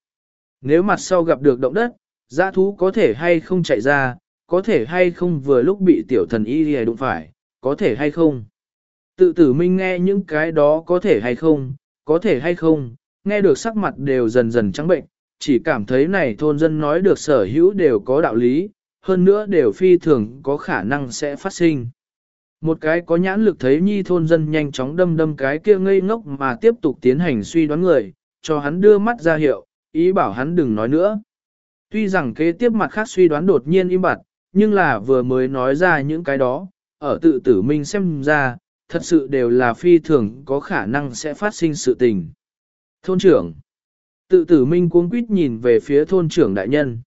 Nếu mặt sau gặp được động đất, dã thú có thể hay không chạy ra, có thể hay không vừa lúc bị tiểu thần y lìa đụng phải, có thể hay không. Tự tử minh nghe những cái đó có thể hay không, có thể hay không, nghe được sắc mặt đều dần dần trắng bệnh, chỉ cảm thấy này thôn dân nói được sở hữu đều có đạo lý, hơn nữa đều phi thường có khả năng sẽ phát sinh. Một cái có nhãn lực thấy nhi thôn dân nhanh chóng đâm đâm cái kia ngây ngốc mà tiếp tục tiến hành suy đoán người, cho hắn đưa mắt ra hiệu, ý bảo hắn đừng nói nữa. Tuy rằng kế tiếp mặt khác suy đoán đột nhiên im bặt, nhưng là vừa mới nói ra những cái đó, ở tự tử minh xem ra, thật sự đều là phi thường có khả năng sẽ phát sinh sự tình. Thôn trưởng Tự tử minh cuống quýt nhìn về phía thôn trưởng đại nhân.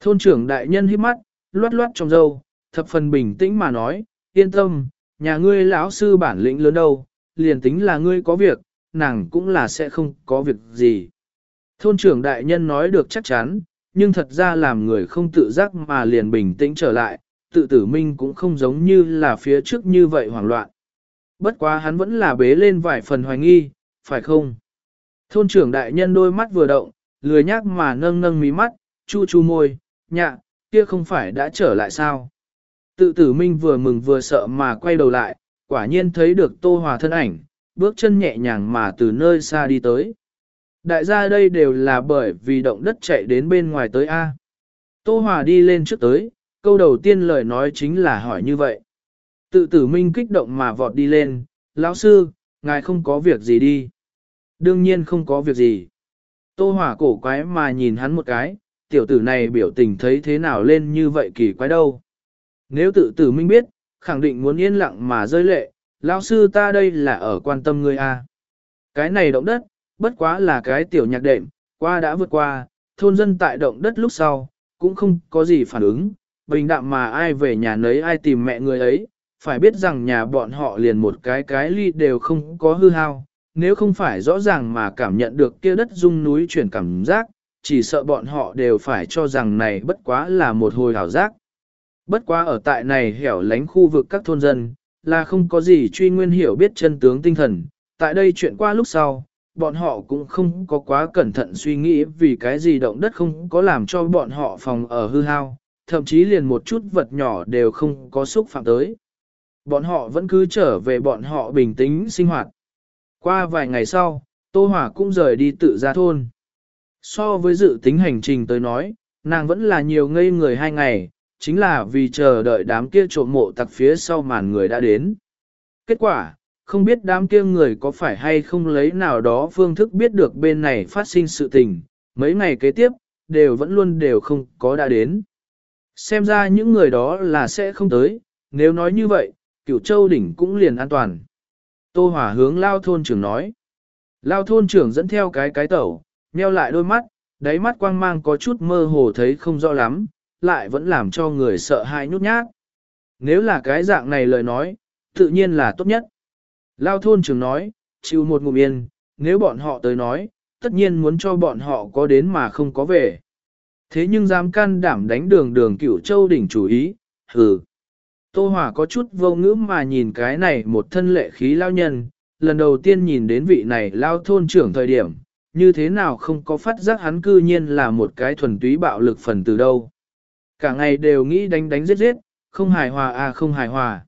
Thôn trưởng đại nhân hít mắt, loát loát trong râu thập phần bình tĩnh mà nói, yên tâm, nhà ngươi lão sư bản lĩnh lớn đâu, liền tính là ngươi có việc, nàng cũng là sẽ không có việc gì. Thôn trưởng đại nhân nói được chắc chắn, nhưng thật ra làm người không tự giác mà liền bình tĩnh trở lại, tự tử minh cũng không giống như là phía trước như vậy hoảng loạn. Bất quá hắn vẫn là bế lên vài phần hoài nghi, phải không? Thôn trưởng đại nhân đôi mắt vừa động, lười nhác mà nâng nâng mí mắt, chu chu môi, nhạ, kia không phải đã trở lại sao? Tự tử minh vừa mừng vừa sợ mà quay đầu lại, quả nhiên thấy được tô hòa thân ảnh, bước chân nhẹ nhàng mà từ nơi xa đi tới. Đại gia đây đều là bởi vì động đất chạy đến bên ngoài tới A. Tô hòa đi lên trước tới, câu đầu tiên lời nói chính là hỏi như vậy. Tự tử minh kích động mà vọt đi lên, lão sư, ngài không có việc gì đi. Đương nhiên không có việc gì. Tô hỏa cổ quái mà nhìn hắn một cái, tiểu tử này biểu tình thấy thế nào lên như vậy kỳ quái đâu. Nếu tự tử minh biết, khẳng định muốn yên lặng mà rơi lệ, lão sư ta đây là ở quan tâm ngươi a. À. Cái này động đất, bất quá là cái tiểu nhạc đệm, qua đã vượt qua, thôn dân tại động đất lúc sau, cũng không có gì phản ứng, bình đạm mà ai về nhà nấy ai tìm mẹ người ấy, phải biết rằng nhà bọn họ liền một cái cái ly đều không có hư hao, nếu không phải rõ ràng mà cảm nhận được kia đất rung núi chuyển cảm giác, chỉ sợ bọn họ đều phải cho rằng này bất quá là một hồi hảo giác. Bất quá ở tại này hẻo lánh khu vực các thôn dân, là không có gì truy nguyên hiểu biết chân tướng tinh thần, tại đây chuyện qua lúc sau, bọn họ cũng không có quá cẩn thận suy nghĩ vì cái gì động đất không có làm cho bọn họ phòng ở hư hao, thậm chí liền một chút vật nhỏ đều không có xúc phạm tới. Bọn họ vẫn cứ trở về bọn họ bình tĩnh sinh hoạt. Qua vài ngày sau, Tô Hỏa cũng rời đi tự ra thôn. So với dự tính hành trình tới nói, nàng vẫn là nhiều ngây người hai ngày, chính là vì chờ đợi đám kia trộm mộ tặc phía sau màn người đã đến. Kết quả, không biết đám kia người có phải hay không lấy nào đó phương thức biết được bên này phát sinh sự tình, mấy ngày kế tiếp, đều vẫn luôn đều không có đã đến. Xem ra những người đó là sẽ không tới, nếu nói như vậy, cửu châu đỉnh cũng liền an toàn. Tô Hòa hướng lao thôn trưởng nói. Lao thôn trưởng dẫn theo cái cái tẩu, nheo lại đôi mắt, đáy mắt quang mang có chút mơ hồ thấy không rõ lắm, lại vẫn làm cho người sợ hãi nhút nhát. Nếu là cái dạng này lời nói, tự nhiên là tốt nhất. Lao thôn trưởng nói, chịu một ngụm yên, nếu bọn họ tới nói, tất nhiên muốn cho bọn họ có đến mà không có về. Thế nhưng dám can đảm đánh đường đường cửu châu đỉnh chủ ý, hừ. Tô Hòa có chút vô ngữ mà nhìn cái này một thân lệ khí lao nhân, lần đầu tiên nhìn đến vị này lao thôn trưởng thời điểm, như thế nào không có phát giác hắn cư nhiên là một cái thuần túy bạo lực phần từ đâu. Cả ngày đều nghĩ đánh đánh giết giết, không hài hòa à không hài hòa.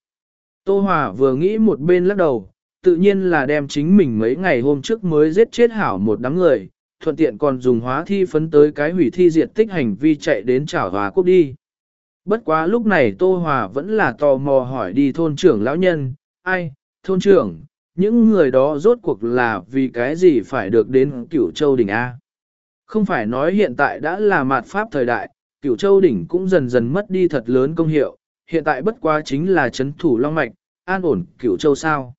Tô Hòa vừa nghĩ một bên lắc đầu, tự nhiên là đem chính mình mấy ngày hôm trước mới giết chết hảo một đám người, thuận tiện còn dùng hóa thi phấn tới cái hủy thi diệt tích hành vi chạy đến trả hòa quốc đi. Bất quá lúc này Tô Hòa vẫn là tò mò hỏi đi thôn trưởng lão nhân, ai, thôn trưởng, những người đó rốt cuộc là vì cái gì phải được đến cửu châu đỉnh A. Không phải nói hiện tại đã là mạt pháp thời đại, cửu châu đỉnh cũng dần dần mất đi thật lớn công hiệu, hiện tại bất quá chính là chấn thủ long mạch, an ổn cửu châu sao.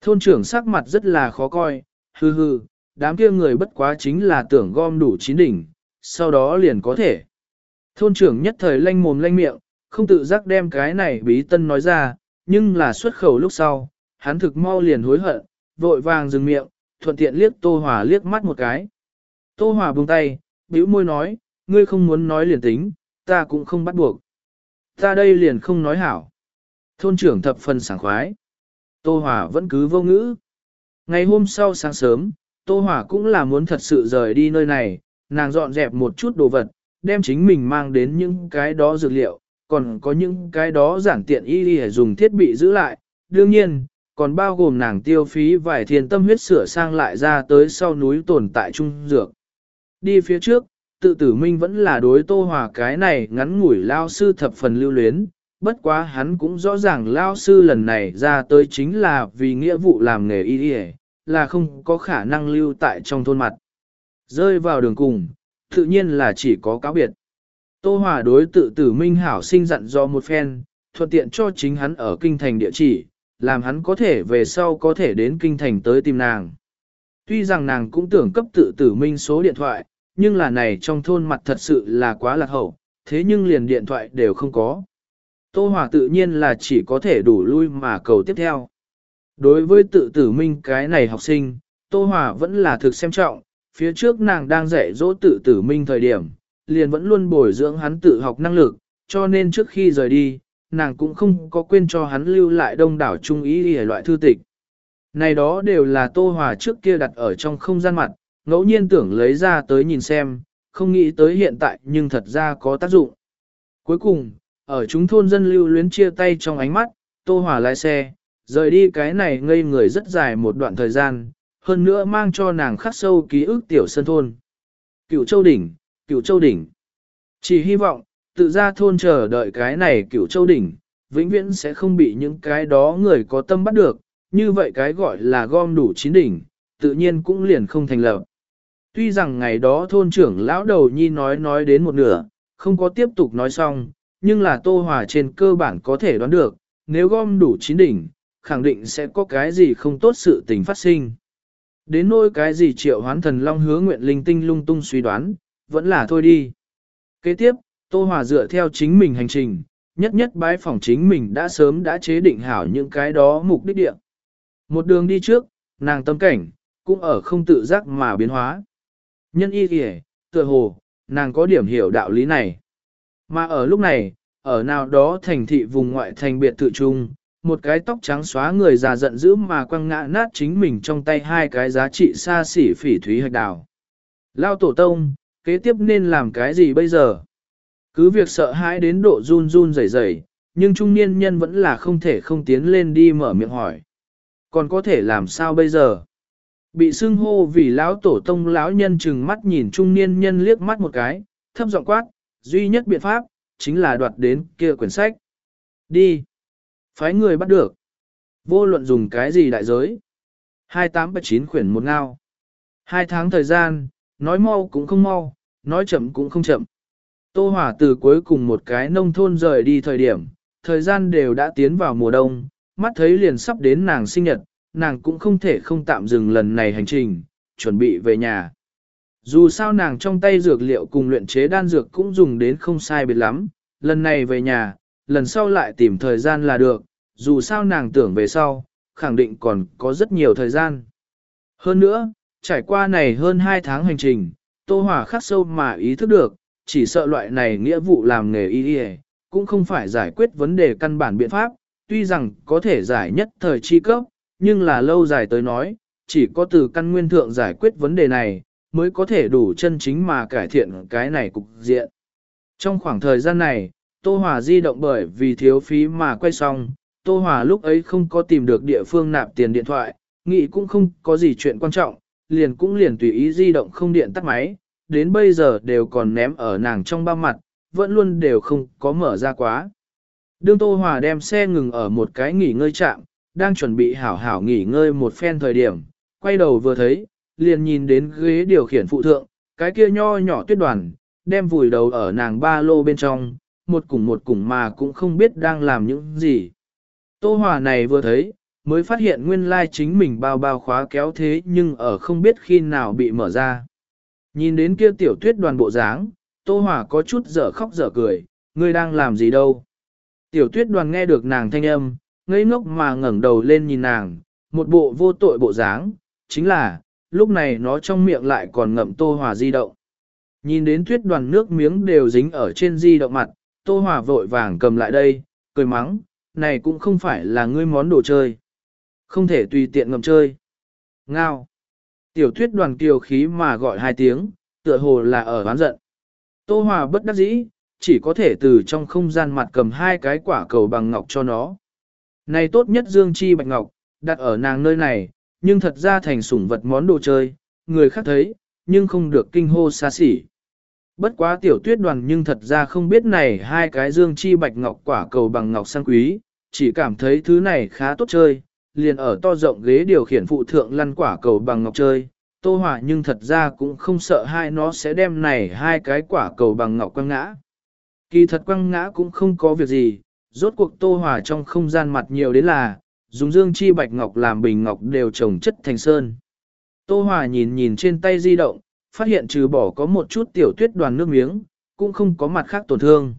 Thôn trưởng sắc mặt rất là khó coi, hư hư, đám kia người bất quá chính là tưởng gom đủ chín đỉnh, sau đó liền có thể. Thôn trưởng nhất thời lanh mồm lanh miệng, không tự giác đem cái này bí tân nói ra, nhưng là xuất khẩu lúc sau, hắn thực mau liền hối hận, vội vàng dừng miệng, thuận tiện liếc Tô Hòa liếc mắt một cái. Tô Hòa buông tay, bĩu môi nói, ngươi không muốn nói liền tính, ta cũng không bắt buộc. Ta đây liền không nói hảo. Thôn trưởng thập phần sảng khoái. Tô Hòa vẫn cứ vô ngữ. Ngày hôm sau sáng sớm, Tô Hòa cũng là muốn thật sự rời đi nơi này, nàng dọn dẹp một chút đồ vật, đem chính mình mang đến những cái đó dược liệu, còn có những cái đó giản tiện y để dùng thiết bị giữ lại. Đương nhiên, còn bao gồm nàng tiêu phí vài thiên tâm huyết sửa sang lại ra tới sau núi tồn tại trung dược. Đi phía trước, tự tử minh vẫn là đối tô hòa cái này ngắn ngủi lao sư thập phần lưu luyến, bất quá hắn cũng rõ ràng lao sư lần này ra tới chính là vì nghĩa vụ làm nghề y là không có khả năng lưu tại trong thôn mặt. Rơi vào đường cùng, tự nhiên là chỉ có cáo biệt. Tô Hòa đối tự tử minh hảo sinh dặn do một phen, thuận tiện cho chính hắn ở kinh thành địa chỉ, làm hắn có thể về sau có thể đến kinh thành tới tìm nàng. Tuy rằng nàng cũng tưởng cấp tự tử minh số điện thoại, nhưng là này trong thôn mặt thật sự là quá lạc hậu, thế nhưng liền điện thoại đều không có. Tô Hòa tự nhiên là chỉ có thể đủ lui mà cầu tiếp theo. Đối với tự tử minh cái này học sinh, Tô Hòa vẫn là thực xem trọng, phía trước nàng đang dạy dỗ tự tử minh thời điểm, liền vẫn luôn bồi dưỡng hắn tự học năng lực, cho nên trước khi rời đi, nàng cũng không có quên cho hắn lưu lại đông đảo trung ý để loại thư tịch. Này đó đều là Tô Hòa trước kia đặt ở trong không gian mặt, ngẫu nhiên tưởng lấy ra tới nhìn xem, không nghĩ tới hiện tại nhưng thật ra có tác dụng. Cuối cùng, ở chúng thôn dân lưu luyến chia tay trong ánh mắt, Tô Hòa lái xe, rời đi cái này ngây người rất dài một đoạn thời gian, hơn nữa mang cho nàng khắc sâu ký ức tiểu sân thôn. Cựu Châu Đỉnh, Cựu Châu Đỉnh. Chỉ hy vọng, tự ra thôn chờ đợi cái này Cựu Châu Đỉnh, vĩnh viễn sẽ không bị những cái đó người có tâm bắt được, như vậy cái gọi là gom đủ chín đỉnh, tự nhiên cũng liền không thành lập. Tuy rằng ngày đó thôn trưởng lão đầu nhi nói nói đến một nửa, không có tiếp tục nói xong, nhưng là Tô Hòa trên cơ bản có thể đoán được, nếu gom đủ chín đỉnh, khẳng định sẽ có cái gì không tốt sự tình phát sinh. Đến nỗi cái gì triệu hoán thần long hứa nguyện linh tinh lung tung suy đoán, vẫn là thôi đi. Kế tiếp, Tô Hòa dựa theo chính mình hành trình, nhất nhất bái phỏng chính mình đã sớm đã chế định hảo những cái đó mục đích địa. Một đường đi trước, nàng tâm cảnh, cũng ở không tự giác mà biến hóa. Nhân y kìa, tựa hồ, nàng có điểm hiểu đạo lý này. Mà ở lúc này, ở nào đó thành thị vùng ngoại thành biệt thự trung, một cái tóc trắng xóa người già giận dữ mà quăng ngã nát chính mình trong tay hai cái giá trị xa xỉ phỉ thúy hạch đào. Lao tổ tông, kế tiếp nên làm cái gì bây giờ? Cứ việc sợ hãi đến độ run run rẩy rẩy, nhưng trung niên nhân vẫn là không thể không tiến lên đi mở miệng hỏi. Còn có thể làm sao bây giờ? Bị xưng hô vì lão tổ tông lão nhân chừng mắt nhìn trung niên nhân liếc mắt một cái, thấp giọng quát, duy nhất biện pháp, chính là đoạt đến kia quyển sách. Đi. Phái người bắt được. Vô luận dùng cái gì đại giới. 2879 khuyển một ngao. Hai tháng thời gian, nói mau cũng không mau, nói chậm cũng không chậm. Tô Hỏa từ cuối cùng một cái nông thôn rời đi thời điểm, thời gian đều đã tiến vào mùa đông, mắt thấy liền sắp đến nàng sinh nhật, nàng cũng không thể không tạm dừng lần này hành trình, chuẩn bị về nhà. Dù sao nàng trong tay dược liệu cùng luyện chế đan dược cũng dùng đến không sai biệt lắm, lần này về nhà, lần sau lại tìm thời gian là được, dù sao nàng tưởng về sau, khẳng định còn có rất nhiều thời gian. Hơn nữa, trải qua này hơn 2 tháng hành trình, Tô Hòa khắc sâu mà ý thức được, chỉ sợ loại này nghĩa vụ làm nghề y y cũng không phải giải quyết vấn đề căn bản biện pháp, tuy rằng có thể giải nhất thời chi cấp, nhưng là lâu dài tới nói, chỉ có từ căn nguyên thượng giải quyết vấn đề này, mới có thể đủ chân chính mà cải thiện cái này cục diện. Trong khoảng thời gian này, Tô Hòa di động bởi vì thiếu phí mà quay xong, Tô Hòa lúc ấy không có tìm được địa phương nạp tiền điện thoại, nghĩ cũng không có gì chuyện quan trọng, liền cũng liền tùy ý di động không điện tắt máy, đến bây giờ đều còn ném ở nàng trong ba mặt, vẫn luôn đều không có mở ra quá. Đương Tô Hòa đem xe ngừng ở một cái nghỉ ngơi trạm, đang chuẩn bị hảo hảo nghỉ ngơi một phen thời điểm, quay đầu vừa thấy, liền nhìn đến ghế điều khiển phụ thượng, cái kia nho nhỏ tuyết đoàn, đem vùi đầu ở nàng ba lô bên trong, một cùng một cùng mà cũng không biết đang làm những gì. Tô Hòa này vừa thấy, mới phát hiện nguyên lai chính mình bao bao khóa kéo thế nhưng ở không biết khi nào bị mở ra. Nhìn đến kia tiểu tuyết đoàn bộ dáng, Tô Hòa có chút dở khóc dở cười, ngươi đang làm gì đâu. Tiểu tuyết đoàn nghe được nàng thanh âm, ngây ngốc mà ngẩng đầu lên nhìn nàng, một bộ vô tội bộ dáng, chính là, lúc này nó trong miệng lại còn ngậm Tô Hòa di động. Nhìn đến tuyết đoàn nước miếng đều dính ở trên di động mặt, Tô Hòa vội vàng cầm lại đây, cười mắng, này cũng không phải là ngươi món đồ chơi. Không thể tùy tiện ngầm chơi. Ngao. Tiểu tuyết đoàn kiều khí mà gọi hai tiếng, tựa hồ là ở oán giận. Tô Hòa bất đắc dĩ, chỉ có thể từ trong không gian mặt cầm hai cái quả cầu bằng ngọc cho nó. Này tốt nhất dương chi bạch ngọc, đặt ở nàng nơi này, nhưng thật ra thành sủng vật món đồ chơi, người khác thấy, nhưng không được kinh hô xa xỉ. Bất quá tiểu tuyết đoàn nhưng thật ra không biết này hai cái dương chi bạch ngọc quả cầu bằng ngọc sang quý, chỉ cảm thấy thứ này khá tốt chơi, liền ở to rộng ghế điều khiển phụ thượng lăn quả cầu bằng ngọc chơi. Tô Hỏa nhưng thật ra cũng không sợ hai nó sẽ đem này hai cái quả cầu bằng ngọc quăng ngã. Kỳ thật quăng ngã cũng không có việc gì, rốt cuộc Tô Hỏa trong không gian mặt nhiều đến là, dùng dương chi bạch ngọc làm bình ngọc đều trồng chất thành sơn. Tô Hòa nhìn nhìn trên tay di động, phát hiện trừ bỏ có một chút tiểu tuyết đoàn nước miếng, cũng không có mặt khác tổn thương.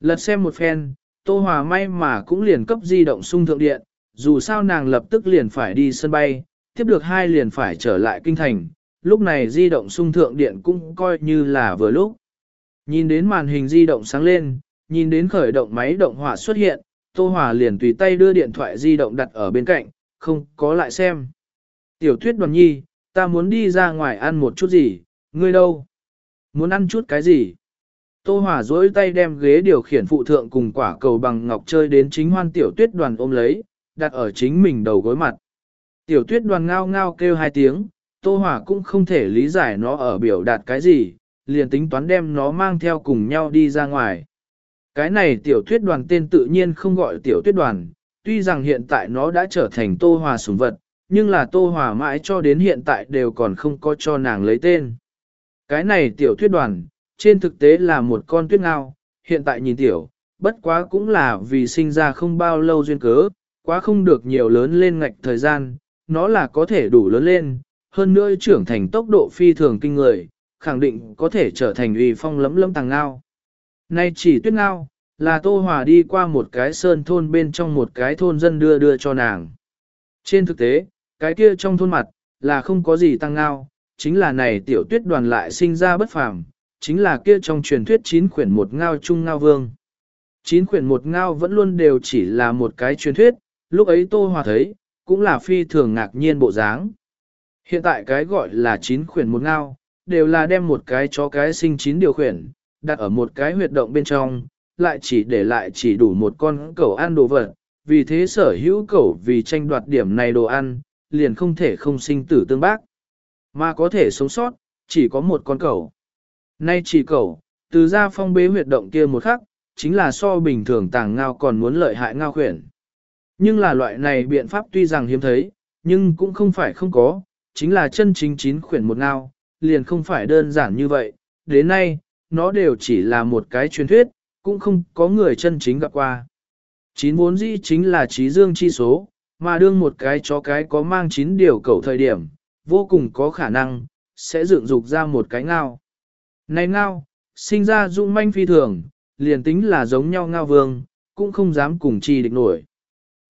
Lật xem một phen, Tô Hòa may mà cũng liền cấp di động sung thượng điện, dù sao nàng lập tức liền phải đi sân bay, tiếp được hai liền phải trở lại kinh thành, lúc này di động sung thượng điện cũng coi như là vừa lúc. Nhìn đến màn hình di động sáng lên, nhìn đến khởi động máy động họa xuất hiện, Tô Hòa liền tùy tay đưa điện thoại di động đặt ở bên cạnh, không có lại xem. Tiểu thuyết đoàn nhi, ta muốn đi ra ngoài ăn một chút gì, ngươi đâu? Muốn ăn chút cái gì? Tô Hòa dối tay đem ghế điều khiển phụ thượng cùng quả cầu bằng ngọc chơi đến chính hoan tiểu tuyết đoàn ôm lấy, đặt ở chính mình đầu gối mặt. Tiểu tuyết đoàn ngao ngao kêu hai tiếng, Tô Hòa cũng không thể lý giải nó ở biểu đạt cái gì, liền tính toán đem nó mang theo cùng nhau đi ra ngoài. Cái này tiểu tuyết đoàn tên tự nhiên không gọi tiểu tuyết đoàn, tuy rằng hiện tại nó đã trở thành Tô Hòa sủng vật, nhưng là Tô Hòa mãi cho đến hiện tại đều còn không có cho nàng lấy tên. Cái này tiểu tuyết đoàn, trên thực tế là một con tuyết ngao, hiện tại nhìn tiểu, bất quá cũng là vì sinh ra không bao lâu duyên cớ, quá không được nhiều lớn lên ngạch thời gian, nó là có thể đủ lớn lên, hơn nữa trưởng thành tốc độ phi thường kinh người, khẳng định có thể trở thành uy phong lấm lấm tàng ngao. Nay chỉ tuyết ngao, là Tô Hòa đi qua một cái sơn thôn bên trong một cái thôn dân đưa đưa cho nàng. Trên thực tế, cái kia trong thôn mặt, là không có gì tăng ngao, chính là này tiểu tuyết đoàn lại sinh ra bất phàm, chính là kia trong truyền thuyết chín khuyển một ngao chung ngao vương. Chín khuyển một ngao vẫn luôn đều chỉ là một cái truyền thuyết, lúc ấy Tô Hòa thấy, cũng là phi thường ngạc nhiên bộ dáng. Hiện tại cái gọi là chín khuyển một ngao, đều là đem một cái chó cái sinh chín điều khuyển, đặt ở một cái huyệt động bên trong, lại chỉ để lại chỉ đủ một con cẩu ăn đồ vật, vì thế sở hữu cẩu vì tranh đoạt điểm này đồ ăn, liền không thể không sinh tử tương bác. Mà có thể sống sót, chỉ có một con cẩu. Nay chỉ cẩu, từ ra phong bế huyệt động kia một khắc, chính là so bình thường tàng ngao còn muốn lợi hại ngao khuyển. Nhưng là loại này biện pháp tuy rằng hiếm thấy, nhưng cũng không phải không có, chính là chân chính chín khuyển một ngao, liền không phải đơn giản như vậy. Đến nay, nó đều chỉ là một cái truyền thuyết, cũng không có người chân chính gặp qua. Chín vốn dĩ chính là trí dương chi số, mà đương một cái chó cái có mang chín điều cầu thời điểm, vô cùng có khả năng, sẽ dựng dục ra một cái ngao. Này ngao, sinh ra dụng manh phi thường, liền tính là giống nhau ngao vương, cũng không dám cùng chi địch nổi.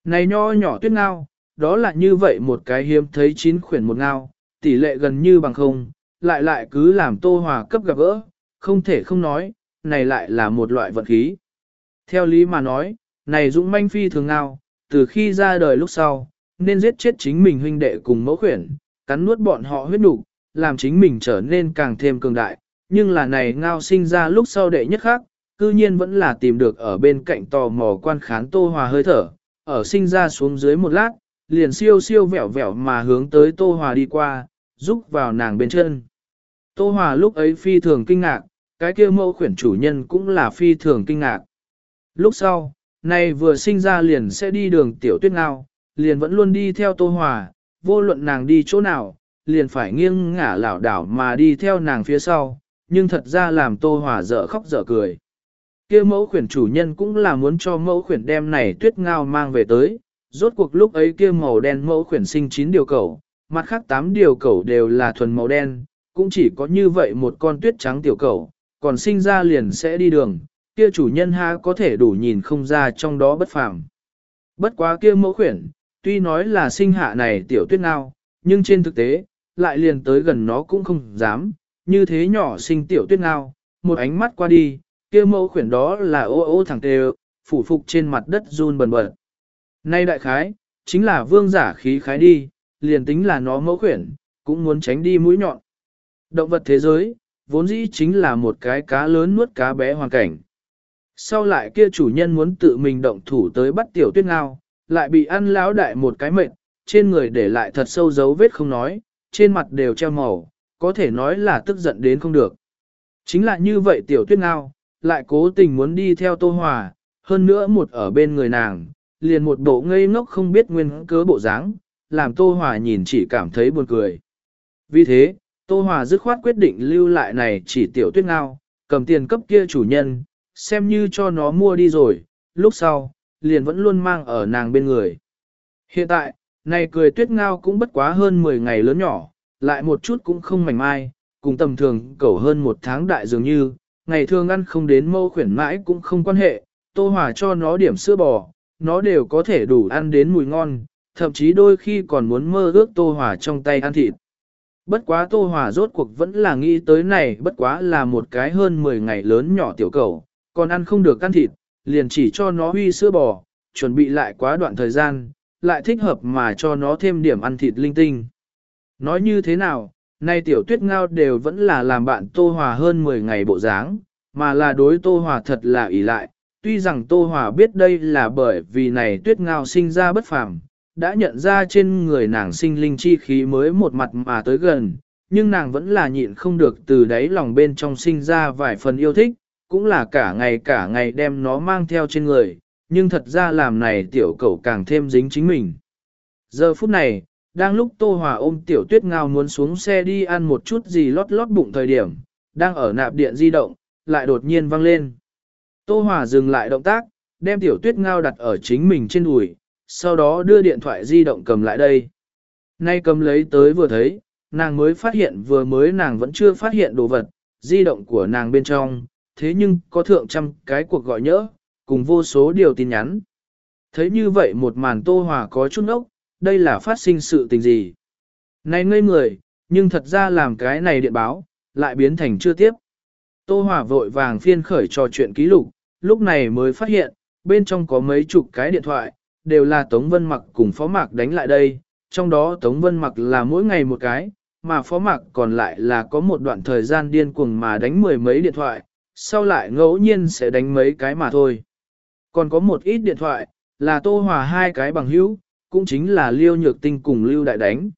Này nho nhỏ tuyết ngao, đó là như vậy một cái hiếm thấy chín khuyển một ngao, tỷ lệ gần như bằng không, lại lại cứ làm tô hòa cấp gặp gỡ, không thể không nói, này lại là một loại vận khí. Theo lý mà nói, này dũng manh phi thường ngao, từ khi ra đời lúc sau, nên giết chết chính mình huynh đệ cùng mẫu khuyển, cắn nuốt bọn họ huyết đủ, làm chính mình trở nên càng thêm cường đại, nhưng là này ngao sinh ra lúc sau đệ nhất khác, cư nhiên vẫn là tìm được ở bên cạnh tò mò quan khán tô hòa hơi thở, ở sinh ra xuống dưới một lát, liền siêu siêu vẹo vẹo mà hướng tới tô hòa đi qua, giúp vào nàng bên chân. Tô hòa lúc ấy phi thường kinh ngạc, cái kia mẫu khuyển chủ nhân cũng là phi thường kinh ngạc. Lúc sau, này vừa sinh ra liền sẽ đi đường tiểu tuyết ngao, liền vẫn luôn đi theo tô hòa, vô luận nàng đi chỗ nào, liền phải nghiêng ngả lảo đảo mà đi theo nàng phía sau, nhưng thật ra làm tô hòa dở khóc dở cười. kia mẫu khuyển chủ nhân cũng là muốn cho mẫu khuyển đem này tuyết ngao mang về tới, rốt cuộc lúc ấy kia màu đen mẫu khuyển sinh 9 điều cẩu, mặt khác 8 điều cẩu đều là thuần màu đen, cũng chỉ có như vậy một con tuyết trắng tiểu cẩu, còn sinh ra liền sẽ đi đường, kia chủ nhân ha có thể đủ nhìn không ra trong đó bất phàm. Bất quá kia mẫu khuyển, tuy nói là sinh hạ này tiểu tuyết ngao, nhưng trên thực tế, lại liền tới gần nó cũng không dám, như thế nhỏ sinh tiểu tuyết ngao, một ánh mắt qua đi, kia mẫu khuyển đó là ô ô thẳng tê phủ phục trên mặt đất run bần bật. Nay đại khái, chính là vương giả khí khái đi, liền tính là nó mẫu khuyển, cũng muốn tránh đi mũi nhọn. Động vật thế giới, vốn dĩ chính là một cái cá lớn nuốt cá bé hoàn cảnh. Sau lại kia chủ nhân muốn tự mình động thủ tới bắt tiểu tuyết ngao, lại bị ăn lão đại một cái mệnh, trên người để lại thật sâu dấu vết không nói, trên mặt đều treo màu, có thể nói là tức giận đến không được. Chính là như vậy tiểu tuyết ngao, lại cố tình muốn đi theo Tô Hòa, hơn nữa một ở bên người nàng, liền một bộ ngây ngốc không biết nguyên cớ bộ dáng, làm Tô Hòa nhìn chỉ cảm thấy buồn cười. Vì thế, Tô Hòa dứt khoát quyết định lưu lại này chỉ tiểu tuyết ngao, cầm tiền cấp kia chủ nhân, xem như cho nó mua đi rồi, lúc sau, liền vẫn luôn mang ở nàng bên người. Hiện tại, này cười tuyết ngao cũng bất quá hơn 10 ngày lớn nhỏ, lại một chút cũng không mảnh mai, cùng tầm thường cẩu hơn một tháng đại dường như, ngày thường ăn không đến mâu khuyển mãi cũng không quan hệ, tô hòa cho nó điểm sữa bò, nó đều có thể đủ ăn đến mùi ngon, thậm chí đôi khi còn muốn mơ ước tô hòa trong tay ăn thịt. Bất quá tô hòa rốt cuộc vẫn là nghĩ tới này bất quá là một cái hơn 10 ngày lớn nhỏ tiểu cầu, còn ăn không được ăn thịt, liền chỉ cho nó huy sữa bò, chuẩn bị lại quá đoạn thời gian, lại thích hợp mà cho nó thêm điểm ăn thịt linh tinh. Nói như thế nào, nay tiểu tuyết ngao đều vẫn là làm bạn Tô Hòa hơn 10 ngày bộ dáng, mà là đối Tô Hòa thật là ỷ lại. Tuy rằng Tô Hòa biết đây là bởi vì này tuyết ngao sinh ra bất phàm, đã nhận ra trên người nàng sinh linh chi khí mới một mặt mà tới gần, nhưng nàng vẫn là nhịn không được từ đáy lòng bên trong sinh ra vài phần yêu thích, cũng là cả ngày cả ngày đem nó mang theo trên người, nhưng thật ra làm này tiểu cẩu càng thêm dính chính mình. Giờ phút này, đang lúc Tô Hòa ôm tiểu tuyết ngao muốn xuống xe đi ăn một chút gì lót lót bụng thời điểm, đang ở nạp điện di động, lại đột nhiên vang lên. Tô Hòa dừng lại động tác, đem tiểu tuyết ngao đặt ở chính mình trên đùi, sau đó đưa điện thoại di động cầm lại đây. Nay cầm lấy tới vừa thấy, nàng mới phát hiện vừa mới nàng vẫn chưa phát hiện đồ vật, di động của nàng bên trong, thế nhưng có thượng trăm cái cuộc gọi nhỡ, cùng vô số điều tin nhắn. Thấy như vậy một màn Tô Hòa có chút ốc, đây là phát sinh sự tình gì? Này ngây người, nhưng thật ra làm cái này điện báo, lại biến thành chưa tiếp. Tô Hòa vội vàng phiên khởi trò chuyện ký lục, lúc này mới phát hiện, bên trong có mấy chục cái điện thoại, đều là Tống Vân Mặc cùng Phó Mạc đánh lại đây, trong đó Tống Vân Mặc là mỗi ngày một cái, mà Phó Mạc còn lại là có một đoạn thời gian điên cuồng mà đánh mười mấy điện thoại, sau lại ngẫu nhiên sẽ đánh mấy cái mà thôi. Còn có một ít điện thoại, là Tô Hòa hai cái bằng hữu, cũng chính là Liêu Nhược Tinh cùng Lưu Đại đánh.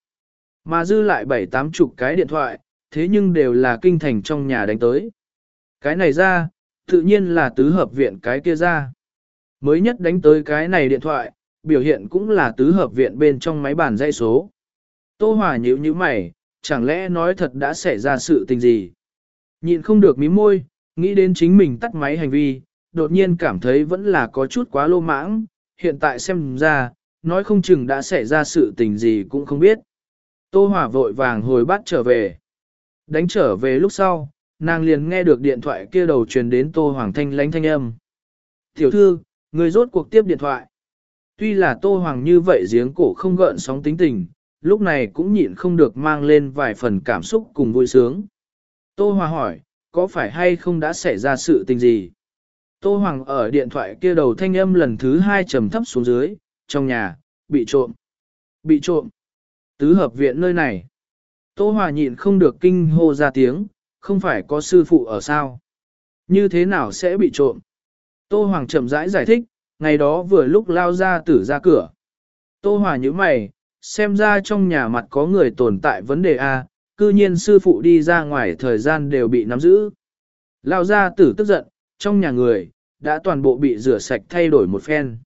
Mà dư lại bảy tám chục cái điện thoại, thế nhưng đều là kinh thành trong nhà đánh tới. Cái này ra, tự nhiên là tứ hợp viện cái kia ra. Mới nhất đánh tới cái này điện thoại, biểu hiện cũng là tứ hợp viện bên trong máy bàn dây số. Tô Hòa nhíu nhíu mày, chẳng lẽ nói thật đã xảy ra sự tình gì? Nhịn không được mí môi, nghĩ đến chính mình tắt máy hành vi, đột nhiên cảm thấy vẫn là có chút quá lô mãng, hiện tại xem ra, nói không chừng đã xảy ra sự tình gì cũng không biết. Tô Hòa vội vàng hồi bắt trở về. Đánh trở về lúc sau, nàng liền nghe được điện thoại kia đầu truyền đến Tô Hoàng Thanh lánh thanh âm. Tiểu thư, người rốt cuộc tiếp điện thoại. Tuy là Tô Hoàng như vậy giếng cổ không gợn sóng tính tình, lúc này cũng nhịn không được mang lên vài phần cảm xúc cùng vui sướng. Tô Hòa hỏi, có phải hay không đã xảy ra sự tình gì? Tô Hoàng ở điện thoại kia đầu thanh âm lần thứ hai trầm thấp xuống dưới, trong nhà, bị trộm. Bị trộm. Tứ hợp viện nơi này. Tô Hòa nhịn không được kinh hô ra tiếng, không phải có sư phụ ở sao? Như thế nào sẽ bị trộm? Tô Hoàng chậm rãi giải thích, ngày đó vừa lúc lao ra tử ra cửa. Tô Hòa như mày, xem ra trong nhà mặt có người tồn tại vấn đề A, cư nhiên sư phụ đi ra ngoài thời gian đều bị nắm giữ. Lao ra tử tức giận, trong nhà người, đã toàn bộ bị rửa sạch thay đổi một phen.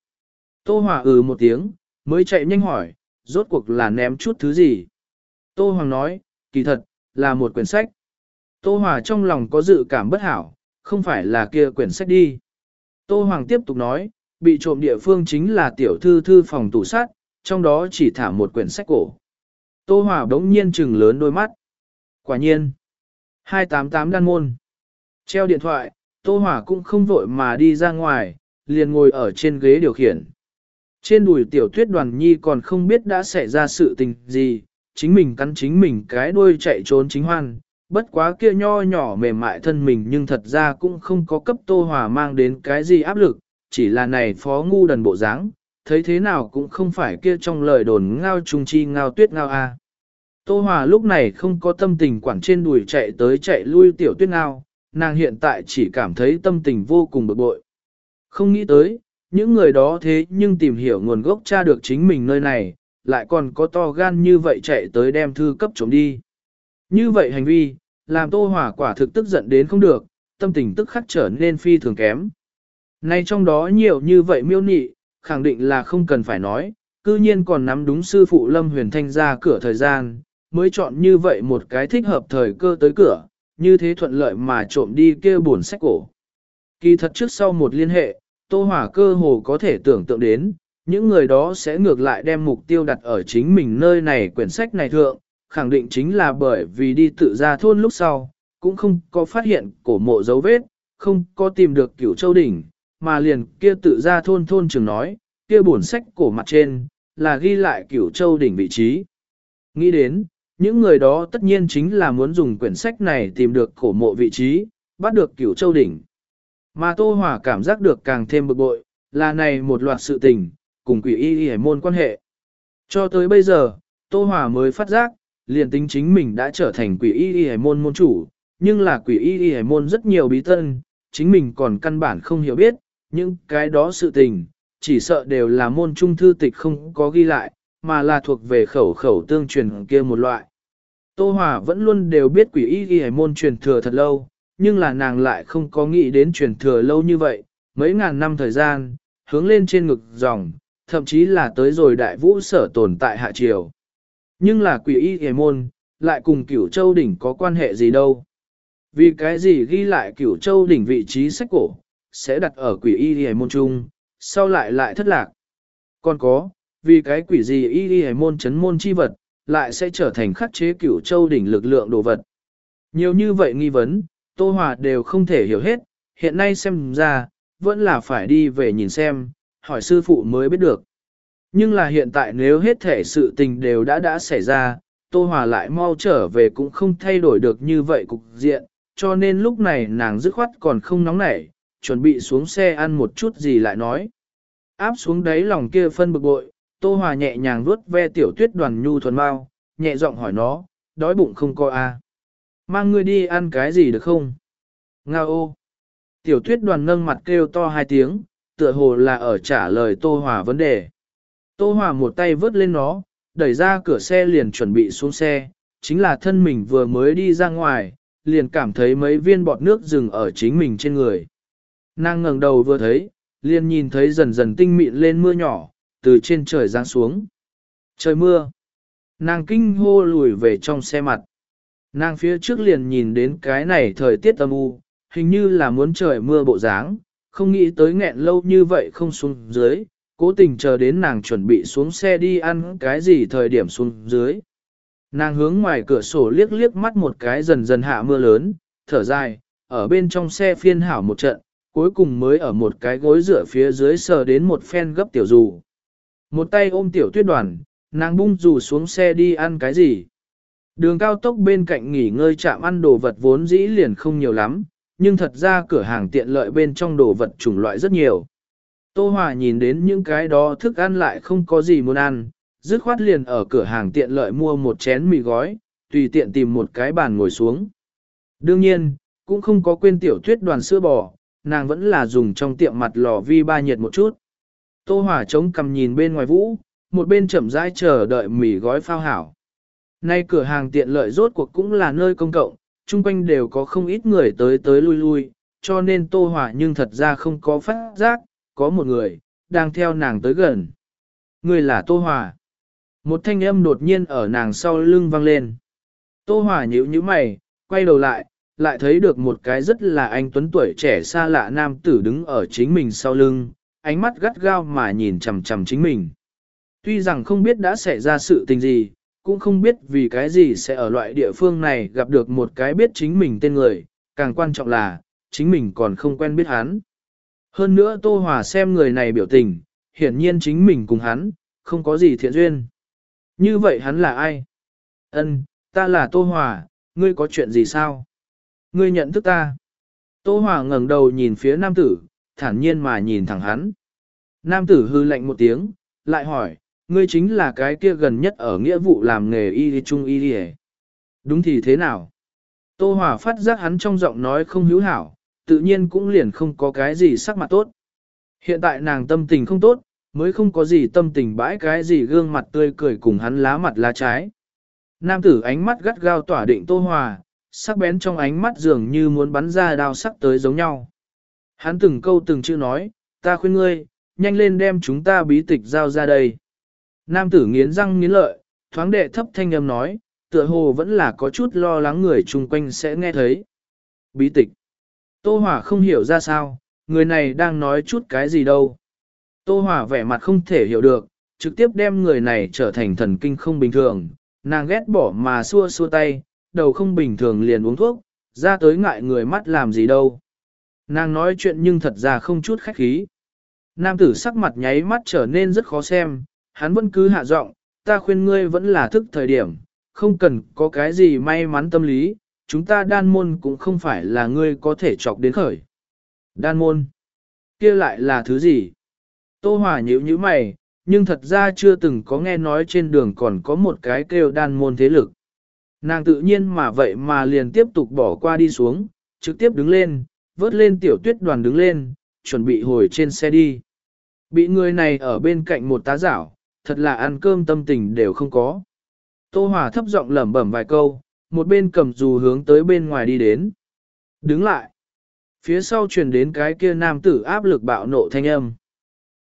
Tô Hòa ừ một tiếng, mới chạy nhanh hỏi, rốt cuộc là ném chút thứ gì. Tô Hoàng nói, kỳ thật, là một quyển sách. Tô Hòa trong lòng có dự cảm bất hảo, không phải là kia quyển sách đi. Tô Hoàng tiếp tục nói, bị trộm địa phương chính là tiểu thư thư phòng tủ sát, trong đó chỉ thả một quyển sách cổ. Tô Hòa đống nhiên trừng lớn đôi mắt. Quả nhiên. 288 đan môn. Treo điện thoại, Tô hỏa cũng không vội mà đi ra ngoài, liền ngồi ở trên ghế điều khiển. Trên đùi tiểu tuyết đoàn nhi còn không biết đã xảy ra sự tình gì, chính mình cắn chính mình cái đuôi chạy trốn chính hoan, bất quá kia nho nhỏ mềm mại thân mình nhưng thật ra cũng không có cấp Tô hỏa mang đến cái gì áp lực, chỉ là này phó ngu đần bộ dáng, thấy thế nào cũng không phải kia trong lời đồn ngao trung chi ngao tuyết ngao a. Tô Hòa lúc này không có tâm tình quản trên đùi chạy tới chạy lui tiểu tuyết ngao, nàng hiện tại chỉ cảm thấy tâm tình vô cùng bực bội. Không nghĩ tới, những người đó thế nhưng tìm hiểu nguồn gốc tra được chính mình nơi này, lại còn có to gan như vậy chạy tới đem thư cấp trộm đi. Như vậy hành vi, làm Tô Hòa quả thực tức giận đến không được, tâm tình tức khắc trở nên phi thường kém. Nay trong đó nhiều như vậy miêu nị, khẳng định là không cần phải nói, cư nhiên còn nắm đúng sư phụ Lâm Huyền Thanh ra cửa thời gian, mới chọn như vậy một cái thích hợp thời cơ tới cửa, như thế thuận lợi mà trộm đi kia buồn sách cổ. Kỳ thật trước sau một liên hệ, Tô Hỏa cơ hồ có thể tưởng tượng đến, những người đó sẽ ngược lại đem mục tiêu đặt ở chính mình nơi này quyển sách này thượng, khẳng định chính là bởi vì đi tự ra thôn lúc sau, cũng không có phát hiện cổ mộ dấu vết, không có tìm được cửu châu đỉnh, mà liền kia tự ra thôn thôn trường nói, kia bổn sách cổ mặt trên, là ghi lại cửu châu đỉnh vị trí. Nghĩ đến, những người đó tất nhiên chính là muốn dùng quyển sách này tìm được cổ mộ vị trí, bắt được cửu châu đỉnh. Mà Tô Hòa cảm giác được càng thêm bực bội, là này một loạt sự tình, cùng quỷ y y môn quan hệ. Cho tới bây giờ, Tô Hòa mới phát giác, liền tính chính mình đã trở thành quỷ y y môn môn chủ, nhưng là quỷ y y môn rất nhiều bí tân, chính mình còn căn bản không hiểu biết, những cái đó sự tình, chỉ sợ đều là môn trung thư tịch không có ghi lại, mà là thuộc về khẩu khẩu tương truyền kia một loại. Tô Hòa vẫn luôn đều biết quỷ y ghi môn truyền thừa thật lâu, nhưng là nàng lại không có nghĩ đến truyền thừa lâu như vậy, mấy ngàn năm thời gian, hướng lên trên ngực dòng, thậm chí là tới rồi đại vũ sở tồn tại hạ triều. Nhưng là quỷ y ghi môn, lại cùng cửu châu đỉnh có quan hệ gì đâu. Vì cái gì ghi lại cửu châu đỉnh vị trí sách cổ, sẽ đặt ở quỷ y ghi môn trung, sau lại lại thất lạc. Còn có, vì cái quỷ gì y y môn chấn môn chi vật, lại sẽ trở thành khắc chế cửu châu đỉnh lực lượng đồ vật. Nhiều như vậy nghi vấn, Tô Hòa đều không thể hiểu hết, hiện nay xem ra, vẫn là phải đi về nhìn xem, hỏi sư phụ mới biết được. Nhưng là hiện tại nếu hết thể sự tình đều đã đã xảy ra, Tô Hòa lại mau trở về cũng không thay đổi được như vậy cục diện, cho nên lúc này nàng dứt khoát còn không nóng nảy, chuẩn bị xuống xe ăn một chút gì lại nói. Áp xuống đáy lòng kia phân bực bội, Tô Hòa nhẹ nhàng vuốt ve tiểu tuyết đoàn nhu thuần mau, nhẹ giọng hỏi nó, đói bụng không coi à. Mang ngươi đi ăn cái gì được không? Nga ô. Tiểu tuyết đoàn nâng mặt kêu to hai tiếng, tựa hồ là ở trả lời Tô Hòa vấn đề. Tô Hòa một tay vớt lên nó, đẩy ra cửa xe liền chuẩn bị xuống xe, chính là thân mình vừa mới đi ra ngoài, liền cảm thấy mấy viên bọt nước dừng ở chính mình trên người. Nàng ngẩng đầu vừa thấy, liền nhìn thấy dần dần tinh mịn lên mưa nhỏ, từ trên trời giáng xuống. Trời mưa. Nàng kinh hô lùi về trong xe mặt. Nàng phía trước liền nhìn đến cái này thời tiết âm u, hình như là muốn trời mưa bộ dáng, không nghĩ tới nghẹn lâu như vậy không xuống dưới, cố tình chờ đến nàng chuẩn bị xuống xe đi ăn cái gì thời điểm xuống dưới. Nàng hướng ngoài cửa sổ liếc liếc mắt một cái dần dần hạ mưa lớn, thở dài, ở bên trong xe phiên hảo một trận, cuối cùng mới ở một cái gối dựa phía dưới sờ đến một phen gấp tiểu dù. Một tay ôm tiểu tuyết đoàn, nàng bung dù xuống xe đi ăn cái gì. Đường cao tốc bên cạnh nghỉ ngơi chạm ăn đồ vật vốn dĩ liền không nhiều lắm, nhưng thật ra cửa hàng tiện lợi bên trong đồ vật chủng loại rất nhiều. Tô Hòa nhìn đến những cái đó thức ăn lại không có gì muốn ăn, dứt khoát liền ở cửa hàng tiện lợi mua một chén mì gói, tùy tiện tìm một cái bàn ngồi xuống. Đương nhiên, cũng không có quên tiểu tuyết đoàn sữa bò, nàng vẫn là dùng trong tiệm mặt lò vi ba nhiệt một chút. Tô Hòa chống cầm nhìn bên ngoài vũ, một bên chậm rãi chờ đợi mì gói phao hảo. Nay cửa hàng tiện lợi rốt cuộc cũng là nơi công cộng, chung quanh đều có không ít người tới tới lui lui, cho nên Tô Hòa nhưng thật ra không có phát giác, có một người, đang theo nàng tới gần. Người là Tô Hòa. Một thanh âm đột nhiên ở nàng sau lưng vang lên. Tô Hòa nhíu nhíu mày, quay đầu lại, lại thấy được một cái rất là anh tuấn tuổi trẻ xa lạ nam tử đứng ở chính mình sau lưng, ánh mắt gắt gao mà nhìn chằm chằm chính mình. Tuy rằng không biết đã xảy ra sự tình gì, cũng không biết vì cái gì sẽ ở loại địa phương này gặp được một cái biết chính mình tên người, càng quan trọng là, chính mình còn không quen biết hắn. Hơn nữa Tô Hòa xem người này biểu tình, hiển nhiên chính mình cùng hắn, không có gì thiện duyên. Như vậy hắn là ai? Ân, ta là Tô Hòa, ngươi có chuyện gì sao? Ngươi nhận thức ta. Tô Hòa ngẩng đầu nhìn phía nam tử, thản nhiên mà nhìn thẳng hắn. Nam tử hư lạnh một tiếng, lại hỏi, ngươi chính là cái kia gần nhất ở nghĩa vụ làm nghề y trung y đi Đúng thì thế nào? Tô Hòa phát giác hắn trong giọng nói không hữu hảo, tự nhiên cũng liền không có cái gì sắc mặt tốt. Hiện tại nàng tâm tình không tốt, mới không có gì tâm tình bãi cái gì gương mặt tươi cười cùng hắn lá mặt lá trái. Nam tử ánh mắt gắt gao tỏa định Tô Hòa, sắc bén trong ánh mắt dường như muốn bắn ra đao sắc tới giống nhau. Hắn từng câu từng chữ nói, ta khuyên ngươi, nhanh lên đem chúng ta bí tịch giao ra đây. Nam tử nghiến răng nghiến lợi, thoáng đệ thấp thanh âm nói, tựa hồ vẫn là có chút lo lắng người chung quanh sẽ nghe thấy. Bí tịch. Tô Hỏa không hiểu ra sao, người này đang nói chút cái gì đâu. Tô Hỏa vẻ mặt không thể hiểu được, trực tiếp đem người này trở thành thần kinh không bình thường, nàng ghét bỏ mà xua xua tay, đầu không bình thường liền uống thuốc, ra tới ngại người mắt làm gì đâu. Nàng nói chuyện nhưng thật ra không chút khách khí. Nam tử sắc mặt nháy mắt trở nên rất khó xem, hắn vẫn cứ hạ giọng, ta khuyên ngươi vẫn là thức thời điểm, không cần có cái gì may mắn tâm lý, chúng ta đan môn cũng không phải là ngươi có thể chọc đến khởi. Đan môn, kia lại là thứ gì? Tô Hòa nhíu nhíu mày, nhưng thật ra chưa từng có nghe nói trên đường còn có một cái kêu đan môn thế lực. Nàng tự nhiên mà vậy mà liền tiếp tục bỏ qua đi xuống, trực tiếp đứng lên, vớt lên tiểu tuyết đoàn đứng lên, chuẩn bị hồi trên xe đi. Bị người này ở bên cạnh một tá giảo, thật là ăn cơm tâm tình đều không có. Tô Hòa thấp giọng lẩm bẩm vài câu, một bên cầm dù hướng tới bên ngoài đi đến. Đứng lại. Phía sau truyền đến cái kia nam tử áp lực bạo nộ thanh âm.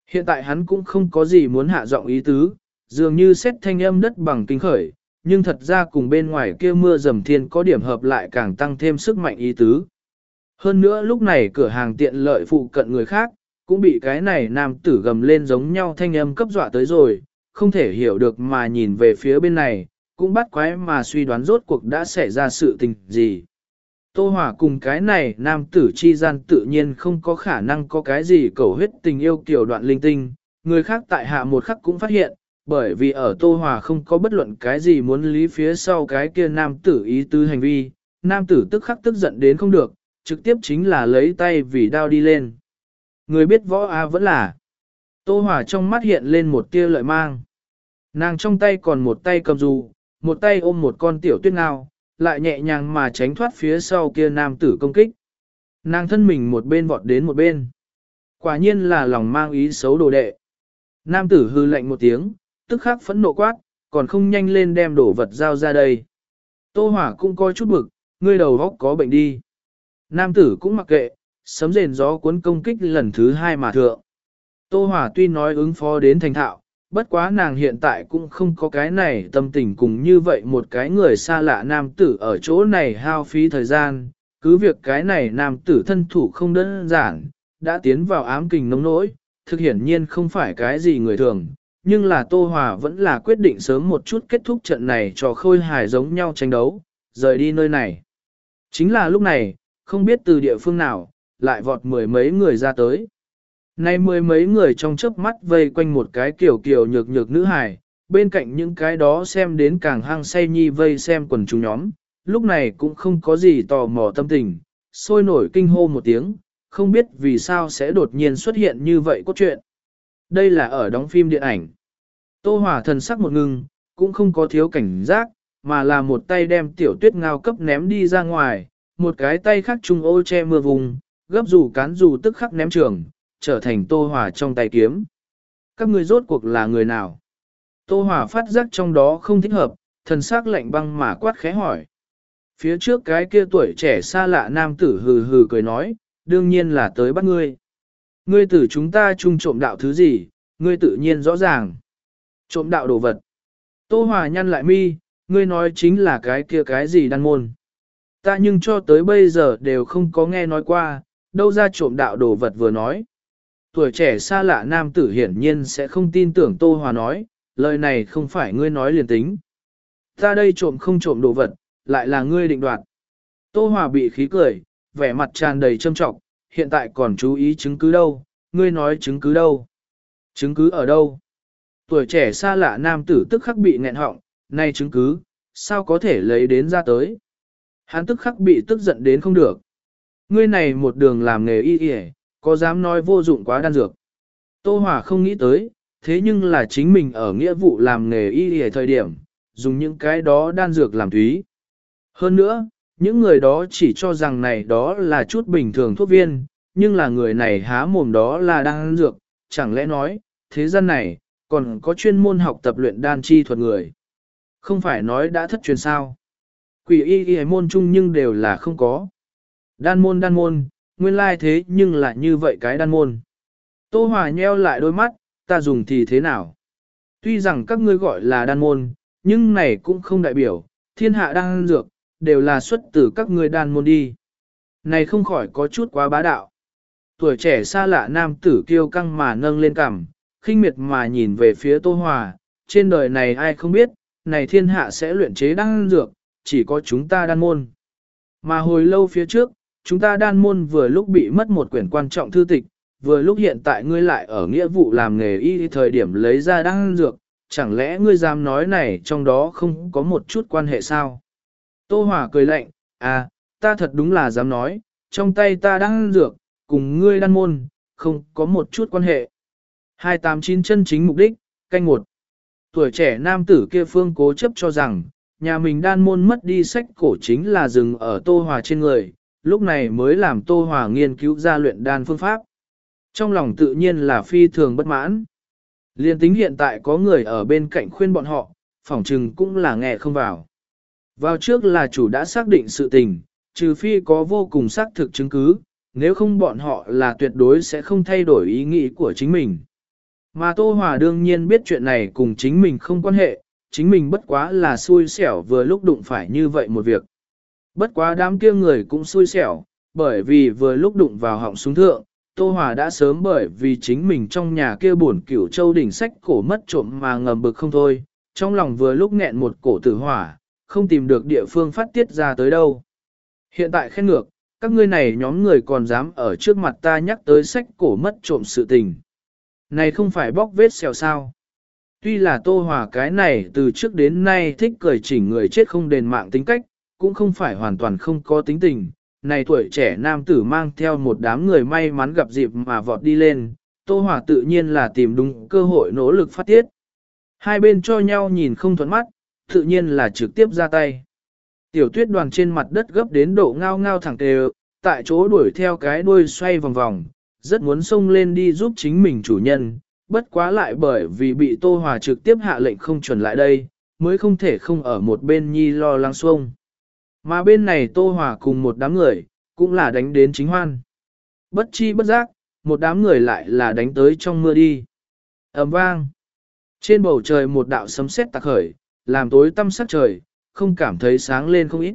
Hiện tại hắn cũng không có gì muốn hạ giọng ý tứ, dường như xét thanh âm đất bằng kinh khởi, nhưng thật ra cùng bên ngoài kia mưa dầm thiên có điểm hợp lại càng tăng thêm sức mạnh ý tứ. Hơn nữa lúc này cửa hàng tiện lợi phụ cận người khác, cũng bị cái này nam tử gầm lên giống nhau thanh âm cấp dọa tới rồi, không thể hiểu được mà nhìn về phía bên này, cũng bắt quái mà suy đoán rốt cuộc đã xảy ra sự tình gì. Tô Hòa cùng cái này nam tử chi gian tự nhiên không có khả năng có cái gì cầu huyết tình yêu kiểu đoạn linh tinh, người khác tại hạ một khắc cũng phát hiện, bởi vì ở Tô Hòa không có bất luận cái gì muốn lý phía sau cái kia nam tử ý tứ hành vi, nam tử tức khắc tức giận đến không được, trực tiếp chính là lấy tay vì đao đi lên. Người biết võ A vẫn là. Tô Hòa trong mắt hiện lên một tia lợi mang. Nàng trong tay còn một tay cầm dù, một tay ôm một con tiểu tuyết ngao, lại nhẹ nhàng mà tránh thoát phía sau kia nam tử công kích. Nàng thân mình một bên vọt đến một bên. Quả nhiên là lòng mang ý xấu đồ đệ. Nam tử hư lạnh một tiếng, tức khắc phẫn nộ quát, còn không nhanh lên đem đổ vật giao ra đây. Tô Hỏa cũng coi chút bực, ngươi đầu góc có bệnh đi. Nam tử cũng mặc kệ, sấm rền gió cuốn công kích lần thứ hai mà thượng. Tô Hòa tuy nói ứng phó đến thành thạo, bất quá nàng hiện tại cũng không có cái này tâm tình cùng như vậy một cái người xa lạ nam tử ở chỗ này hao phí thời gian, cứ việc cái này nam tử thân thủ không đơn giản, đã tiến vào ám kình nông nỗi, thực hiển nhiên không phải cái gì người thường, nhưng là Tô Hòa vẫn là quyết định sớm một chút kết thúc trận này cho khôi hài giống nhau tranh đấu, rời đi nơi này. Chính là lúc này, không biết từ địa phương nào, lại vọt mười mấy người ra tới. Nay mười mấy người trong chớp mắt vây quanh một cái kiểu kiểu nhược nhược nữ hài, bên cạnh những cái đó xem đến càng hang say nhi vây xem quần chúng nhóm, lúc này cũng không có gì tò mò tâm tình, sôi nổi kinh hô một tiếng, không biết vì sao sẽ đột nhiên xuất hiện như vậy có chuyện. Đây là ở đóng phim điện ảnh. Tô Hòa thần sắc một ngưng, cũng không có thiếu cảnh giác, mà là một tay đem tiểu tuyết ngao cấp ném đi ra ngoài, một cái tay khác trung ô che mưa vùng, gấp dù cán dù tức khắc ném trường, trở thành Tô hỏa trong tay kiếm. Các người rốt cuộc là người nào? Tô hỏa phát giác trong đó không thích hợp, thần sắc lạnh băng mà quát khẽ hỏi. Phía trước cái kia tuổi trẻ xa lạ nam tử hừ hừ cười nói, đương nhiên là tới bắt ngươi. Ngươi tử chúng ta chung trộm đạo thứ gì, ngươi tự nhiên rõ ràng. Trộm đạo đồ vật. Tô Hòa nhăn lại mi, ngươi nói chính là cái kia cái gì đan môn. Ta nhưng cho tới bây giờ đều không có nghe nói qua, đâu ra trộm đạo đồ vật vừa nói. Tuổi trẻ xa lạ nam tử hiển nhiên sẽ không tin tưởng Tô Hòa nói, lời này không phải ngươi nói liền tính. Ta đây trộm không trộm đồ vật, lại là ngươi định đoạt. Tô Hòa bị khí cười, vẻ mặt tràn đầy châm trọng, hiện tại còn chú ý chứng cứ đâu, ngươi nói chứng cứ đâu. Chứng cứ ở đâu? Tuổi trẻ xa lạ nam tử tức khắc bị nghẹn họng, nay chứng cứ, sao có thể lấy đến ra tới? Hắn tức khắc bị tức giận đến không được. Ngươi này một đường làm nghề y y, có dám nói vô dụng quá đan dược. Tô Hòa không nghĩ tới, thế nhưng là chính mình ở nghĩa vụ làm nghề y y thời điểm, dùng những cái đó đan dược làm thúy. Hơn nữa, những người đó chỉ cho rằng này đó là chút bình thường thuốc viên, nhưng là người này há mồm đó là đan dược, chẳng lẽ nói, thế gian này, còn có chuyên môn học tập luyện đan chi thuật người. Không phải nói đã thất truyền sao. Quỷ y y môn chung nhưng đều là không có. Đan môn đan môn, nguyên lai thế nhưng lại như vậy cái đan môn. Tô Hòa nheo lại đôi mắt, ta dùng thì thế nào? Tuy rằng các ngươi gọi là đan môn, nhưng này cũng không đại biểu, thiên hạ đan dược, đều là xuất từ các ngươi đan môn đi. Này không khỏi có chút quá bá đạo. Tuổi trẻ xa lạ nam tử kiêu căng mà nâng lên cằm, khinh miệt mà nhìn về phía Tô Hòa, trên đời này ai không biết, này thiên hạ sẽ luyện chế đan dược, chỉ có chúng ta đan môn. Mà hồi lâu phía trước, chúng ta đan môn vừa lúc bị mất một quyển quan trọng thư tịch, vừa lúc hiện tại ngươi lại ở nghĩa vụ làm nghề y thời điểm lấy ra đan dược, chẳng lẽ ngươi dám nói này trong đó không có một chút quan hệ sao? Tô Hòa cười lạnh, à, ta thật đúng là dám nói, trong tay ta đang dược, cùng ngươi đan môn, không có một chút quan hệ. 289 chân chính mục đích, canh một. Tuổi trẻ nam tử kia phương cố chấp cho rằng, nhà mình đan môn mất đi sách cổ chính là dừng ở Tô Hòa trên người, lúc này mới làm Tô Hòa nghiên cứu ra luyện đan phương pháp. Trong lòng tự nhiên là phi thường bất mãn. Liên tính hiện tại có người ở bên cạnh khuyên bọn họ, phỏng trừng cũng là nghe không vào. Vào trước là chủ đã xác định sự tình, trừ phi có vô cùng xác thực chứng cứ, nếu không bọn họ là tuyệt đối sẽ không thay đổi ý nghĩ của chính mình. Mà Tô Hòa đương nhiên biết chuyện này cùng chính mình không quan hệ, chính mình bất quá là xui xẻo vừa lúc đụng phải như vậy một việc. Bất quá đám kia người cũng xui xẻo, bởi vì vừa lúc đụng vào họng súng thượng, Tô Hòa đã sớm bởi vì chính mình trong nhà kia buồn cửu châu đỉnh sách cổ mất trộm mà ngầm bực không thôi, trong lòng vừa lúc nghẹn một cổ tử hỏa, không tìm được địa phương phát tiết ra tới đâu. Hiện tại khen ngược, các ngươi này nhóm người còn dám ở trước mặt ta nhắc tới sách cổ mất trộm sự tình. Này không phải bóc vết xèo sao. Tuy là tô hòa cái này từ trước đến nay thích cười chỉnh người chết không đền mạng tính cách, cũng không phải hoàn toàn không có tính tình. Này tuổi trẻ nam tử mang theo một đám người may mắn gặp dịp mà vọt đi lên, tô hòa tự nhiên là tìm đúng cơ hội nỗ lực phát tiết. Hai bên cho nhau nhìn không thuận mắt, tự nhiên là trực tiếp ra tay. Tiểu tuyết đoàn trên mặt đất gấp đến độ ngao ngao thẳng tề, tại chỗ đuổi theo cái đuôi xoay vòng vòng, rất muốn xông lên đi giúp chính mình chủ nhân, bất quá lại bởi vì bị Tô Hòa trực tiếp hạ lệnh không chuẩn lại đây, mới không thể không ở một bên nhi lo lắng xuông. Mà bên này Tô Hòa cùng một đám người, cũng là đánh đến chính hoan. Bất chi bất giác, một đám người lại là đánh tới trong mưa đi. ầm vang. Trên bầu trời một đạo sấm sét tạc khởi, làm tối tăm sắc trời, không cảm thấy sáng lên không ít.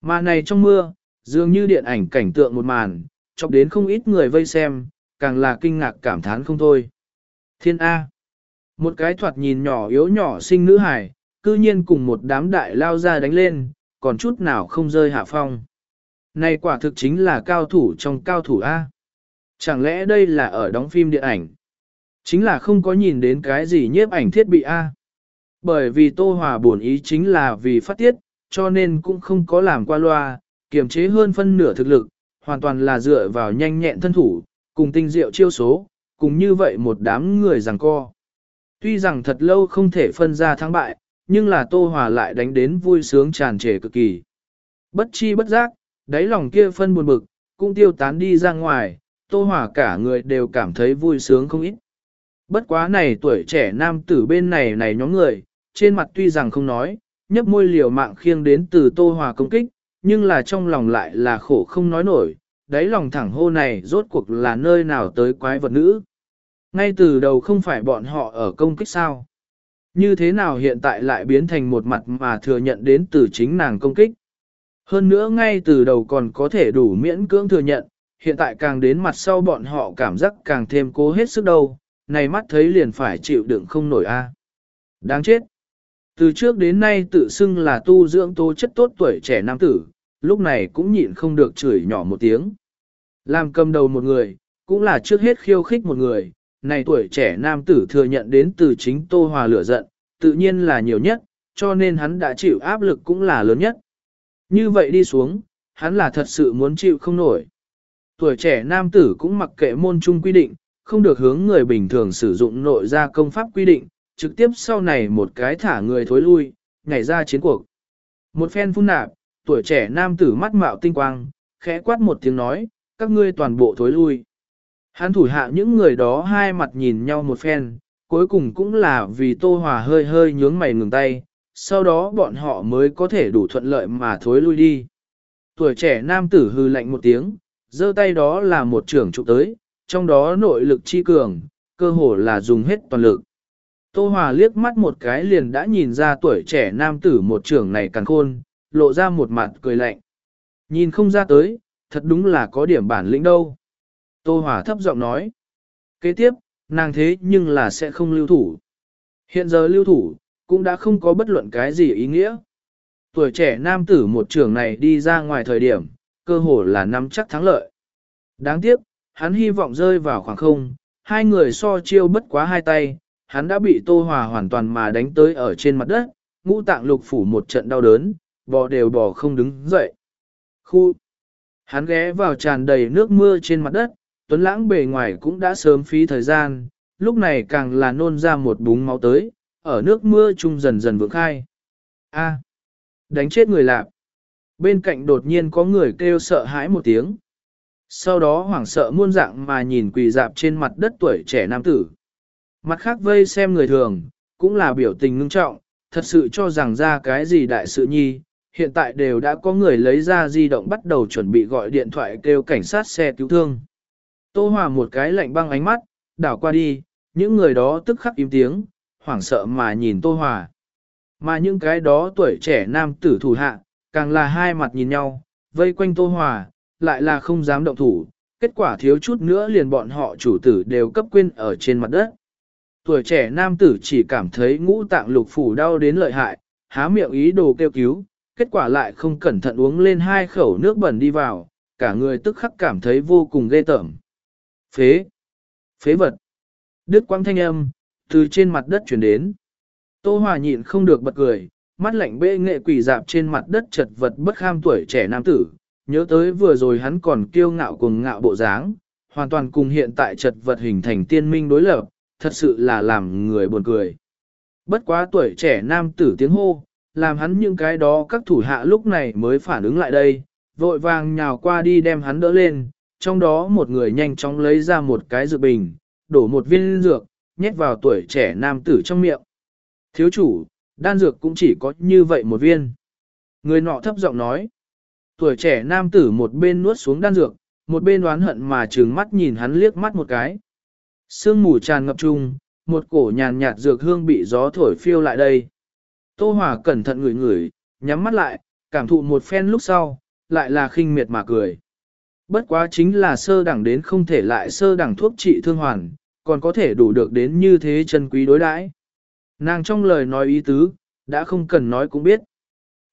Mà này trong mưa, dường như điện ảnh cảnh tượng một màn, chọc đến không ít người vây xem, càng là kinh ngạc cảm thán không thôi. Thiên A. Một cái thoạt nhìn nhỏ yếu nhỏ sinh nữ hài, cư nhiên cùng một đám đại lao ra đánh lên, còn chút nào không rơi hạ phong. Này quả thực chính là cao thủ trong cao thủ A. Chẳng lẽ đây là ở đóng phim điện ảnh? Chính là không có nhìn đến cái gì nhiếp ảnh thiết bị A. Bởi vì Tô Hòa buồn ý chính là vì phát tiết, cho nên cũng không có làm qua loa, kiềm chế hơn phân nửa thực lực, hoàn toàn là dựa vào nhanh nhẹn thân thủ, cùng tinh diệu chiêu số, cùng như vậy một đám người rằng co. Tuy rằng thật lâu không thể phân ra thắng bại, nhưng là Tô Hòa lại đánh đến vui sướng tràn trề cực kỳ. Bất chi bất giác, đáy lòng kia phân buồn bực, cũng tiêu tán đi ra ngoài, Tô Hòa cả người đều cảm thấy vui sướng không ít. Bất quá này tuổi trẻ nam tử bên này này nhóm người, trên mặt tuy rằng không nói, nhấp môi liều mạng khiêng đến từ Tô Hòa công kích, nhưng là trong lòng lại là khổ không nói nổi, đáy lòng thẳng hô này rốt cuộc là nơi nào tới quái vật nữ. Ngay từ đầu không phải bọn họ ở công kích sao. Như thế nào hiện tại lại biến thành một mặt mà thừa nhận đến từ chính nàng công kích. Hơn nữa ngay từ đầu còn có thể đủ miễn cưỡng thừa nhận, hiện tại càng đến mặt sau bọn họ cảm giác càng thêm cố hết sức đâu, này mắt thấy liền phải chịu đựng không nổi a. À. Đáng chết. Từ trước đến nay tự xưng là tu dưỡng tố chất tốt tuổi trẻ nam tử, lúc này cũng nhịn không được chửi nhỏ một tiếng. Làm cầm đầu một người, cũng là trước hết khiêu khích một người, này tuổi trẻ nam tử thừa nhận đến từ chính Tô Hòa lửa giận, tự nhiên là nhiều nhất, cho nên hắn đã chịu áp lực cũng là lớn nhất. Như vậy đi xuống, hắn là thật sự muốn chịu không nổi. Tuổi trẻ nam tử cũng mặc kệ môn trung quy định, không được hướng người bình thường sử dụng nội gia công pháp quy định, trực tiếp sau này một cái thả người thối lui, nhảy ra chiến cuộc. Một phen phun nạp, tuổi trẻ nam tử mắt mạo tinh quang, khẽ quát một tiếng nói, các ngươi toàn bộ thối lui. Hắn thủ hạ những người đó hai mặt nhìn nhau một phen, cuối cùng cũng là vì Tô Hòa hơi hơi nhướng mày ngừng tay, sau đó bọn họ mới có thể đủ thuận lợi mà thối lui đi. Tuổi trẻ nam tử hư lạnh một tiếng, giơ tay đó là một trưởng trụ tới, trong đó nội lực chi cường, cơ hồ là dùng hết toàn lực. Tô Hòa liếc mắt một cái liền đã nhìn ra tuổi trẻ nam tử một trưởng này càng khôn, lộ ra một mặt cười lạnh. Nhìn không ra tới, thật đúng là có điểm bản lĩnh đâu. Tô Hòa thấp giọng nói. Kế tiếp, nàng thế nhưng là sẽ không lưu thủ. Hiện giờ lưu thủ, cũng đã không có bất luận cái gì ý nghĩa. Tuổi trẻ nam tử một trưởng này đi ra ngoài thời điểm, cơ hồ là nắm chắc thắng lợi. Đáng tiếc, hắn hy vọng rơi vào khoảng không, hai người so chiêu bất quá hai tay, hắn đã bị Tô Hòa hoàn toàn mà đánh tới ở trên mặt đất, ngũ tạng lục phủ một trận đau đớn, bò đều bò không đứng dậy. Khu! Hắn ghé vào tràn đầy nước mưa trên mặt đất, tuấn lãng bề ngoài cũng đã sớm phí thời gian, lúc này càng là nôn ra một búng máu tới, ở nước mưa chung dần dần vượng khai. A! đánh chết người lạp! Bên cạnh đột nhiên có người kêu sợ hãi một tiếng. Sau đó hoảng sợ muôn dạng mà nhìn quỳ dạp trên mặt đất tuổi trẻ nam tử. Mặt khác vây xem người thường, cũng là biểu tình ngưng trọng, thật sự cho rằng ra cái gì đại sự nhi, hiện tại đều đã có người lấy ra di động bắt đầu chuẩn bị gọi điện thoại kêu cảnh sát xe cứu thương. Tô Hòa một cái lạnh băng ánh mắt, đảo qua đi, những người đó tức khắc im tiếng, hoảng sợ mà nhìn Tô Hòa. Mà những cái đó tuổi trẻ nam tử thủ hạ, càng là hai mặt nhìn nhau, vây quanh Tô Hòa, lại là không dám động thủ, kết quả thiếu chút nữa liền bọn họ chủ tử đều cấp quên ở trên mặt đất. Tuổi trẻ nam tử chỉ cảm thấy ngũ tạng lục phủ đau đến lợi hại, há miệng ý đồ kêu cứu, kết quả lại không cẩn thận uống lên hai khẩu nước bẩn đi vào, cả người tức khắc cảm thấy vô cùng ghê tởm. Phế! Phế vật! Đức quang thanh âm, từ trên mặt đất chuyển đến. Tô Hòa nhịn không được bật cười, mắt lạnh bệ nghệ quỷ dạp trên mặt đất chật vật bất kham tuổi trẻ nam tử, nhớ tới vừa rồi hắn còn kiêu ngạo cùng ngạo bộ dáng, hoàn toàn cùng hiện tại chật vật hình thành tiên minh đối lập, thật sự là làm người buồn cười. Bất quá tuổi trẻ nam tử tiếng hô, làm hắn những cái đó các thủ hạ lúc này mới phản ứng lại đây, vội vàng nhào qua đi đem hắn đỡ lên, trong đó một người nhanh chóng lấy ra một cái dược bình, đổ một viên dược, nhét vào tuổi trẻ nam tử trong miệng. Thiếu chủ, đan dược cũng chỉ có như vậy một viên. Người nọ thấp giọng nói. Tuổi trẻ nam tử một bên nuốt xuống đan dược, một bên đoán hận mà trừng mắt nhìn hắn liếc mắt một cái. Sương mù tràn ngập trung, một cổ nhàn nhạt dược hương bị gió thổi phiêu lại đây. Tô Hòa cẩn thận ngửi ngửi, nhắm mắt lại, cảm thụ một phen lúc sau, lại là khinh miệt mà cười. Bất quá chính là sơ đẳng đến không thể lại sơ đẳng thuốc trị thương hoàn, còn có thể đủ được đến như thế chân quý đối đãi. Nàng trong lời nói ý tứ, đã không cần nói cũng biết.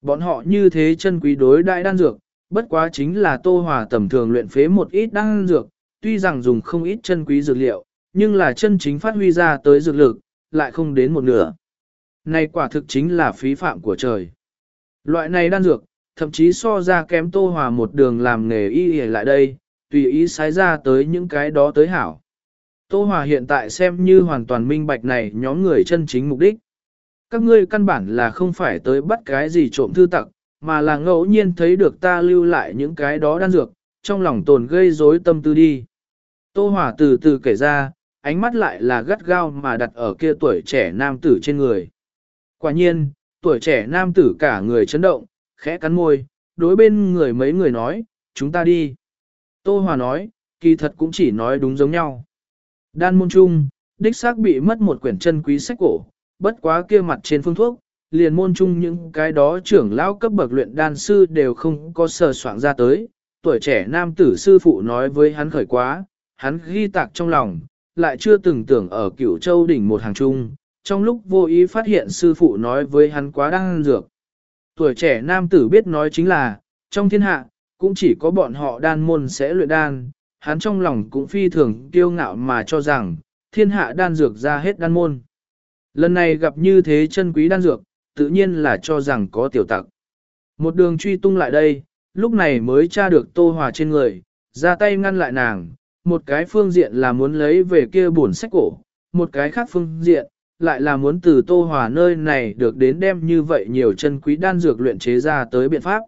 Bọn họ như thế chân quý đối đãi đan dược, bất quá chính là tô hòa tầm thường luyện phế một ít đan dược, tuy rằng dùng không ít chân quý dược liệu, nhưng là chân chính phát huy ra tới dược lực, lại không đến một nửa. Này quả thực chính là phí phạm của trời. Loại này đan dược, thậm chí so ra kém tô hòa một đường làm nghề y lại đây, tùy ý sái ra tới những cái đó tới hảo. Tô Hòa hiện tại xem như hoàn toàn minh bạch này nhóm người chân chính mục đích. Các ngươi căn bản là không phải tới bắt cái gì trộm thư tặc, mà là ngẫu nhiên thấy được ta lưu lại những cái đó đan dược, trong lòng tồn gây rối tâm tư đi. Tô Hòa từ từ kể ra, ánh mắt lại là gắt gao mà đặt ở kia tuổi trẻ nam tử trên người. Quả nhiên, tuổi trẻ nam tử cả người chấn động, khẽ cắn môi, đối bên người mấy người nói, chúng ta đi. Tô Hòa nói, kỳ thật cũng chỉ nói đúng giống nhau. Đan môn trung, đích xác bị mất một quyển chân quý sách cổ, bất quá kia mặt trên phương thuốc, liền môn chung những cái đó trưởng lão cấp bậc luyện đan sư đều không có sờ soạn ra tới. Tuổi trẻ nam tử sư phụ nói với hắn khởi quá, hắn ghi tạc trong lòng, lại chưa từng tưởng ở cửu châu đỉnh một hàng trung, trong lúc vô ý phát hiện sư phụ nói với hắn quá đang dược. Tuổi trẻ nam tử biết nói chính là, trong thiên hạ, cũng chỉ có bọn họ đan môn sẽ luyện đan, hắn trong lòng cũng phi thường kiêu ngạo mà cho rằng, thiên hạ đan dược ra hết đan môn. Lần này gặp như thế chân quý đan dược, tự nhiên là cho rằng có tiểu tặc. Một đường truy tung lại đây, lúc này mới tra được tô hòa trên người, ra tay ngăn lại nàng, một cái phương diện là muốn lấy về kia bổn sách cổ, một cái khác phương diện, lại là muốn từ tô hòa nơi này được đến đem như vậy nhiều chân quý đan dược luyện chế ra tới biện pháp.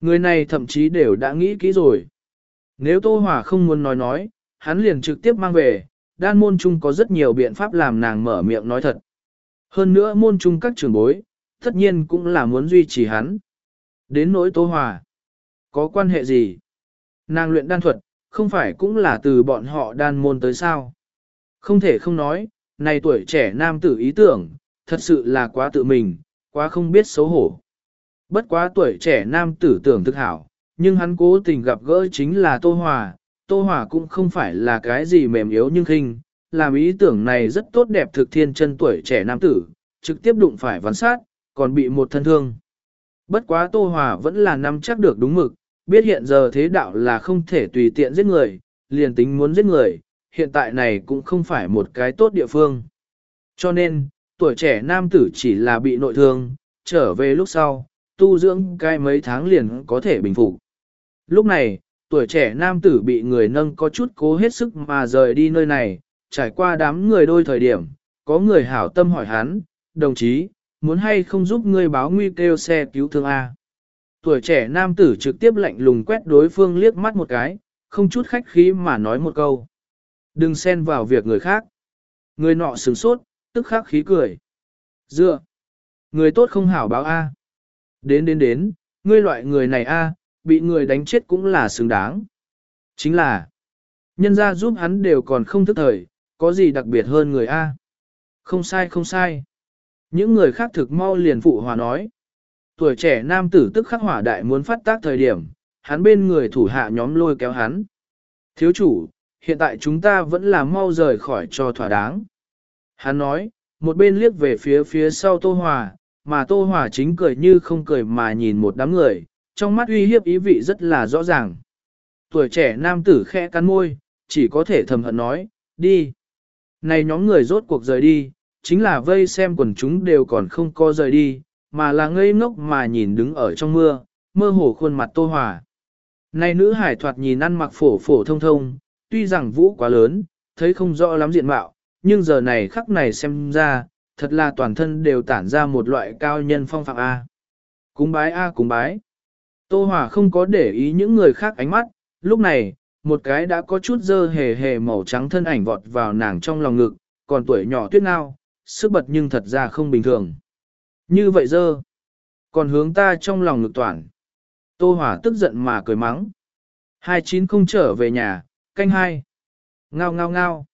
Người này thậm chí đều đã nghĩ kỹ rồi. Nếu Tô Hòa không muốn nói nói, hắn liền trực tiếp mang về, đan môn chung có rất nhiều biện pháp làm nàng mở miệng nói thật. Hơn nữa môn chung các trường bối, tất nhiên cũng là muốn duy trì hắn. Đến nỗi Tô Hòa, có quan hệ gì? Nàng luyện đan thuật, không phải cũng là từ bọn họ đan môn tới sao? Không thể không nói, này tuổi trẻ nam tử ý tưởng, thật sự là quá tự mình, quá không biết xấu hổ. Bất quá tuổi trẻ nam tử tưởng thực hảo, nhưng hắn cố tình gặp gỡ chính là Tô Hòa, Tô Hòa cũng không phải là cái gì mềm yếu nhưng khinh, làm ý tưởng này rất tốt đẹp thực thiên chân tuổi trẻ nam tử, trực tiếp đụng phải văn sát, còn bị một thân thương. Bất quá Tô Hòa vẫn là nắm chắc được đúng mực, biết hiện giờ thế đạo là không thể tùy tiện giết người, liền tính muốn giết người, hiện tại này cũng không phải một cái tốt địa phương. Cho nên, tuổi trẻ nam tử chỉ là bị nội thương, trở về lúc sau, tu dưỡng cái mấy tháng liền có thể bình phục. Lúc này, tuổi trẻ nam tử bị người nâng có chút cố hết sức mà rời đi nơi này, trải qua đám người đôi thời điểm, có người hảo tâm hỏi hắn, đồng chí, muốn hay không giúp ngươi báo nguy kêu xe cứu thương A. Tuổi trẻ nam tử trực tiếp lạnh lùng quét đối phương liếc mắt một cái, không chút khách khí mà nói một câu. Đừng xen vào việc người khác. Người nọ sửng sốt, tức khắc khí cười. Dựa. Người tốt không hảo báo A. Đến đến đến, ngươi loại người này A, bị người đánh chết cũng là xứng đáng. Chính là, nhân ra giúp hắn đều còn không thức thời, có gì đặc biệt hơn người A. Không sai không sai. Những người khác thực mau liền phụ hòa nói. Tuổi trẻ nam tử tức khắc hỏa đại muốn phát tác thời điểm, hắn bên người thủ hạ nhóm lôi kéo hắn. Thiếu chủ, hiện tại chúng ta vẫn là mau rời khỏi cho thỏa đáng. Hắn nói, một bên liếc về phía phía sau Tô Hòa, mà Tô Hòa chính cười như không cười mà nhìn một đám người, trong mắt uy hiếp ý vị rất là rõ ràng. Tuổi trẻ nam tử khẽ cắn môi, chỉ có thể thầm hận nói, đi. Này nhóm người rốt cuộc rời đi, chính là vây xem quần chúng đều còn không có rời đi, mà là ngây ngốc mà nhìn đứng ở trong mưa, mơ hồ khuôn mặt tô hòa. Này nữ hải thoạt nhìn ăn mặc phổ phổ thông thông, tuy rằng vũ quá lớn, thấy không rõ lắm diện mạo, nhưng giờ này khắc này xem ra, thật là toàn thân đều tản ra một loại cao nhân phong phạm A. Cúng bái A cúng bái. Tô Hòa không có để ý những người khác ánh mắt, lúc này, một cái đã có chút dơ hề hề màu trắng thân ảnh vọt vào nàng trong lòng ngực, còn tuổi nhỏ tuyết ngao, sức bật nhưng thật ra không bình thường. Như vậy dơ, còn hướng ta trong lòng ngực toàn. Tô Hòa tức giận mà cười mắng. Hai chín không trở về nhà, canh hai. Ngao ngao ngao.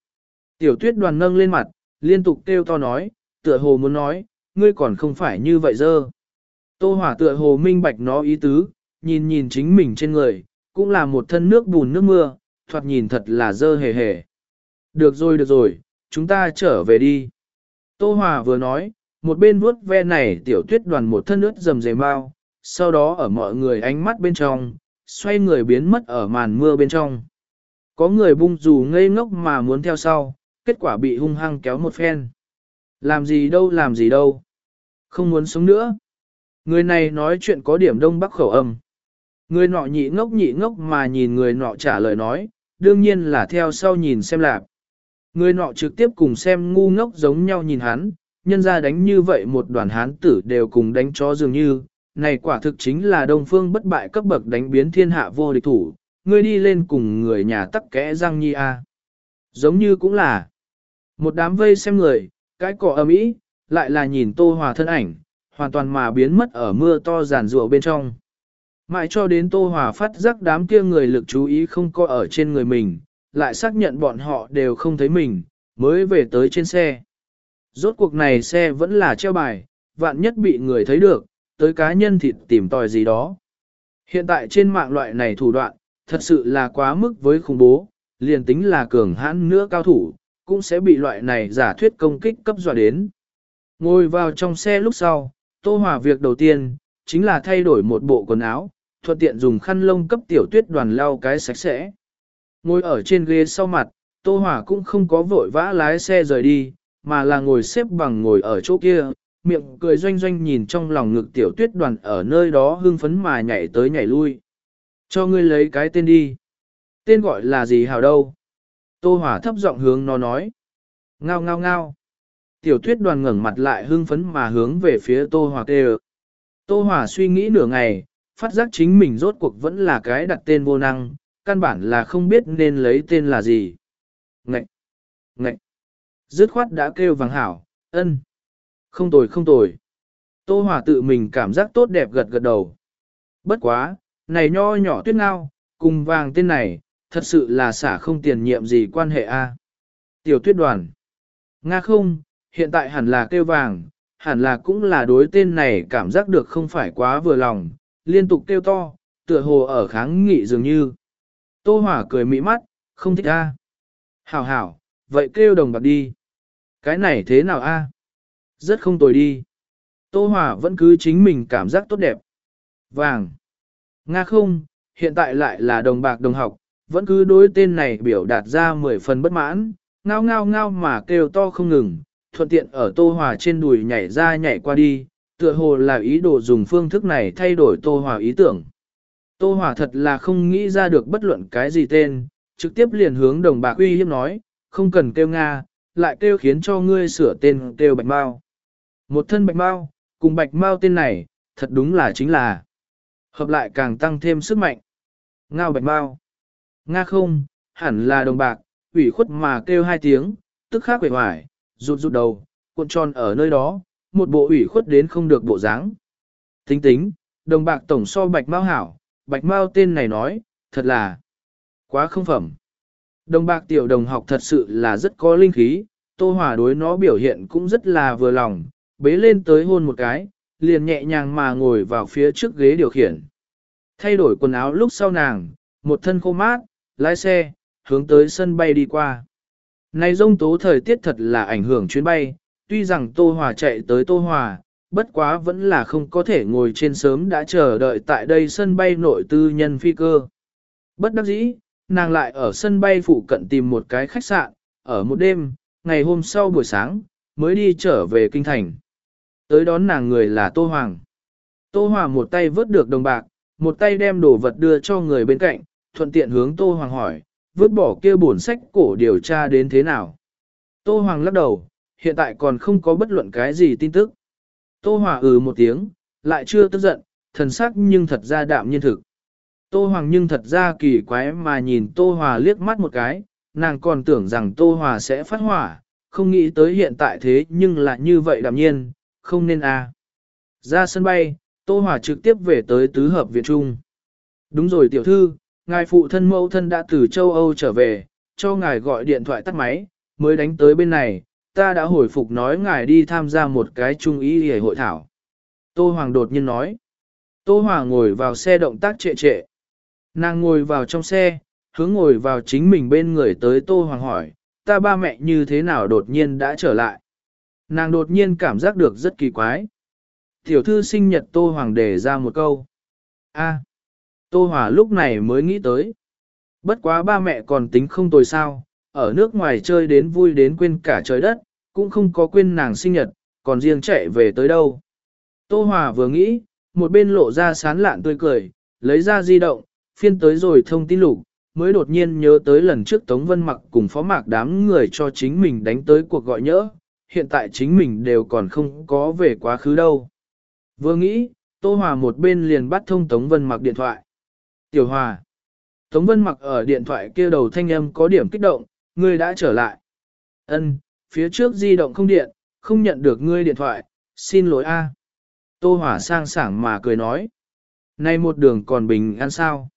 Tiểu tuyết đoàn nâng lên mặt, liên tục kêu to nói, tựa hồ muốn nói, ngươi còn không phải như vậy dơ. Tô hỏa tựa hồ minh bạch nó ý tứ, nhìn nhìn chính mình trên người, cũng là một thân nước bùn nước mưa, thoạt nhìn thật là dơ hề hề. Được rồi được rồi, chúng ta trở về đi. Tô hỏa vừa nói, một bên vuốt ve này tiểu tuyết đoàn một thân ướt dầm dề mau, sau đó ở mọi người ánh mắt bên trong, xoay người biến mất ở màn mưa bên trong. Có người bung dù ngây ngốc mà muốn theo sau, kết quả bị hung hăng kéo một phen. Làm gì đâu làm gì đâu. Không muốn sống nữa. Người này nói chuyện có điểm đông bắc khẩu âm. Người nọ nhị ngốc nhị ngốc mà nhìn người nọ trả lời nói, đương nhiên là theo sau nhìn xem lạc. Người nọ trực tiếp cùng xem ngu ngốc giống nhau nhìn hắn, nhân ra đánh như vậy một đoàn hán tử đều cùng đánh chó dường như, này quả thực chính là đông phương bất bại cấp bậc đánh biến thiên hạ vô địch thủ, ngươi đi lên cùng người nhà tắc kẽ răng nhi a. Giống như cũng là một đám vây xem người, cái cỏ ầm ĩ, lại là nhìn Tô Hòa thân ảnh, hoàn toàn mà biến mất ở mưa to giàn rùa bên trong. Mãi cho đến Tô Hòa phát giác đám kia người lực chú ý không có ở trên người mình, lại xác nhận bọn họ đều không thấy mình, mới về tới trên xe. Rốt cuộc này xe vẫn là treo bài, vạn nhất bị người thấy được, tới cá nhân thịt tìm tòi gì đó. Hiện tại trên mạng loại này thủ đoạn, thật sự là quá mức với khủng bố, liền tính là cường hãn nữa cao thủ, cũng sẽ bị loại này giả thuyết công kích cấp dọa đến. Ngồi vào trong xe lúc sau, Tô Hòa việc đầu tiên, chính là thay đổi một bộ quần áo, thuận tiện dùng khăn lông cấp tiểu tuyết đoàn lau cái sạch sẽ. Ngồi ở trên ghế sau mặt, Tô Hòa cũng không có vội vã lái xe rời đi, mà là ngồi xếp bằng ngồi ở chỗ kia, miệng cười doanh doanh nhìn trong lòng ngực tiểu tuyết đoàn ở nơi đó hưng phấn mà nhảy tới nhảy lui. Cho ngươi lấy cái tên đi. Tên gọi là gì hảo đâu? Tô Hỏa thấp giọng hướng nó nói. Ngao ngao ngao. Tiểu tuyết đoàn ngẩng mặt lại hưng phấn mà hướng về phía Tô Hỏa kêu. Tô Hỏa suy nghĩ nửa ngày, phát giác chính mình rốt cuộc vẫn là cái đặt tên vô năng, căn bản là không biết nên lấy tên là gì. Ngậy! Ngậy! Dứt khoát đã kêu vàng hảo, ân. Không tồi không tồi. Tô Hòa tự mình cảm giác tốt đẹp gật gật đầu. Bất quá, này nho nhỏ tuyết ngao, cùng vàng tên này, thật sự là xả không tiền nhiệm gì quan hệ a. Tiểu tuyết đoàn. Nga không, hiện tại hẳn là kêu vàng, hẳn là cũng là đối tên này cảm giác được không phải quá vừa lòng, liên tục kêu to, tựa hồ ở kháng nghị dường như. Tô Hỏa cười mỹ mắt, không thích a. Hảo hảo, vậy kêu đồng bạc đi. Cái này thế nào a? Rất không tồi đi. Tô Hòa vẫn cứ chính mình cảm giác tốt đẹp. Vàng. Nga không, hiện tại lại là đồng bạc đồng học, vẫn cứ đối tên này biểu đạt ra 10 phần bất mãn, ngao ngao ngao mà kêu to không ngừng, thuận tiện ở Tô Hòa trên đùi nhảy ra nhảy qua đi, tựa hồ là ý đồ dùng phương thức này thay đổi Tô Hòa ý tưởng. Tô Hòa thật là không nghĩ ra được bất luận cái gì tên, trực tiếp liền hướng đồng bạc uy hiếp nói, không cần kêu Nga, lại kêu khiến cho ngươi sửa tên kêu bạch mau. Một thân bạch mau, cùng bạch mau tên này, thật đúng là chính là hợp lại càng tăng thêm sức mạnh. Ngao bạch bao Nga không, hẳn là đồng bạc, ủy khuất mà kêu hai tiếng, tức khắc quể hoài, rụt rụt đầu, cuộn tròn ở nơi đó, một bộ ủy khuất đến không được bộ dáng. Tính tính, đồng bạc tổng so bạch bao hảo, bạch bao tên này nói, thật là quá không phẩm. Đồng bạc tiểu đồng học thật sự là rất có linh khí, Tô Hòa đối nó biểu hiện cũng rất là vừa lòng, bế lên tới hôn một cái, liền nhẹ nhàng mà ngồi vào phía trước ghế điều khiển. Thay đổi quần áo lúc sau nàng, một thân khô mát, lái xe, hướng tới sân bay đi qua. Này rông tố thời tiết thật là ảnh hưởng chuyến bay, tuy rằng Tô Hòa chạy tới Tô Hòa, bất quá vẫn là không có thể ngồi trên sớm đã chờ đợi tại đây sân bay nội tư nhân phi cơ. Bất đắc dĩ, nàng lại ở sân bay phụ cận tìm một cái khách sạn, ở một đêm, ngày hôm sau buổi sáng, mới đi trở về kinh thành. Tới đón nàng người là Tô Hoàng. Tô Hoàng một tay vớt được đồng bạc, một tay đem đồ vật đưa cho người bên cạnh, thuận tiện hướng Tô Hoàng hỏi, vứt bỏ kia bổn sách cổ điều tra đến thế nào. Tô Hoàng lắc đầu, hiện tại còn không có bất luận cái gì tin tức. Tô Hoàng ừ một tiếng, lại chưa tức giận, thần sắc nhưng thật ra đạm nhiên thực. Tô Hoàng nhưng thật ra kỳ quái mà nhìn Tô Hòa liếc mắt một cái, nàng còn tưởng rằng Tô Hòa sẽ phát hỏa, không nghĩ tới hiện tại thế nhưng lại như vậy đạm nhiên, không nên à. Ra sân bay, Tô Hòa trực tiếp về tới tứ hợp viện trung. Đúng rồi tiểu thư, ngài phụ thân mẫu thân đã từ châu Âu trở về, cho ngài gọi điện thoại tắt máy, mới đánh tới bên này, ta đã hồi phục nói ngài đi tham gia một cái trung ý hề hội thảo. Tô Hoàng đột nhiên nói. Tô Hòa ngồi vào xe động tác trệ trệ. Nàng ngồi vào trong xe, hướng ngồi vào chính mình bên người tới Tô Hoàng hỏi, ta ba mẹ như thế nào đột nhiên đã trở lại. Nàng đột nhiên cảm giác được rất kỳ quái. Tiểu thư sinh nhật Tô Hoàng đề ra một câu. a Tô Hòa lúc này mới nghĩ tới. Bất quá ba mẹ còn tính không tồi sao, ở nước ngoài chơi đến vui đến quên cả trời đất, cũng không có quên nàng sinh nhật, còn riêng chạy về tới đâu. Tô Hòa vừa nghĩ, một bên lộ ra sán lạn tươi cười, lấy ra di động, phiên tới rồi thông tin lục, mới đột nhiên nhớ tới lần trước Tống Vân Mặc cùng phó mạc đám người cho chính mình đánh tới cuộc gọi nhỡ, hiện tại chính mình đều còn không có về quá khứ đâu. Vừa nghĩ, Tô Hòa một bên liền bắt thông Tống Vân Mặc điện thoại. Tiểu Hòa. Tống Vân Mặc ở điện thoại kia đầu thanh âm có điểm kích động, ngươi đã trở lại. Ân, phía trước di động không điện, không nhận được ngươi điện thoại, xin lỗi a. Tô hòa sang sảng mà cười nói. Nay một đường còn bình an sao?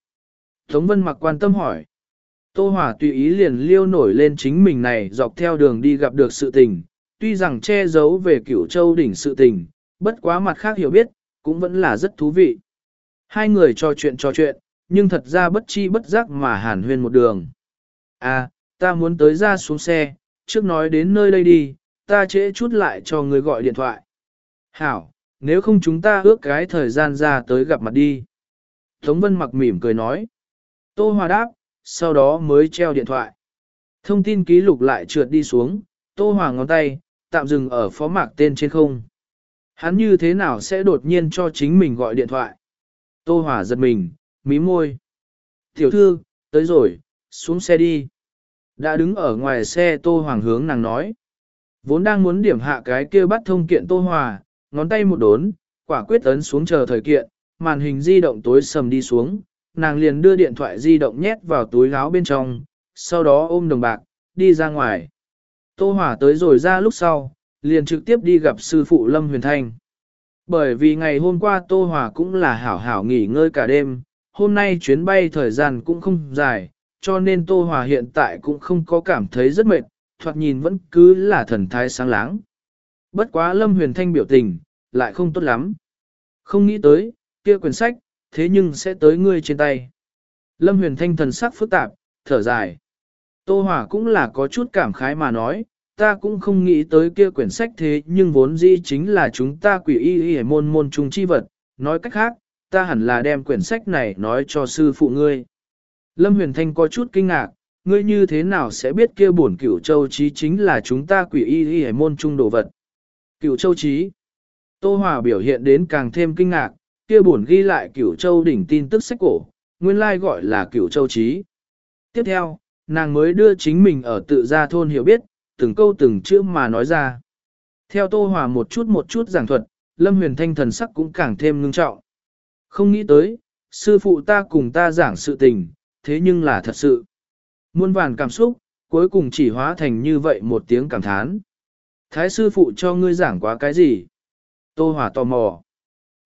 Tống Vân mặc quan tâm hỏi. Tô hòa tùy ý liền liêu nổi lên chính mình này dọc theo đường đi gặp được sự tình, tuy rằng che giấu về cửu châu đỉnh sự tình, bất quá mặt khác hiểu biết, cũng vẫn là rất thú vị. Hai người trò chuyện trò chuyện, nhưng thật ra bất chi bất giác mà hàn huyên một đường. À, ta muốn tới ra xuống xe, trước nói đến nơi đây đi, ta trễ chút lại cho người gọi điện thoại. Hảo, nếu không chúng ta ước cái thời gian ra tới gặp mặt đi. Tống Vân mặc mỉm cười nói. Tô Hòa đáp, sau đó mới treo điện thoại. Thông tin ký lục lại trượt đi xuống, Tô Hòa ngón tay, tạm dừng ở phó mạc tên trên không. Hắn như thế nào sẽ đột nhiên cho chính mình gọi điện thoại? Tô Hòa giật mình, mí môi. Tiểu thư, tới rồi, xuống xe đi. Đã đứng ở ngoài xe Tô Hoàng hướng nàng nói. Vốn đang muốn điểm hạ cái kia bắt thông kiện Tô Hòa, ngón tay một đốn, quả quyết ấn xuống chờ thời kiện, màn hình di động tối sầm đi xuống, nàng liền đưa điện thoại di động nhét vào túi gáo bên trong, sau đó ôm đồng bạc, đi ra ngoài. Tô Hòa tới rồi ra lúc sau, liền trực tiếp đi gặp sư phụ Lâm Huyền Thanh. Bởi vì ngày hôm qua Tô Hòa cũng là hảo hảo nghỉ ngơi cả đêm, hôm nay chuyến bay thời gian cũng không dài, cho nên Tô Hòa hiện tại cũng không có cảm thấy rất mệt, thoạt nhìn vẫn cứ là thần thái sáng láng. Bất quá Lâm Huyền Thanh biểu tình, lại không tốt lắm. Không nghĩ tới, kia quyển sách, thế nhưng sẽ tới ngươi trên tay. Lâm Huyền Thanh thần sắc phức tạp, thở dài. Tô Hòa cũng là có chút cảm khái mà nói, ta cũng không nghĩ tới kia quyển sách thế nhưng vốn dĩ chính là chúng ta quỷ y y môn môn trung chi vật. Nói cách khác, ta hẳn là đem quyển sách này nói cho sư phụ ngươi. Lâm Huyền Thanh có chút kinh ngạc, ngươi như thế nào sẽ biết kia bổn cửu châu trí chính là chúng ta quỷ y y môn trung đồ vật. Cửu châu trí. Tô Hòa biểu hiện đến càng thêm kinh ngạc, kia bổn ghi lại cửu châu đỉnh tin tức sách cổ, nguyên lai gọi là cửu châu trí. Tiếp theo, nàng mới đưa chính mình ở tự gia thôn hiểu biết, từng câu từng chữ mà nói ra. Theo Tô Hòa một chút một chút giảng thuật, Lâm Huyền Thanh thần sắc cũng càng thêm ngưng trọng. Không nghĩ tới, sư phụ ta cùng ta giảng sự tình, thế nhưng là thật sự. Muôn vàn cảm xúc, cuối cùng chỉ hóa thành như vậy một tiếng cảm thán. Thái sư phụ cho ngươi giảng quá cái gì? Tô Hòa tò mò.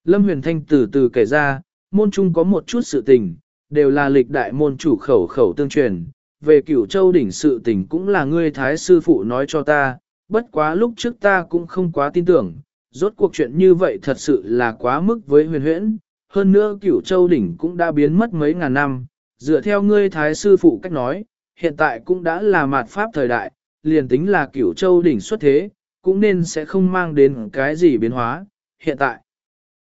Lâm Huyền Thanh từ từ kể ra, môn trung có một chút sự tình, đều là lịch đại môn chủ khẩu khẩu tương truyền. Về cửu châu đỉnh sự tình cũng là ngươi thái sư phụ nói cho ta, bất quá lúc trước ta cũng không quá tin tưởng, rốt cuộc chuyện như vậy thật sự là quá mức với huyền huyễn. Hơn nữa cửu châu đỉnh cũng đã biến mất mấy ngàn năm, dựa theo ngươi thái sư phụ cách nói, hiện tại cũng đã là mạt pháp thời đại, liền tính là cửu châu đỉnh xuất thế, cũng nên sẽ không mang đến cái gì biến hóa, hiện tại.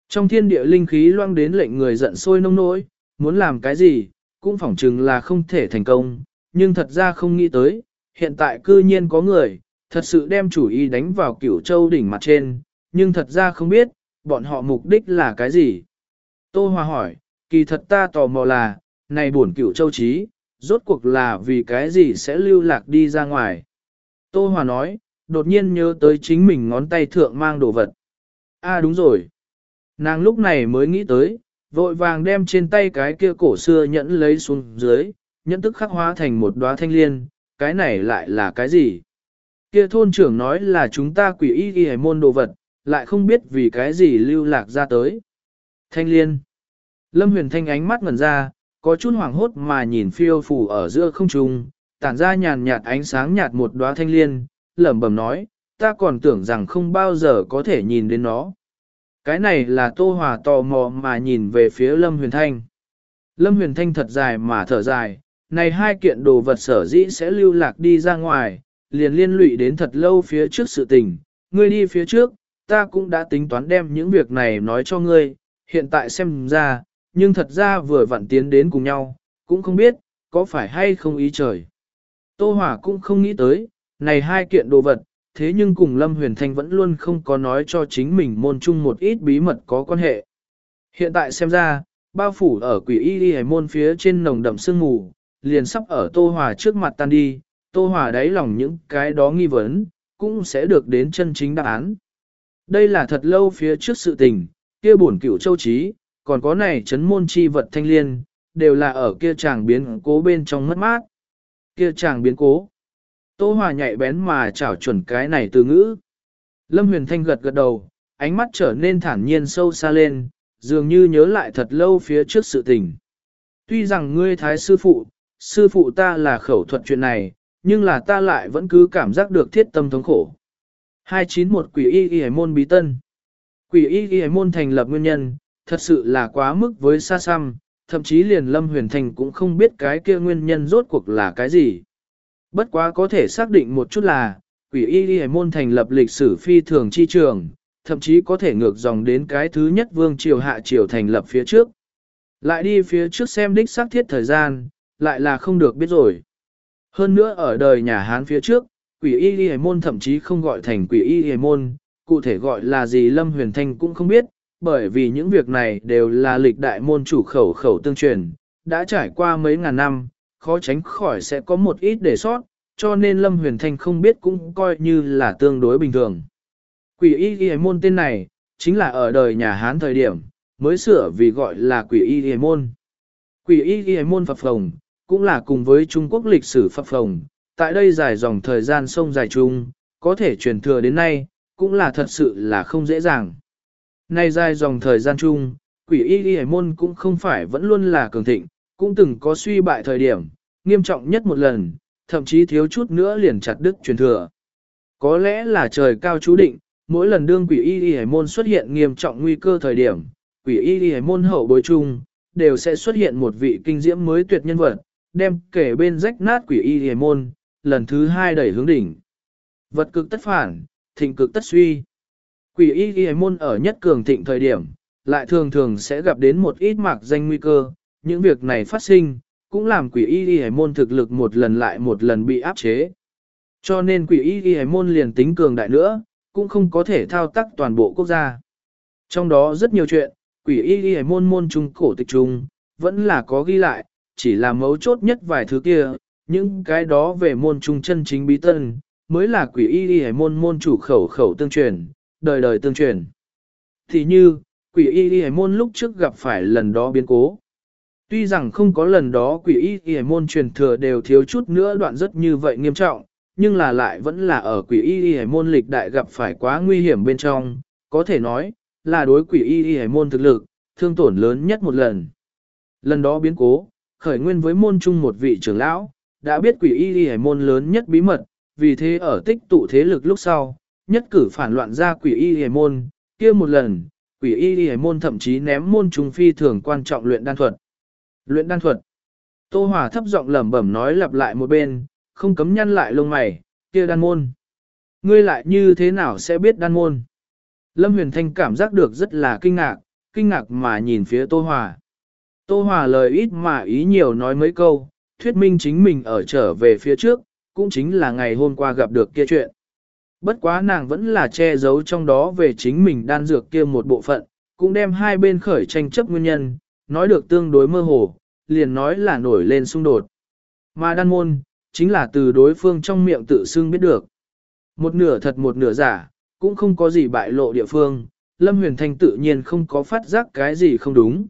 Trong thiên địa linh khí loang đến lệnh người giận sôi nông nỗi, muốn làm cái gì, cũng phỏng chừng là không thể thành công, nhưng thật ra không nghĩ tới, hiện tại cư nhiên có người, thật sự đem chủ ý đánh vào cửu châu đỉnh mặt trên, nhưng thật ra không biết, bọn họ mục đích là cái gì. Tô Hòa hỏi, kỳ thật ta tò mò là, này buồn cửu châu trí, rốt cuộc là vì cái gì sẽ lưu lạc đi ra ngoài. Tô Hòa nói, đột nhiên nhớ tới chính mình ngón tay thượng mang đồ vật. À đúng rồi. Nàng lúc này mới nghĩ tới, vội vàng đem trên tay cái kia cổ xưa nhẫn lấy xuống dưới, nhẫn tức khắc hóa thành một đóa thanh liên, cái này lại là cái gì? Kia thôn trưởng nói là chúng ta quỷ y ghi môn đồ vật, lại không biết vì cái gì lưu lạc ra tới. Thanh liên. Lâm huyền thanh ánh mắt ngẩn ra, có chút hoảng hốt mà nhìn phiêu phù ở giữa không trung, tản ra nhàn nhạt ánh sáng nhạt một đóa thanh liên, lẩm bẩm nói, ta còn tưởng rằng không bao giờ có thể nhìn đến nó. Cái này là Tô Hòa tò mò mà nhìn về phía Lâm Huyền Thanh. Lâm Huyền Thanh thật dài mà thở dài, này hai kiện đồ vật sở dĩ sẽ lưu lạc đi ra ngoài, liền liên lụy đến thật lâu phía trước sự tình, ngươi đi phía trước, ta cũng đã tính toán đem những việc này nói cho ngươi, hiện tại xem ra, nhưng thật ra vừa vặn tiến đến cùng nhau, cũng không biết, có phải hay không ý trời. Tô Hỏa cũng không nghĩ tới, này hai kiện đồ vật, thế nhưng cùng Lâm Huyền Thanh vẫn luôn không có nói cho chính mình môn chung một ít bí mật có quan hệ. Hiện tại xem ra, bao phủ ở quỷ y y hải môn phía trên nồng đậm sương mù, liền sắp ở Tô Hòa trước mặt tan đi, Tô Hòa đáy lòng những cái đó nghi vấn, cũng sẽ được đến chân chính đáp án. Đây là thật lâu phía trước sự tình, kia bổn cửu châu trí, còn có này chấn môn chi vật thanh liên, đều là ở kia chàng biến cố bên trong mất mát. Kia chàng biến cố. Tô Hòa nhạy bén mà chảo chuẩn cái này từ ngữ. Lâm Huyền Thanh gật gật đầu, ánh mắt trở nên thản nhiên sâu xa lên, dường như nhớ lại thật lâu phía trước sự tình. Tuy rằng ngươi thái sư phụ, sư phụ ta là khẩu thuật chuyện này, nhưng là ta lại vẫn cứ cảm giác được thiết tâm thống khổ. 291 Quỷ Y Y môn bí tân Quỷ Y Y môn thành lập nguyên nhân, thật sự là quá mức với xa xăm, thậm chí liền Lâm Huyền Thành cũng không biết cái kia nguyên nhân rốt cuộc là cái gì. Bất quá có thể xác định một chút là, quỷ y y môn thành lập lịch sử phi thường chi trường, thậm chí có thể ngược dòng đến cái thứ nhất vương triều hạ triều thành lập phía trước. Lại đi phía trước xem đích xác thiết thời gian, lại là không được biết rồi. Hơn nữa ở đời nhà Hán phía trước, quỷ y y môn thậm chí không gọi thành quỷ y y môn, cụ thể gọi là gì Lâm Huyền Thanh cũng không biết, bởi vì những việc này đều là lịch đại môn chủ khẩu khẩu tương truyền, đã trải qua mấy ngàn năm, khó tránh khỏi sẽ có một ít để sót, cho nên Lâm Huyền Thanh không biết cũng coi như là tương đối bình thường. Quỷ y y môn tên này, chính là ở đời nhà Hán thời điểm, mới sửa vì gọi là quỷ y y môn. Quỷ y y môn phập Phồng, cũng là cùng với Trung Quốc lịch sử phập Phồng, tại đây dài dòng thời gian sông dài chung, có thể truyền thừa đến nay, cũng là thật sự là không dễ dàng. Nay dài dòng thời gian chung, quỷ y y môn cũng không phải vẫn luôn là cường thịnh, cũng từng có suy bại thời điểm, nghiêm trọng nhất một lần, thậm chí thiếu chút nữa liền chặt đứt truyền thừa. Có lẽ là trời cao chú định, mỗi lần đương quỷ y y môn xuất hiện nghiêm trọng nguy cơ thời điểm, quỷ y y môn hậu bối chung, đều sẽ xuất hiện một vị kinh diễm mới tuyệt nhân vật, đem kể bên rách nát quỷ y hề môn, lần thứ hai đẩy hướng đỉnh. Vật cực tất phản, thịnh cực tất suy. Quỷ y hề môn ở nhất cường thịnh thời điểm, lại thường thường sẽ gặp đến một ít mạc danh nguy cơ, những việc này phát sinh, cũng làm quỷ y hề môn thực lực một lần lại một lần bị áp chế. Cho nên quỷ y hề môn liền tính cường đại nữa, cũng không có thể thao tác toàn bộ quốc gia. Trong đó rất nhiều chuyện, quỷ y hề môn môn trung cổ tịch trung, vẫn là có ghi lại, chỉ là mấu chốt nhất vài thứ kia, những cái đó về môn trung chân chính bí tân, mới là quỷ y y môn môn chủ khẩu khẩu tương truyền, đời đời tương truyền. Thì như, quỷ y y môn lúc trước gặp phải lần đó biến cố. Tuy rằng không có lần đó quỷ y y môn truyền thừa đều thiếu chút nữa đoạn rất như vậy nghiêm trọng, nhưng là lại vẫn là ở quỷ y y môn lịch đại gặp phải quá nguy hiểm bên trong, có thể nói, là đối quỷ y y môn thực lực, thương tổn lớn nhất một lần. Lần đó biến cố, khởi nguyên với môn chung một vị trưởng lão, đã biết quỷ y y môn lớn nhất bí mật, vì thế ở tích tụ thế lực lúc sau, nhất cử phản loạn ra quỷ y y môn, kia một lần, quỷ y y môn thậm chí ném môn trung phi thường quan trọng luyện đan thuật. Luyện đan thuật. Tô Hòa thấp giọng lẩm bẩm nói lặp lại một bên, không cấm nhăn lại lông mày, kia đan môn. Ngươi lại như thế nào sẽ biết đan môn? Lâm Huyền Thanh cảm giác được rất là kinh ngạc, kinh ngạc mà nhìn phía Tô Hòa. Tô Hòa lời ít mà ý nhiều nói mấy câu, thuyết minh chính mình ở trở về phía trước, cũng chính là ngày hôm qua gặp được kia chuyện. Bất quá nàng vẫn là che giấu trong đó về chính mình đan dược kia một bộ phận, cũng đem hai bên khởi tranh chấp nguyên nhân, nói được tương đối mơ hồ, liền nói là nổi lên xung đột. Mà đan môn, chính là từ đối phương trong miệng tự xưng biết được. Một nửa thật một nửa giả, cũng không có gì bại lộ địa phương, Lâm Huyền Thanh tự nhiên không có phát giác cái gì không đúng.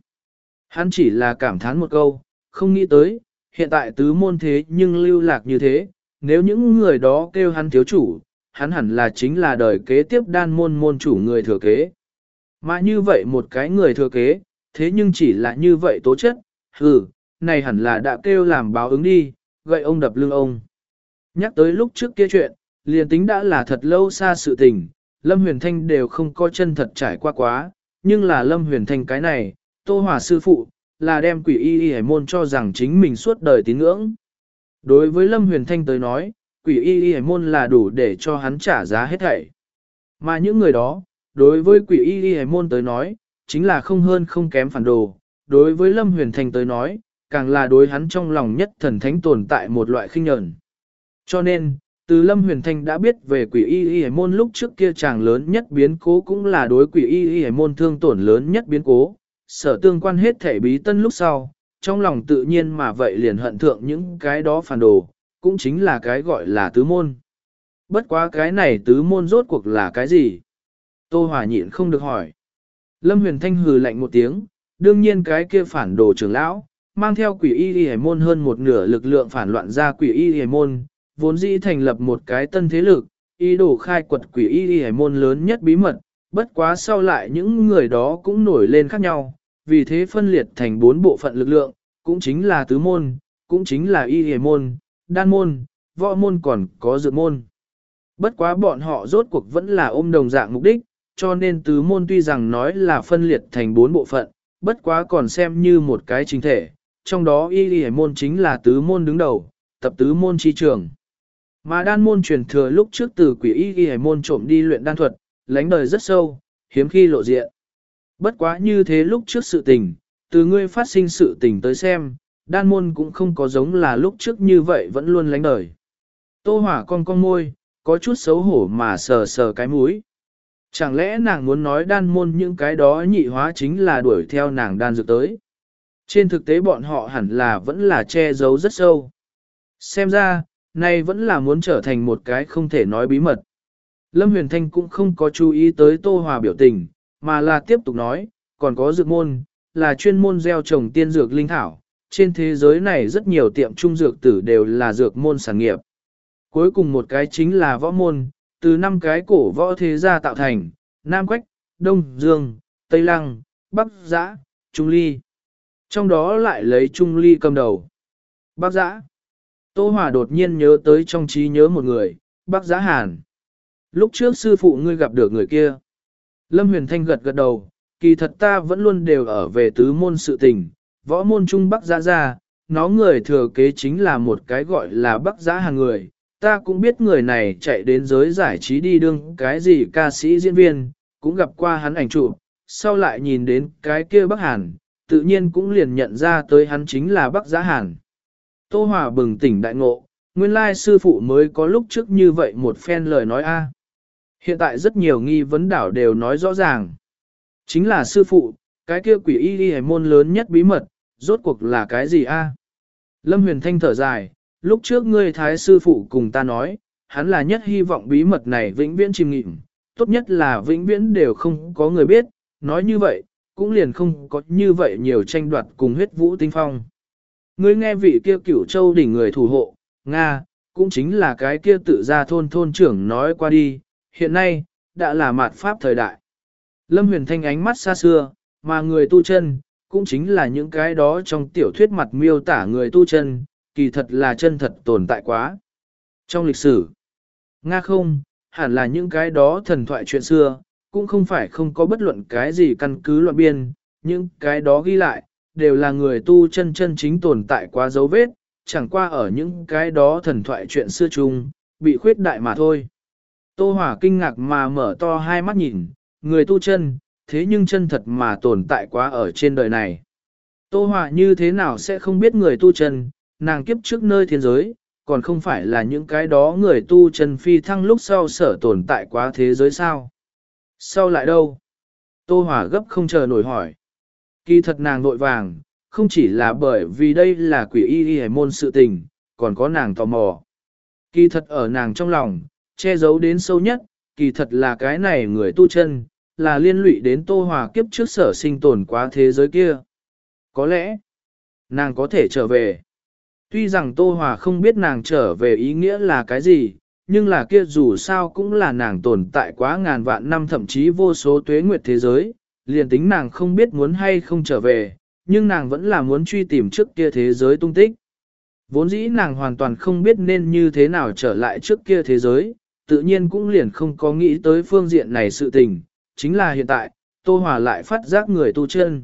Hắn chỉ là cảm thán một câu, không nghĩ tới, hiện tại tứ môn thế nhưng lưu lạc như thế, nếu những người đó kêu hắn thiếu chủ, hắn hẳn là chính là đời kế tiếp đan môn môn chủ người thừa kế. Mà như vậy một cái người thừa kế, thế nhưng chỉ là như vậy tố chất, hừ, này hẳn là đã kêu làm báo ứng đi, gậy ông đập lưng ông. Nhắc tới lúc trước kia chuyện, liền tính đã là thật lâu xa sự tình, Lâm Huyền Thanh đều không có chân thật trải qua quá, nhưng là Lâm Huyền Thanh cái này, Tô Hòa sư phụ, là đem quỷ y y hải môn cho rằng chính mình suốt đời tín ngưỡng. Đối với Lâm Huyền Thanh tới nói, quỷ y y môn là đủ để cho hắn trả giá hết thảy. Mà những người đó, đối với quỷ y y môn tới nói, chính là không hơn không kém phản đồ, đối với Lâm Huyền Thanh tới nói, càng là đối hắn trong lòng nhất thần thánh tồn tại một loại khinh nhẫn. Cho nên, từ Lâm Huyền Thanh đã biết về quỷ y y môn lúc trước kia chàng lớn nhất biến cố cũng là đối quỷ y y môn thương tổn lớn nhất biến cố, sở tương quan hết thể bí tân lúc sau, trong lòng tự nhiên mà vậy liền hận thượng những cái đó phản đồ, cũng chính là cái gọi là tứ môn. Bất quá cái này tứ môn rốt cuộc là cái gì? Tô Hòa nhịn không được hỏi. Lâm Huyền Thanh hừ lạnh một tiếng, đương nhiên cái kia phản đồ trưởng lão, mang theo quỷ y y môn hơn một nửa lực lượng phản loạn ra quỷ y y môn, vốn dĩ thành lập một cái tân thế lực, ý đồ khai quật quỷ y y môn lớn nhất bí mật, bất quá sau lại những người đó cũng nổi lên khác nhau, vì thế phân liệt thành bốn bộ phận lực lượng, cũng chính là tứ môn, cũng chính là y hề môn, đan môn, võ môn còn có dược môn. Bất quá bọn họ rốt cuộc vẫn là ôm đồng dạng mục đích, cho nên tứ môn tuy rằng nói là phân liệt thành bốn bộ phận, bất quá còn xem như một cái chính thể, trong đó y hề môn chính là tứ môn đứng đầu, tập tứ môn chi trường. Mà đan môn truyền thừa lúc trước từ quỷ y y môn trộm đi luyện đan thuật, lánh đời rất sâu, hiếm khi lộ diện. Bất quá như thế lúc trước sự tình, từ ngươi phát sinh sự tình tới xem, đan môn cũng không có giống là lúc trước như vậy vẫn luôn lánh đời. Tô hỏa con con môi, có chút xấu hổ mà sờ sờ cái mũi. Chẳng lẽ nàng muốn nói đan môn những cái đó nhị hóa chính là đuổi theo nàng đan dược tới. Trên thực tế bọn họ hẳn là vẫn là che giấu rất sâu. Xem ra, nay vẫn là muốn trở thành một cái không thể nói bí mật. Lâm Huyền Thanh cũng không có chú ý tới Tô Hòa biểu tình, mà là tiếp tục nói, còn có dược môn, là chuyên môn gieo trồng tiên dược linh thảo. Trên thế giới này rất nhiều tiệm trung dược tử đều là dược môn sản nghiệp. Cuối cùng một cái chính là võ môn, từ năm cái cổ võ thế gia tạo thành, Nam Quách, Đông Dương, Tây Lăng, Bắc Giã, Trung Ly. Trong đó lại lấy Trung Ly cầm đầu. Bắc Giã. Tô Hòa đột nhiên nhớ tới trong trí nhớ một người, Bắc Giã Hàn. Lúc trước sư phụ ngươi gặp được người kia. Lâm Huyền Thanh gật gật đầu, kỳ thật ta vẫn luôn đều ở về tứ môn sự tình, võ môn trung Bắc Giã ra, nó người thừa kế chính là một cái gọi là Bắc Giã hàng người. Ta cũng biết người này chạy đến giới giải trí đi đương cái gì ca sĩ diễn viên, cũng gặp qua hắn ảnh chụp, sau lại nhìn đến cái kia Bắc Hàn, tự nhiên cũng liền nhận ra tới hắn chính là Bắc Giã Hàn. Tô Hòa bừng tỉnh đại ngộ, nguyên lai sư phụ mới có lúc trước như vậy một phen lời nói a. Hiện tại rất nhiều nghi vấn đảo đều nói rõ ràng. Chính là sư phụ, cái kia quỷ y đi môn lớn nhất bí mật, rốt cuộc là cái gì a? Lâm Huyền Thanh thở dài, lúc trước ngươi thái sư phụ cùng ta nói, hắn là nhất hy vọng bí mật này vĩnh viễn chìm nghịm, tốt nhất là vĩnh viễn đều không có người biết, nói như vậy, cũng liền không có như vậy nhiều tranh đoạt cùng huyết vũ tinh phong. Ngươi nghe vị kia cửu châu đỉnh người thủ hộ, Nga, cũng chính là cái kia tự ra thôn thôn trưởng nói qua đi, hiện nay, đã là mạt pháp thời đại. Lâm huyền thanh ánh mắt xa xưa, mà người tu chân, cũng chính là những cái đó trong tiểu thuyết mặt miêu tả người tu chân, kỳ thật là chân thật tồn tại quá. Trong lịch sử, Nga không, hẳn là những cái đó thần thoại chuyện xưa, cũng không phải không có bất luận cái gì căn cứ luận biên, những cái đó ghi lại, đều là người tu chân chân chính tồn tại quá dấu vết, chẳng qua ở những cái đó thần thoại chuyện xưa chung, bị khuyết đại mà thôi. Tô Hỏa kinh ngạc mà mở to hai mắt nhìn, người tu chân, thế nhưng chân thật mà tồn tại quá ở trên đời này. Tô Hỏa như thế nào sẽ không biết người tu chân, nàng kiếp trước nơi thiên giới, còn không phải là những cái đó người tu chân phi thăng lúc sau sở tồn tại quá thế giới sao? Sau lại đâu? Tô Hỏa gấp không chờ nổi hỏi. Kỳ thật nàng nội vàng, không chỉ là bởi vì đây là quỷ y y môn sự tình, còn có nàng tò mò. Kỳ thật ở nàng trong lòng, che giấu đến sâu nhất, kỳ thật là cái này người tu chân, là liên lụy đến tô hòa kiếp trước sở sinh tồn quá thế giới kia. Có lẽ, nàng có thể trở về. Tuy rằng tô hòa không biết nàng trở về ý nghĩa là cái gì, nhưng là kia dù sao cũng là nàng tồn tại quá ngàn vạn năm thậm chí vô số tuế nguyệt thế giới, liền tính nàng không biết muốn hay không trở về, nhưng nàng vẫn là muốn truy tìm trước kia thế giới tung tích. Vốn dĩ nàng hoàn toàn không biết nên như thế nào trở lại trước kia thế giới, tự nhiên cũng liền không có nghĩ tới phương diện này sự tình, chính là hiện tại, Tô Hòa lại phát giác người tu chân.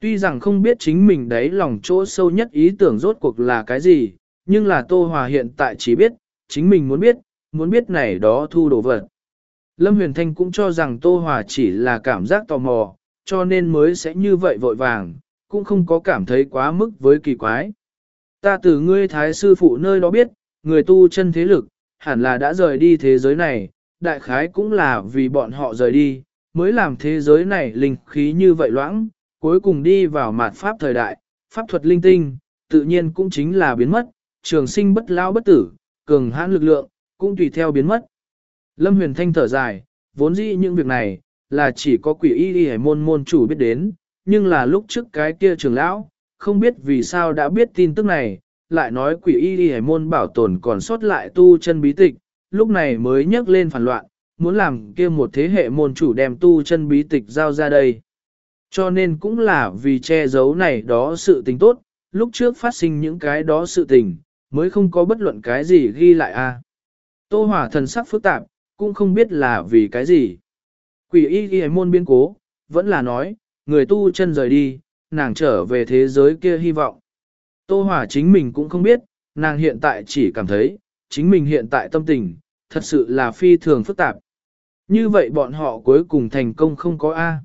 Tuy rằng không biết chính mình đấy lòng chỗ sâu nhất ý tưởng rốt cuộc là cái gì, nhưng là Tô Hòa hiện tại chỉ biết, chính mình muốn biết, muốn biết này đó thu đồ vật. Lâm Huyền Thanh cũng cho rằng Tô Hòa chỉ là cảm giác tò mò, cho nên mới sẽ như vậy vội vàng, cũng không có cảm thấy quá mức với kỳ quái. Ta từ ngươi thái sư phụ nơi đó biết, người tu chân thế lực, hẳn là đã rời đi thế giới này, đại khái cũng là vì bọn họ rời đi, mới làm thế giới này linh khí như vậy loãng, cuối cùng đi vào mạt pháp thời đại, pháp thuật linh tinh, tự nhiên cũng chính là biến mất, trường sinh bất lao bất tử, cường hãn lực lượng, cũng tùy theo biến mất. Lâm Huyền Thanh thở dài, vốn dĩ những việc này, là chỉ có quỷ y y môn môn chủ biết đến, nhưng là lúc trước cái kia trường lão, không biết vì sao đã biết tin tức này, lại nói quỷ y y môn bảo tồn còn sót lại tu chân bí tịch, lúc này mới nhắc lên phản loạn, muốn làm kia một thế hệ môn chủ đem tu chân bí tịch giao ra đây. Cho nên cũng là vì che giấu này đó sự tình tốt, lúc trước phát sinh những cái đó sự tình, mới không có bất luận cái gì ghi lại a. Tô hỏa thần sắc phức tạp, cũng không biết là vì cái gì. Quỷ y ghi môn biến cố, vẫn là nói, người tu chân rời đi, nàng trở về thế giới kia hy vọng. Tô Hòa chính mình cũng không biết, nàng hiện tại chỉ cảm thấy, chính mình hiện tại tâm tình, thật sự là phi thường phức tạp. Như vậy bọn họ cuối cùng thành công không có A.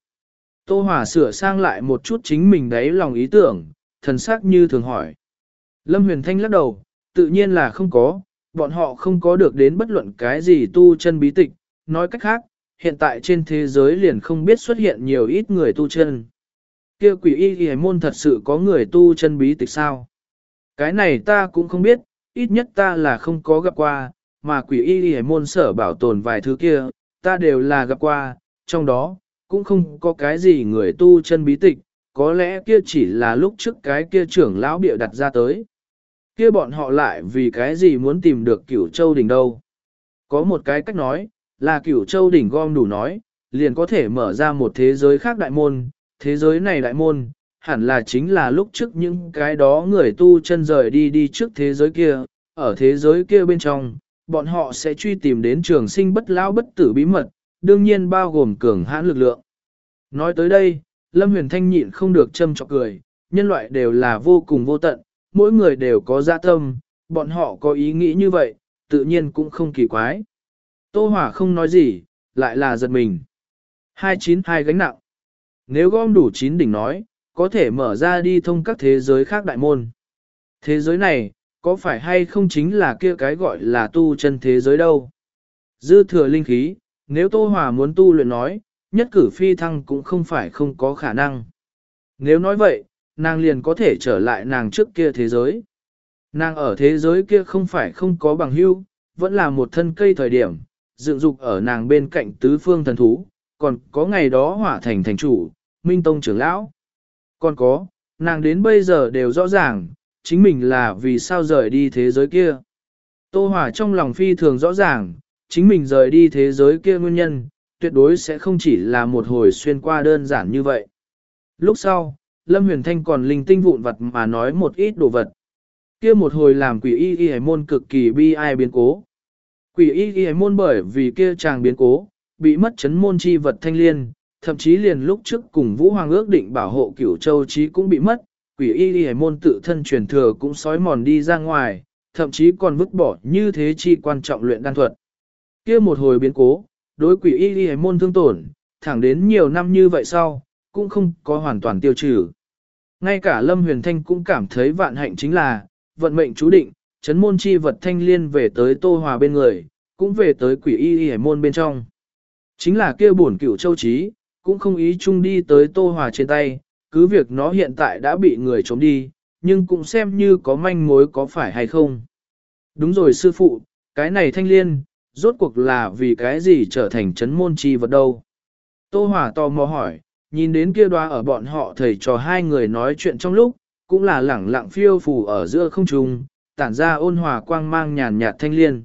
Tô Hòa sửa sang lại một chút chính mình đấy lòng ý tưởng, thần sắc như thường hỏi. Lâm Huyền Thanh lắc đầu, tự nhiên là không có, bọn họ không có được đến bất luận cái gì tu chân bí tịch, nói cách khác, hiện tại trên thế giới liền không biết xuất hiện nhiều ít người tu chân. Kia quỷ y y môn thật sự có người tu chân bí tịch sao? Cái này ta cũng không biết, ít nhất ta là không có gặp qua, mà quỷ y y môn sở bảo tồn vài thứ kia, ta đều là gặp qua, trong đó, cũng không có cái gì người tu chân bí tịch, có lẽ kia chỉ là lúc trước cái kia trưởng lão bịa đặt ra tới. Kia bọn họ lại vì cái gì muốn tìm được cửu châu đỉnh đâu. Có một cái cách nói, là cửu châu đỉnh gom đủ nói, liền có thể mở ra một thế giới khác đại môn, thế giới này đại môn, hẳn là chính là lúc trước những cái đó người tu chân rời đi đi trước thế giới kia, ở thế giới kia bên trong, bọn họ sẽ truy tìm đến trường sinh bất lão bất tử bí mật, đương nhiên bao gồm cường hãn lực lượng. Nói tới đây, Lâm Huyền Thanh nhịn không được châm chọc cười, nhân loại đều là vô cùng vô tận, mỗi người đều có dạ tâm, bọn họ có ý nghĩ như vậy, tự nhiên cũng không kỳ quái. Tô Hỏa không nói gì, lại là giật mình. 292 gánh nặng. Nếu gom đủ 9 đỉnh nói, có thể mở ra đi thông các thế giới khác đại môn. Thế giới này, có phải hay không chính là kia cái gọi là tu chân thế giới đâu? Dư thừa linh khí, nếu Tô Hòa muốn tu luyện nói, nhất cử phi thăng cũng không phải không có khả năng. Nếu nói vậy, nàng liền có thể trở lại nàng trước kia thế giới. Nàng ở thế giới kia không phải không có bằng hữu vẫn là một thân cây thời điểm, dựng dục ở nàng bên cạnh tứ phương thần thú, còn có ngày đó hỏa thành thành chủ, minh tông trưởng lão. Còn có, nàng đến bây giờ đều rõ ràng, chính mình là vì sao rời đi thế giới kia. Tô Hỏa trong lòng phi thường rõ ràng, chính mình rời đi thế giới kia nguyên nhân, tuyệt đối sẽ không chỉ là một hồi xuyên qua đơn giản như vậy. Lúc sau, Lâm Huyền Thanh còn linh tinh vụn vật mà nói một ít đồ vật. Kia một hồi làm quỷ y y hải môn cực kỳ bi ai biến cố. Quỷ y y hải môn bởi vì kia chàng biến cố, bị mất chấn môn chi vật thanh liên, thậm chí liền lúc trước cùng Vũ Hoàng ước định bảo hộ cửu châu trí cũng bị mất, quỷ y đi hải môn tự thân truyền thừa cũng sói mòn đi ra ngoài, thậm chí còn vứt bỏ như thế chi quan trọng luyện đan thuật. kia một hồi biến cố, đối quỷ y đi hải môn thương tổn, thẳng đến nhiều năm như vậy sau, cũng không có hoàn toàn tiêu trừ. Ngay cả Lâm Huyền Thanh cũng cảm thấy vạn hạnh chính là, vận mệnh chú định, chấn môn chi vật thanh liên về tới Tô Hòa bên người, cũng về tới quỷ y y hải môn bên trong. Chính là kia bổn cửu châu trí, cũng không ý chung đi tới Tô Hòa trên tay, cứ việc nó hiện tại đã bị người chống đi, nhưng cũng xem như có manh mối có phải hay không. Đúng rồi sư phụ, cái này thanh liên, rốt cuộc là vì cái gì trở thành chấn môn chi vật đâu. Tô Hỏa tò mò hỏi, nhìn đến kia đoá ở bọn họ thầy trò hai người nói chuyện trong lúc, cũng là lẳng lặng phiêu phù ở giữa không trung, tản ra ôn hòa quang mang nhàn nhạt thanh liên.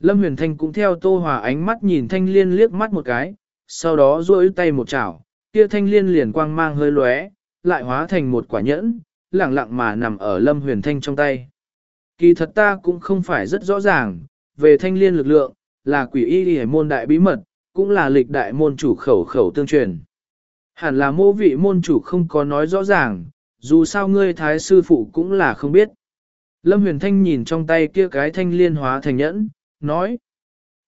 Lâm Huyền Thanh cũng theo Tô Hòa ánh mắt nhìn thanh liên liếc mắt một cái, sau đó duỗi tay một chảo, kia thanh liên liền quang mang hơi lóe, lại hóa thành một quả nhẫn, lẳng lặng mà nằm ở Lâm Huyền Thanh trong tay. Kỳ thật ta cũng không phải rất rõ ràng, về thanh liên lực lượng, là quỷ y hề môn đại bí mật, cũng là lịch đại môn chủ khẩu khẩu tương truyền. Hẳn là mô vị môn chủ không có nói rõ ràng, dù sao ngươi thái sư phụ cũng là không biết. Lâm Huyền Thanh nhìn trong tay kia cái thanh liên hóa thành nhẫn, nói.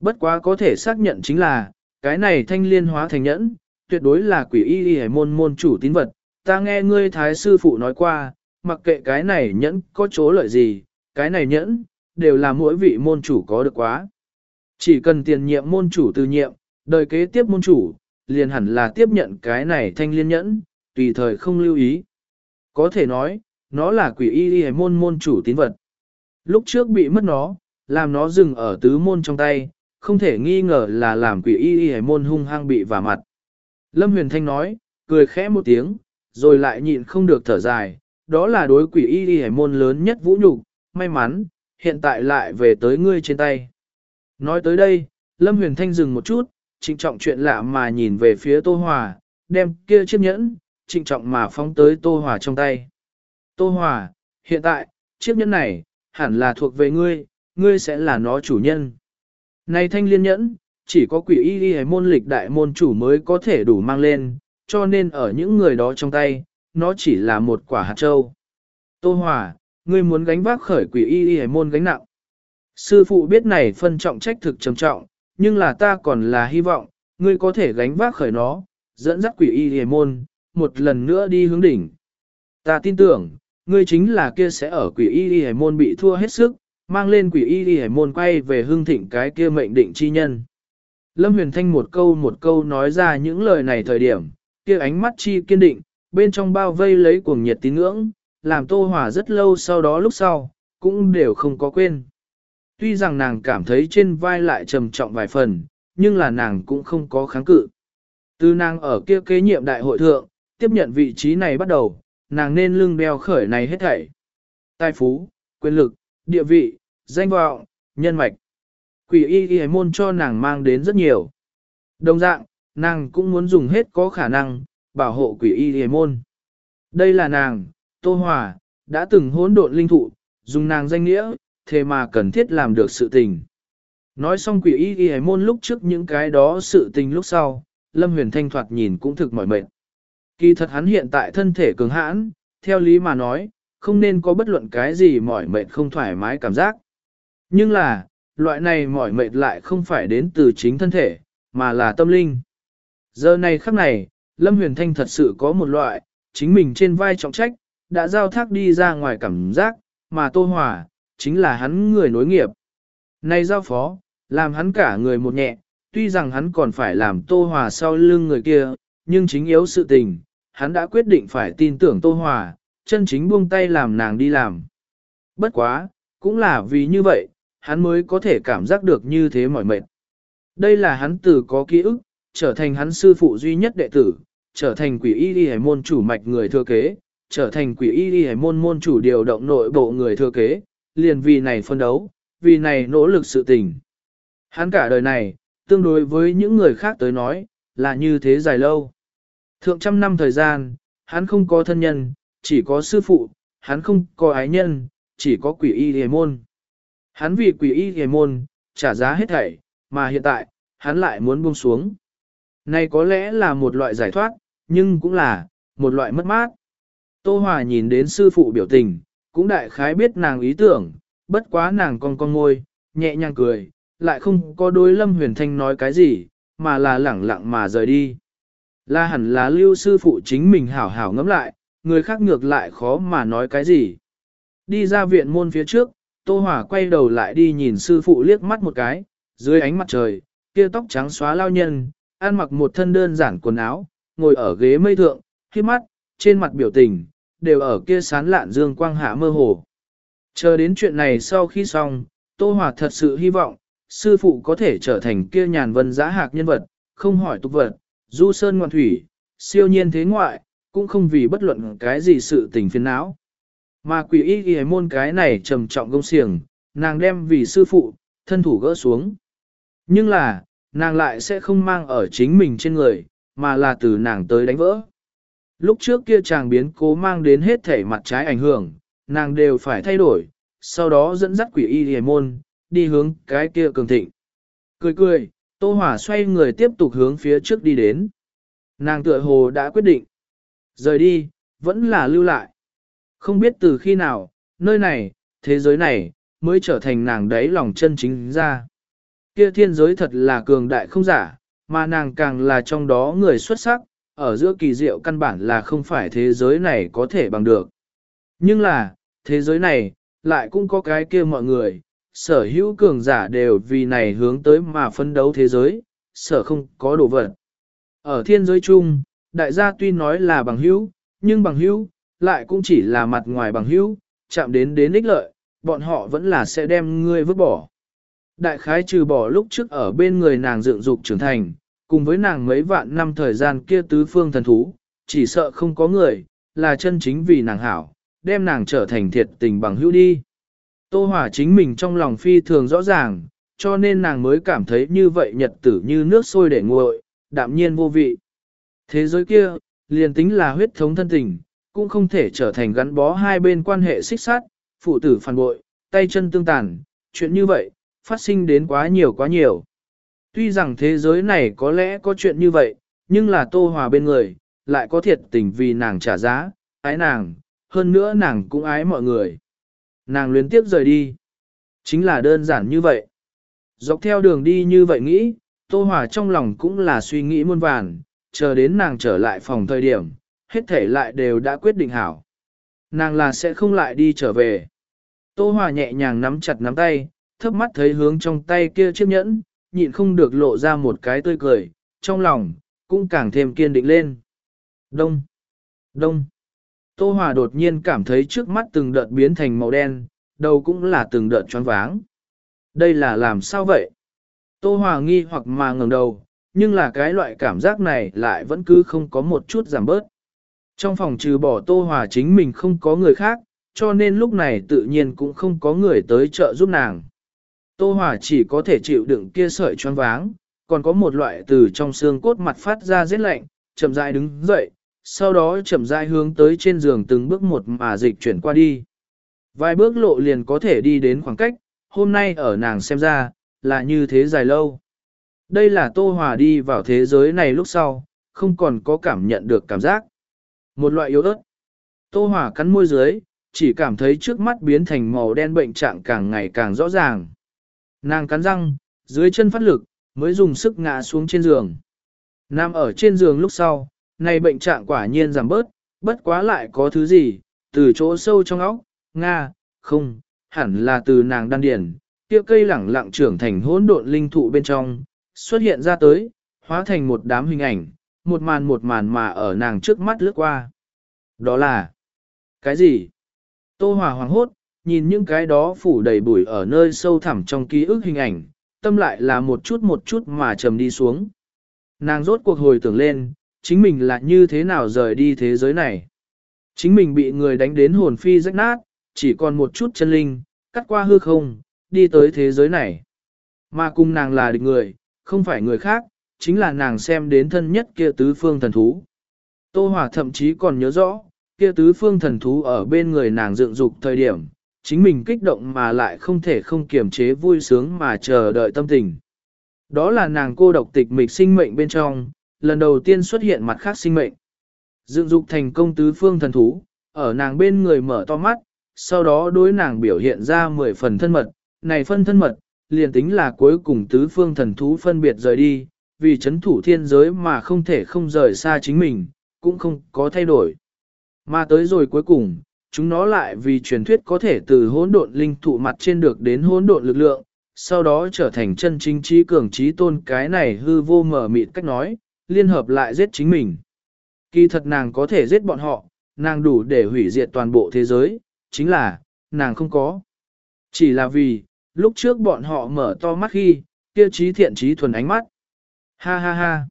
Bất quá có thể xác nhận chính là, cái này thanh liên hóa thành nhẫn, tuyệt đối là quỷ y y hải môn môn chủ tín vật. Ta nghe ngươi thái sư phụ nói qua, mặc kệ cái này nhẫn có chỗ lợi gì, cái này nhẫn, đều là mỗi vị môn chủ có được quá. Chỉ cần tiền nhiệm môn chủ từ nhiệm, đời kế tiếp môn chủ, liền hẳn là tiếp nhận cái này thanh liên nhẫn, tùy thời không lưu ý. Có thể nói, nó là quỷ y y môn môn chủ tín vật. Lúc trước bị mất nó, làm nó dừng ở tứ môn trong tay, không thể nghi ngờ là làm quỷ y y môn hung hăng bị vả mặt. Lâm Huyền Thanh nói, cười khẽ một tiếng, rồi lại nhịn không được thở dài, đó là đối quỷ y y môn lớn nhất vũ nhục, may mắn, hiện tại lại về tới ngươi trên tay. Nói tới đây, Lâm Huyền Thanh dừng một chút, trịnh trọng chuyện lạ mà nhìn về phía Tô Hòa, đem kia chiếc nhẫn, trịnh trọng mà phóng tới Tô Hòa trong tay. Tô Hòa, hiện tại, chiếc nhẫn này, hẳn là thuộc về ngươi, ngươi sẽ là nó chủ nhân. Này thanh liên nhẫn, chỉ có quỷ y y môn lịch đại môn chủ mới có thể đủ mang lên, cho nên ở những người đó trong tay, nó chỉ là một quả hạt châu. Tô Hòa, ngươi muốn gánh vác khởi quỷ y y môn gánh nặng. Sư phụ biết này phân trọng trách thực trầm trọng, nhưng là ta còn là hy vọng, ngươi có thể gánh vác khởi nó, dẫn dắt quỷ y y môn, một lần nữa đi hướng đỉnh. Ta tin tưởng, ngươi chính là kia sẽ ở quỷ y y môn bị thua hết sức, mang lên quỷ y y môn quay về hương thịnh cái kia mệnh định chi nhân. Lâm Huyền Thanh một câu một câu nói ra những lời này thời điểm, kia ánh mắt chi kiên định, bên trong bao vây lấy cuồng nhiệt tín ngưỡng, làm Tô hỏa rất lâu sau đó lúc sau, cũng đều không có quên. Tuy rằng nàng cảm thấy trên vai lại trầm trọng vài phần, nhưng là nàng cũng không có kháng cự. Từ nàng ở kia kế nhiệm đại hội thượng, tiếp nhận vị trí này bắt đầu, nàng nên lưng đeo khởi này hết thảy. Tài phú, quyền lực, địa vị, danh vọng, nhân mạch. Quỷ y y môn cho nàng mang đến rất nhiều. Đồng dạng, nàng cũng muốn dùng hết có khả năng, bảo hộ quỷ y y môn. Đây là nàng, Tô Hòa, đã từng hỗn độn linh thụ, dùng nàng danh nghĩa, thế mà cần thiết làm được sự tình. Nói xong quỷ y y môn lúc trước những cái đó sự tình lúc sau, Lâm Huyền Thanh thoạt nhìn cũng thực mỏi mệt. Kỳ thật hắn hiện tại thân thể cường hãn, theo lý mà nói, không nên có bất luận cái gì mỏi mệt không thoải mái cảm giác. Nhưng là, loại này mỏi mệt lại không phải đến từ chính thân thể, mà là tâm linh. Giờ này khắc này, Lâm Huyền Thanh thật sự có một loại, chính mình trên vai trọng trách, đã giao thác đi ra ngoài cảm giác, mà Tô Hòa, chính là hắn người nối nghiệp. Này giao phó, làm hắn cả người một nhẹ, tuy rằng hắn còn phải làm Tô Hòa sau lưng người kia, nhưng chính yếu sự tình, hắn đã quyết định phải tin tưởng Tô Hòa, chân chính buông tay làm nàng đi làm. Bất quá, cũng là vì như vậy, hắn mới có thể cảm giác được như thế mỏi mệt. Đây là hắn từ có ký ức, trở thành hắn sư phụ duy nhất đệ tử, trở thành quỷ y đi môn chủ mạch người thừa kế, trở thành quỷ y đi môn môn chủ điều động nội bộ người thừa kế, liền vì này phân đấu, vì này nỗ lực sự tình. Hắn cả đời này, tương đối với những người khác tới nói, là như thế dài lâu. Thượng trăm năm thời gian, hắn không có thân nhân, chỉ có sư phụ, hắn không có ái nhân, chỉ có quỷ y hề môn. Hắn vì quỷ y hề môn, trả giá hết thảy, mà hiện tại, hắn lại muốn buông xuống. Này có lẽ là một loại giải thoát, nhưng cũng là, một loại mất mát. Tô Hòa nhìn đến sư phụ biểu tình, cũng đại khái biết nàng ý tưởng, bất quá nàng con con ngôi, nhẹ nhàng cười, lại không có đối Lâm Huyền Thanh nói cái gì, mà là lẳng lặng mà rời đi. Là hẳn là lưu sư phụ chính mình hảo hảo ngẫm lại, người khác ngược lại khó mà nói cái gì. Đi ra viện môn phía trước, Tô Hòa quay đầu lại đi nhìn sư phụ liếc mắt một cái, dưới ánh mặt trời, kia tóc trắng xóa lao nhân, ăn mặc một thân đơn giản quần áo, ngồi ở ghế mây thượng, khi mắt, trên mặt biểu tình, đều ở kia sán lạn dương quang hạ mơ hồ. Chờ đến chuyện này sau khi xong, Tô Hòa thật sự hy vọng, sư phụ có thể trở thành kia nhàn vân giã hạc nhân vật, không hỏi tục vật, du sơn ngoan thủy, siêu nhiên thế ngoại, cũng không vì bất luận cái gì sự tình phiền não. Mà quỷ y ghi môn cái này trầm trọng công xiềng, nàng đem vì sư phụ, thân thủ gỡ xuống. Nhưng là, nàng lại sẽ không mang ở chính mình trên người, mà là từ nàng tới đánh vỡ. Lúc trước kia chàng biến cố mang đến hết thể mặt trái ảnh hưởng, nàng đều phải thay đổi, sau đó dẫn dắt quỷ y hề môn, đi hướng cái kia cường thịnh. Cười cười, Tô Hỏa xoay người tiếp tục hướng phía trước đi đến. Nàng tựa hồ đã quyết định. Rời đi, vẫn là lưu lại. Không biết từ khi nào, nơi này, thế giới này, mới trở thành nàng đấy lòng chân chính ra. Kia thiên giới thật là cường đại không giả, mà nàng càng là trong đó người xuất sắc, ở giữa kỳ diệu căn bản là không phải thế giới này có thể bằng được. Nhưng là, thế giới này, lại cũng có cái kia mọi người, sở hữu cường giả đều vì này hướng tới mà phân đấu thế giới, sở không có đồ vật. Ở thiên giới chung, đại gia tuy nói là bằng hữu, nhưng bằng hữu, lại cũng chỉ là mặt ngoài bằng hữu, chạm đến đến ích lợi, bọn họ vẫn là sẽ đem ngươi vứt bỏ. Đại khái trừ bỏ lúc trước ở bên người nàng dựng dục trưởng thành, cùng với nàng mấy vạn năm thời gian kia tứ phương thần thú, chỉ sợ không có người, là chân chính vì nàng hảo, đem nàng trở thành thiệt tình bằng hữu đi. Tô Hòa chính mình trong lòng phi thường rõ ràng, cho nên nàng mới cảm thấy như vậy nhật tử như nước sôi để nguội, đạm nhiên vô vị. Thế giới kia, liền tính là huyết thống thân tình, cũng không thể trở thành gắn bó hai bên quan hệ xích sát, phụ tử phản bội, tay chân tương tàn, chuyện như vậy, phát sinh đến quá nhiều quá nhiều. Tuy rằng thế giới này có lẽ có chuyện như vậy, nhưng là Tô Hòa bên người, lại có thiệt tình vì nàng trả giá, ái nàng, hơn nữa nàng cũng ái mọi người. Nàng luyến tiếp rời đi. Chính là đơn giản như vậy. Dọc theo đường đi như vậy nghĩ, Tô Hòa trong lòng cũng là suy nghĩ muôn vàn, chờ đến nàng trở lại phòng thời điểm, hết thể lại đều đã quyết định hảo. Nàng là sẽ không lại đi trở về. Tô Hòa nhẹ nhàng nắm chặt nắm tay, thấp mắt thấy hướng trong tay kia chiếc nhẫn, nhịn không được lộ ra một cái tươi cười, trong lòng, cũng càng thêm kiên định lên. Đông, đông. Tô Hòa đột nhiên cảm thấy trước mắt từng đợt biến thành màu đen, đầu cũng là từng đợt choáng váng. Đây là làm sao vậy? Tô Hòa nghi hoặc mà ngẩng đầu, nhưng là cái loại cảm giác này lại vẫn cứ không có một chút giảm bớt. Trong phòng trừ bỏ Tô Hòa chính mình không có người khác, cho nên lúc này tự nhiên cũng không có người tới trợ giúp nàng. Tô Hòa chỉ có thể chịu đựng kia sợi choáng váng, còn có một loại từ trong xương cốt mặt phát ra rét lạnh, chậm rãi đứng dậy, sau đó chậm rãi hướng tới trên giường từng bước một mà dịch chuyển qua đi. Vài bước lộ liền có thể đi đến khoảng cách, hôm nay ở nàng xem ra, là như thế dài lâu. Đây là Tô Hòa đi vào thế giới này lúc sau, không còn có cảm nhận được cảm giác. Một loại yếu ớt. Tô Hòa cắn môi dưới, chỉ cảm thấy trước mắt biến thành màu đen bệnh trạng càng ngày càng rõ ràng. Nàng cắn răng, dưới chân phát lực, mới dùng sức ngã xuống trên giường. Nằm ở trên giường lúc sau, này bệnh trạng quả nhiên giảm bớt, bất quá lại có thứ gì, từ chỗ sâu trong óc, Nga, không, hẳn là từ nàng đan điển, kia cây lẳng lặng trưởng thành hỗn độn linh thụ bên trong, xuất hiện ra tới, hóa thành một đám hình ảnh, một màn một màn mà ở nàng trước mắt lướt qua. Đó là, cái gì? Tô Hòa hoàng hốt, nhìn những cái đó phủ đầy bụi ở nơi sâu thẳm trong ký ức hình ảnh, tâm lại là một chút một chút mà trầm đi xuống. Nàng rốt cuộc hồi tưởng lên, chính mình là như thế nào rời đi thế giới này. Chính mình bị người đánh đến hồn phi rách nát, chỉ còn một chút chân linh, cắt qua hư không, đi tới thế giới này. Mà cùng nàng là địch người, không phải người khác, chính là nàng xem đến thân nhất kia tứ phương thần thú. Tô Hòa thậm chí còn nhớ rõ, kia tứ phương thần thú ở bên người nàng dựng dục thời điểm, chính mình kích động mà lại không thể không kiềm chế vui sướng mà chờ đợi tâm tình. Đó là nàng cô độc tịch mịch sinh mệnh bên trong, lần đầu tiên xuất hiện mặt khác sinh mệnh. Dựng dục thành công tứ phương thần thú, ở nàng bên người mở to mắt, sau đó đối nàng biểu hiện ra 10 phần thân mật, này phân thân mật, liền tính là cuối cùng tứ phương thần thú phân biệt rời đi, vì chấn thủ thiên giới mà không thể không rời xa chính mình, cũng không có thay đổi. Mà tới rồi cuối cùng, chúng nó lại vì truyền thuyết có thể từ hỗn độn linh thụ mặt trên được đến hỗn độn lực lượng, sau đó trở thành chân chính trí cường trí tôn cái này hư vô mở mịt cách nói, liên hợp lại giết chính mình. Kỳ thật nàng có thể giết bọn họ, nàng đủ để hủy diệt toàn bộ thế giới, chính là, nàng không có. Chỉ là vì, lúc trước bọn họ mở to mắt khi, kia trí thiện trí thuần ánh mắt. Ha ha ha.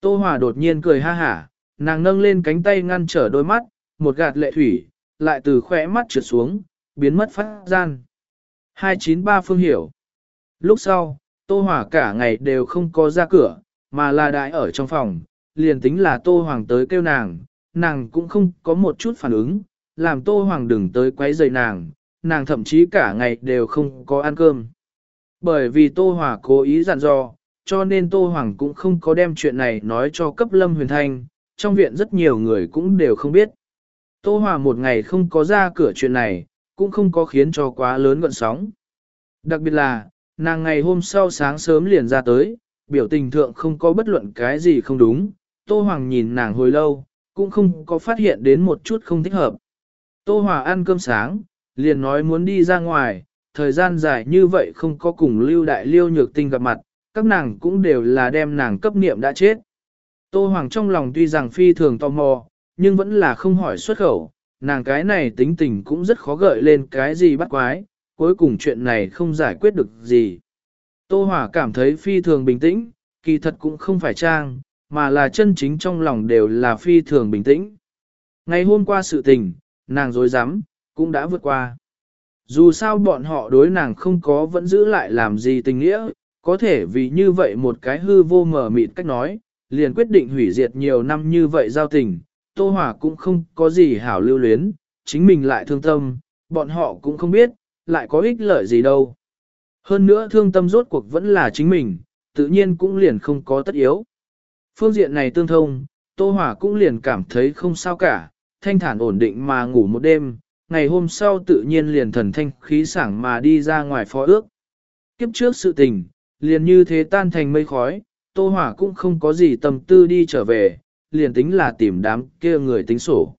Tô Hòa đột nhiên cười ha hả, nàng nâng lên cánh tay ngăn trở đôi mắt, một gạt lệ thủy, lại từ khỏe mắt trượt xuống, biến mất phát gian. 293 Phương Hiểu Lúc sau, Tô Hòa cả ngày đều không có ra cửa, mà là đại ở trong phòng, liền tính là Tô Hoàng tới kêu nàng, nàng cũng không có một chút phản ứng, làm Tô Hoàng đừng tới quấy rầy nàng, nàng thậm chí cả ngày đều không có ăn cơm. Bởi vì Tô Hòa cố ý dặn dò, cho nên Tô Hoàng cũng không có đem chuyện này nói cho cấp Lâm Huyền Thanh, trong viện rất nhiều người cũng đều không biết. Tô Hòa một ngày không có ra cửa chuyện này, cũng không có khiến cho quá lớn gọn sóng. Đặc biệt là, nàng ngày hôm sau sáng sớm liền ra tới, biểu tình thượng không có bất luận cái gì không đúng, Tô Hoàng nhìn nàng hồi lâu, cũng không có phát hiện đến một chút không thích hợp. Tô Hòa ăn cơm sáng, liền nói muốn đi ra ngoài, thời gian dài như vậy không có cùng lưu đại liêu nhược tinh gặp mặt, các nàng cũng đều là đem nàng cấp niệm đã chết. Tô Hoàng trong lòng tuy rằng phi thường tò mò, nhưng vẫn là không hỏi xuất khẩu, nàng cái này tính tình cũng rất khó gợi lên cái gì bắt quái, cuối cùng chuyện này không giải quyết được gì. Tô Hòa cảm thấy phi thường bình tĩnh, kỳ thật cũng không phải trang, mà là chân chính trong lòng đều là phi thường bình tĩnh. Ngày hôm qua sự tình, nàng dối rắm cũng đã vượt qua. Dù sao bọn họ đối nàng không có vẫn giữ lại làm gì tình nghĩa, có thể vì như vậy một cái hư vô mở mịt cách nói, liền quyết định hủy diệt nhiều năm như vậy giao tình, Tô Hòa cũng không có gì hảo lưu luyến, chính mình lại thương tâm, bọn họ cũng không biết, lại có ích lợi gì đâu. Hơn nữa thương tâm rốt cuộc vẫn là chính mình, tự nhiên cũng liền không có tất yếu. Phương diện này tương thông, Tô Hòa cũng liền cảm thấy không sao cả, thanh thản ổn định mà ngủ một đêm, ngày hôm sau tự nhiên liền thần thanh khí sảng mà đi ra ngoài phó ước. Kiếp trước sự tình, liền như thế tan thành mây khói, Tô Hỏa cũng không có gì tâm tư đi trở về, liền tính là tìm đám kia người tính sổ.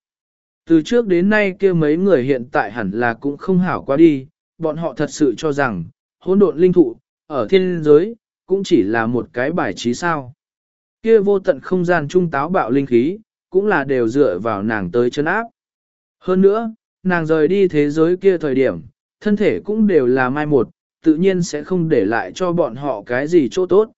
Từ trước đến nay kia mấy người hiện tại hẳn là cũng không hảo qua đi, bọn họ thật sự cho rằng, hỗn độn linh thụ, ở thiên giới, cũng chỉ là một cái bài trí sao. Kia vô tận không gian trung táo bạo linh khí, cũng là đều dựa vào nàng tới chân áp. Hơn nữa, nàng rời đi thế giới kia thời điểm, thân thể cũng đều là mai một, tự nhiên sẽ không để lại cho bọn họ cái gì chỗ tốt.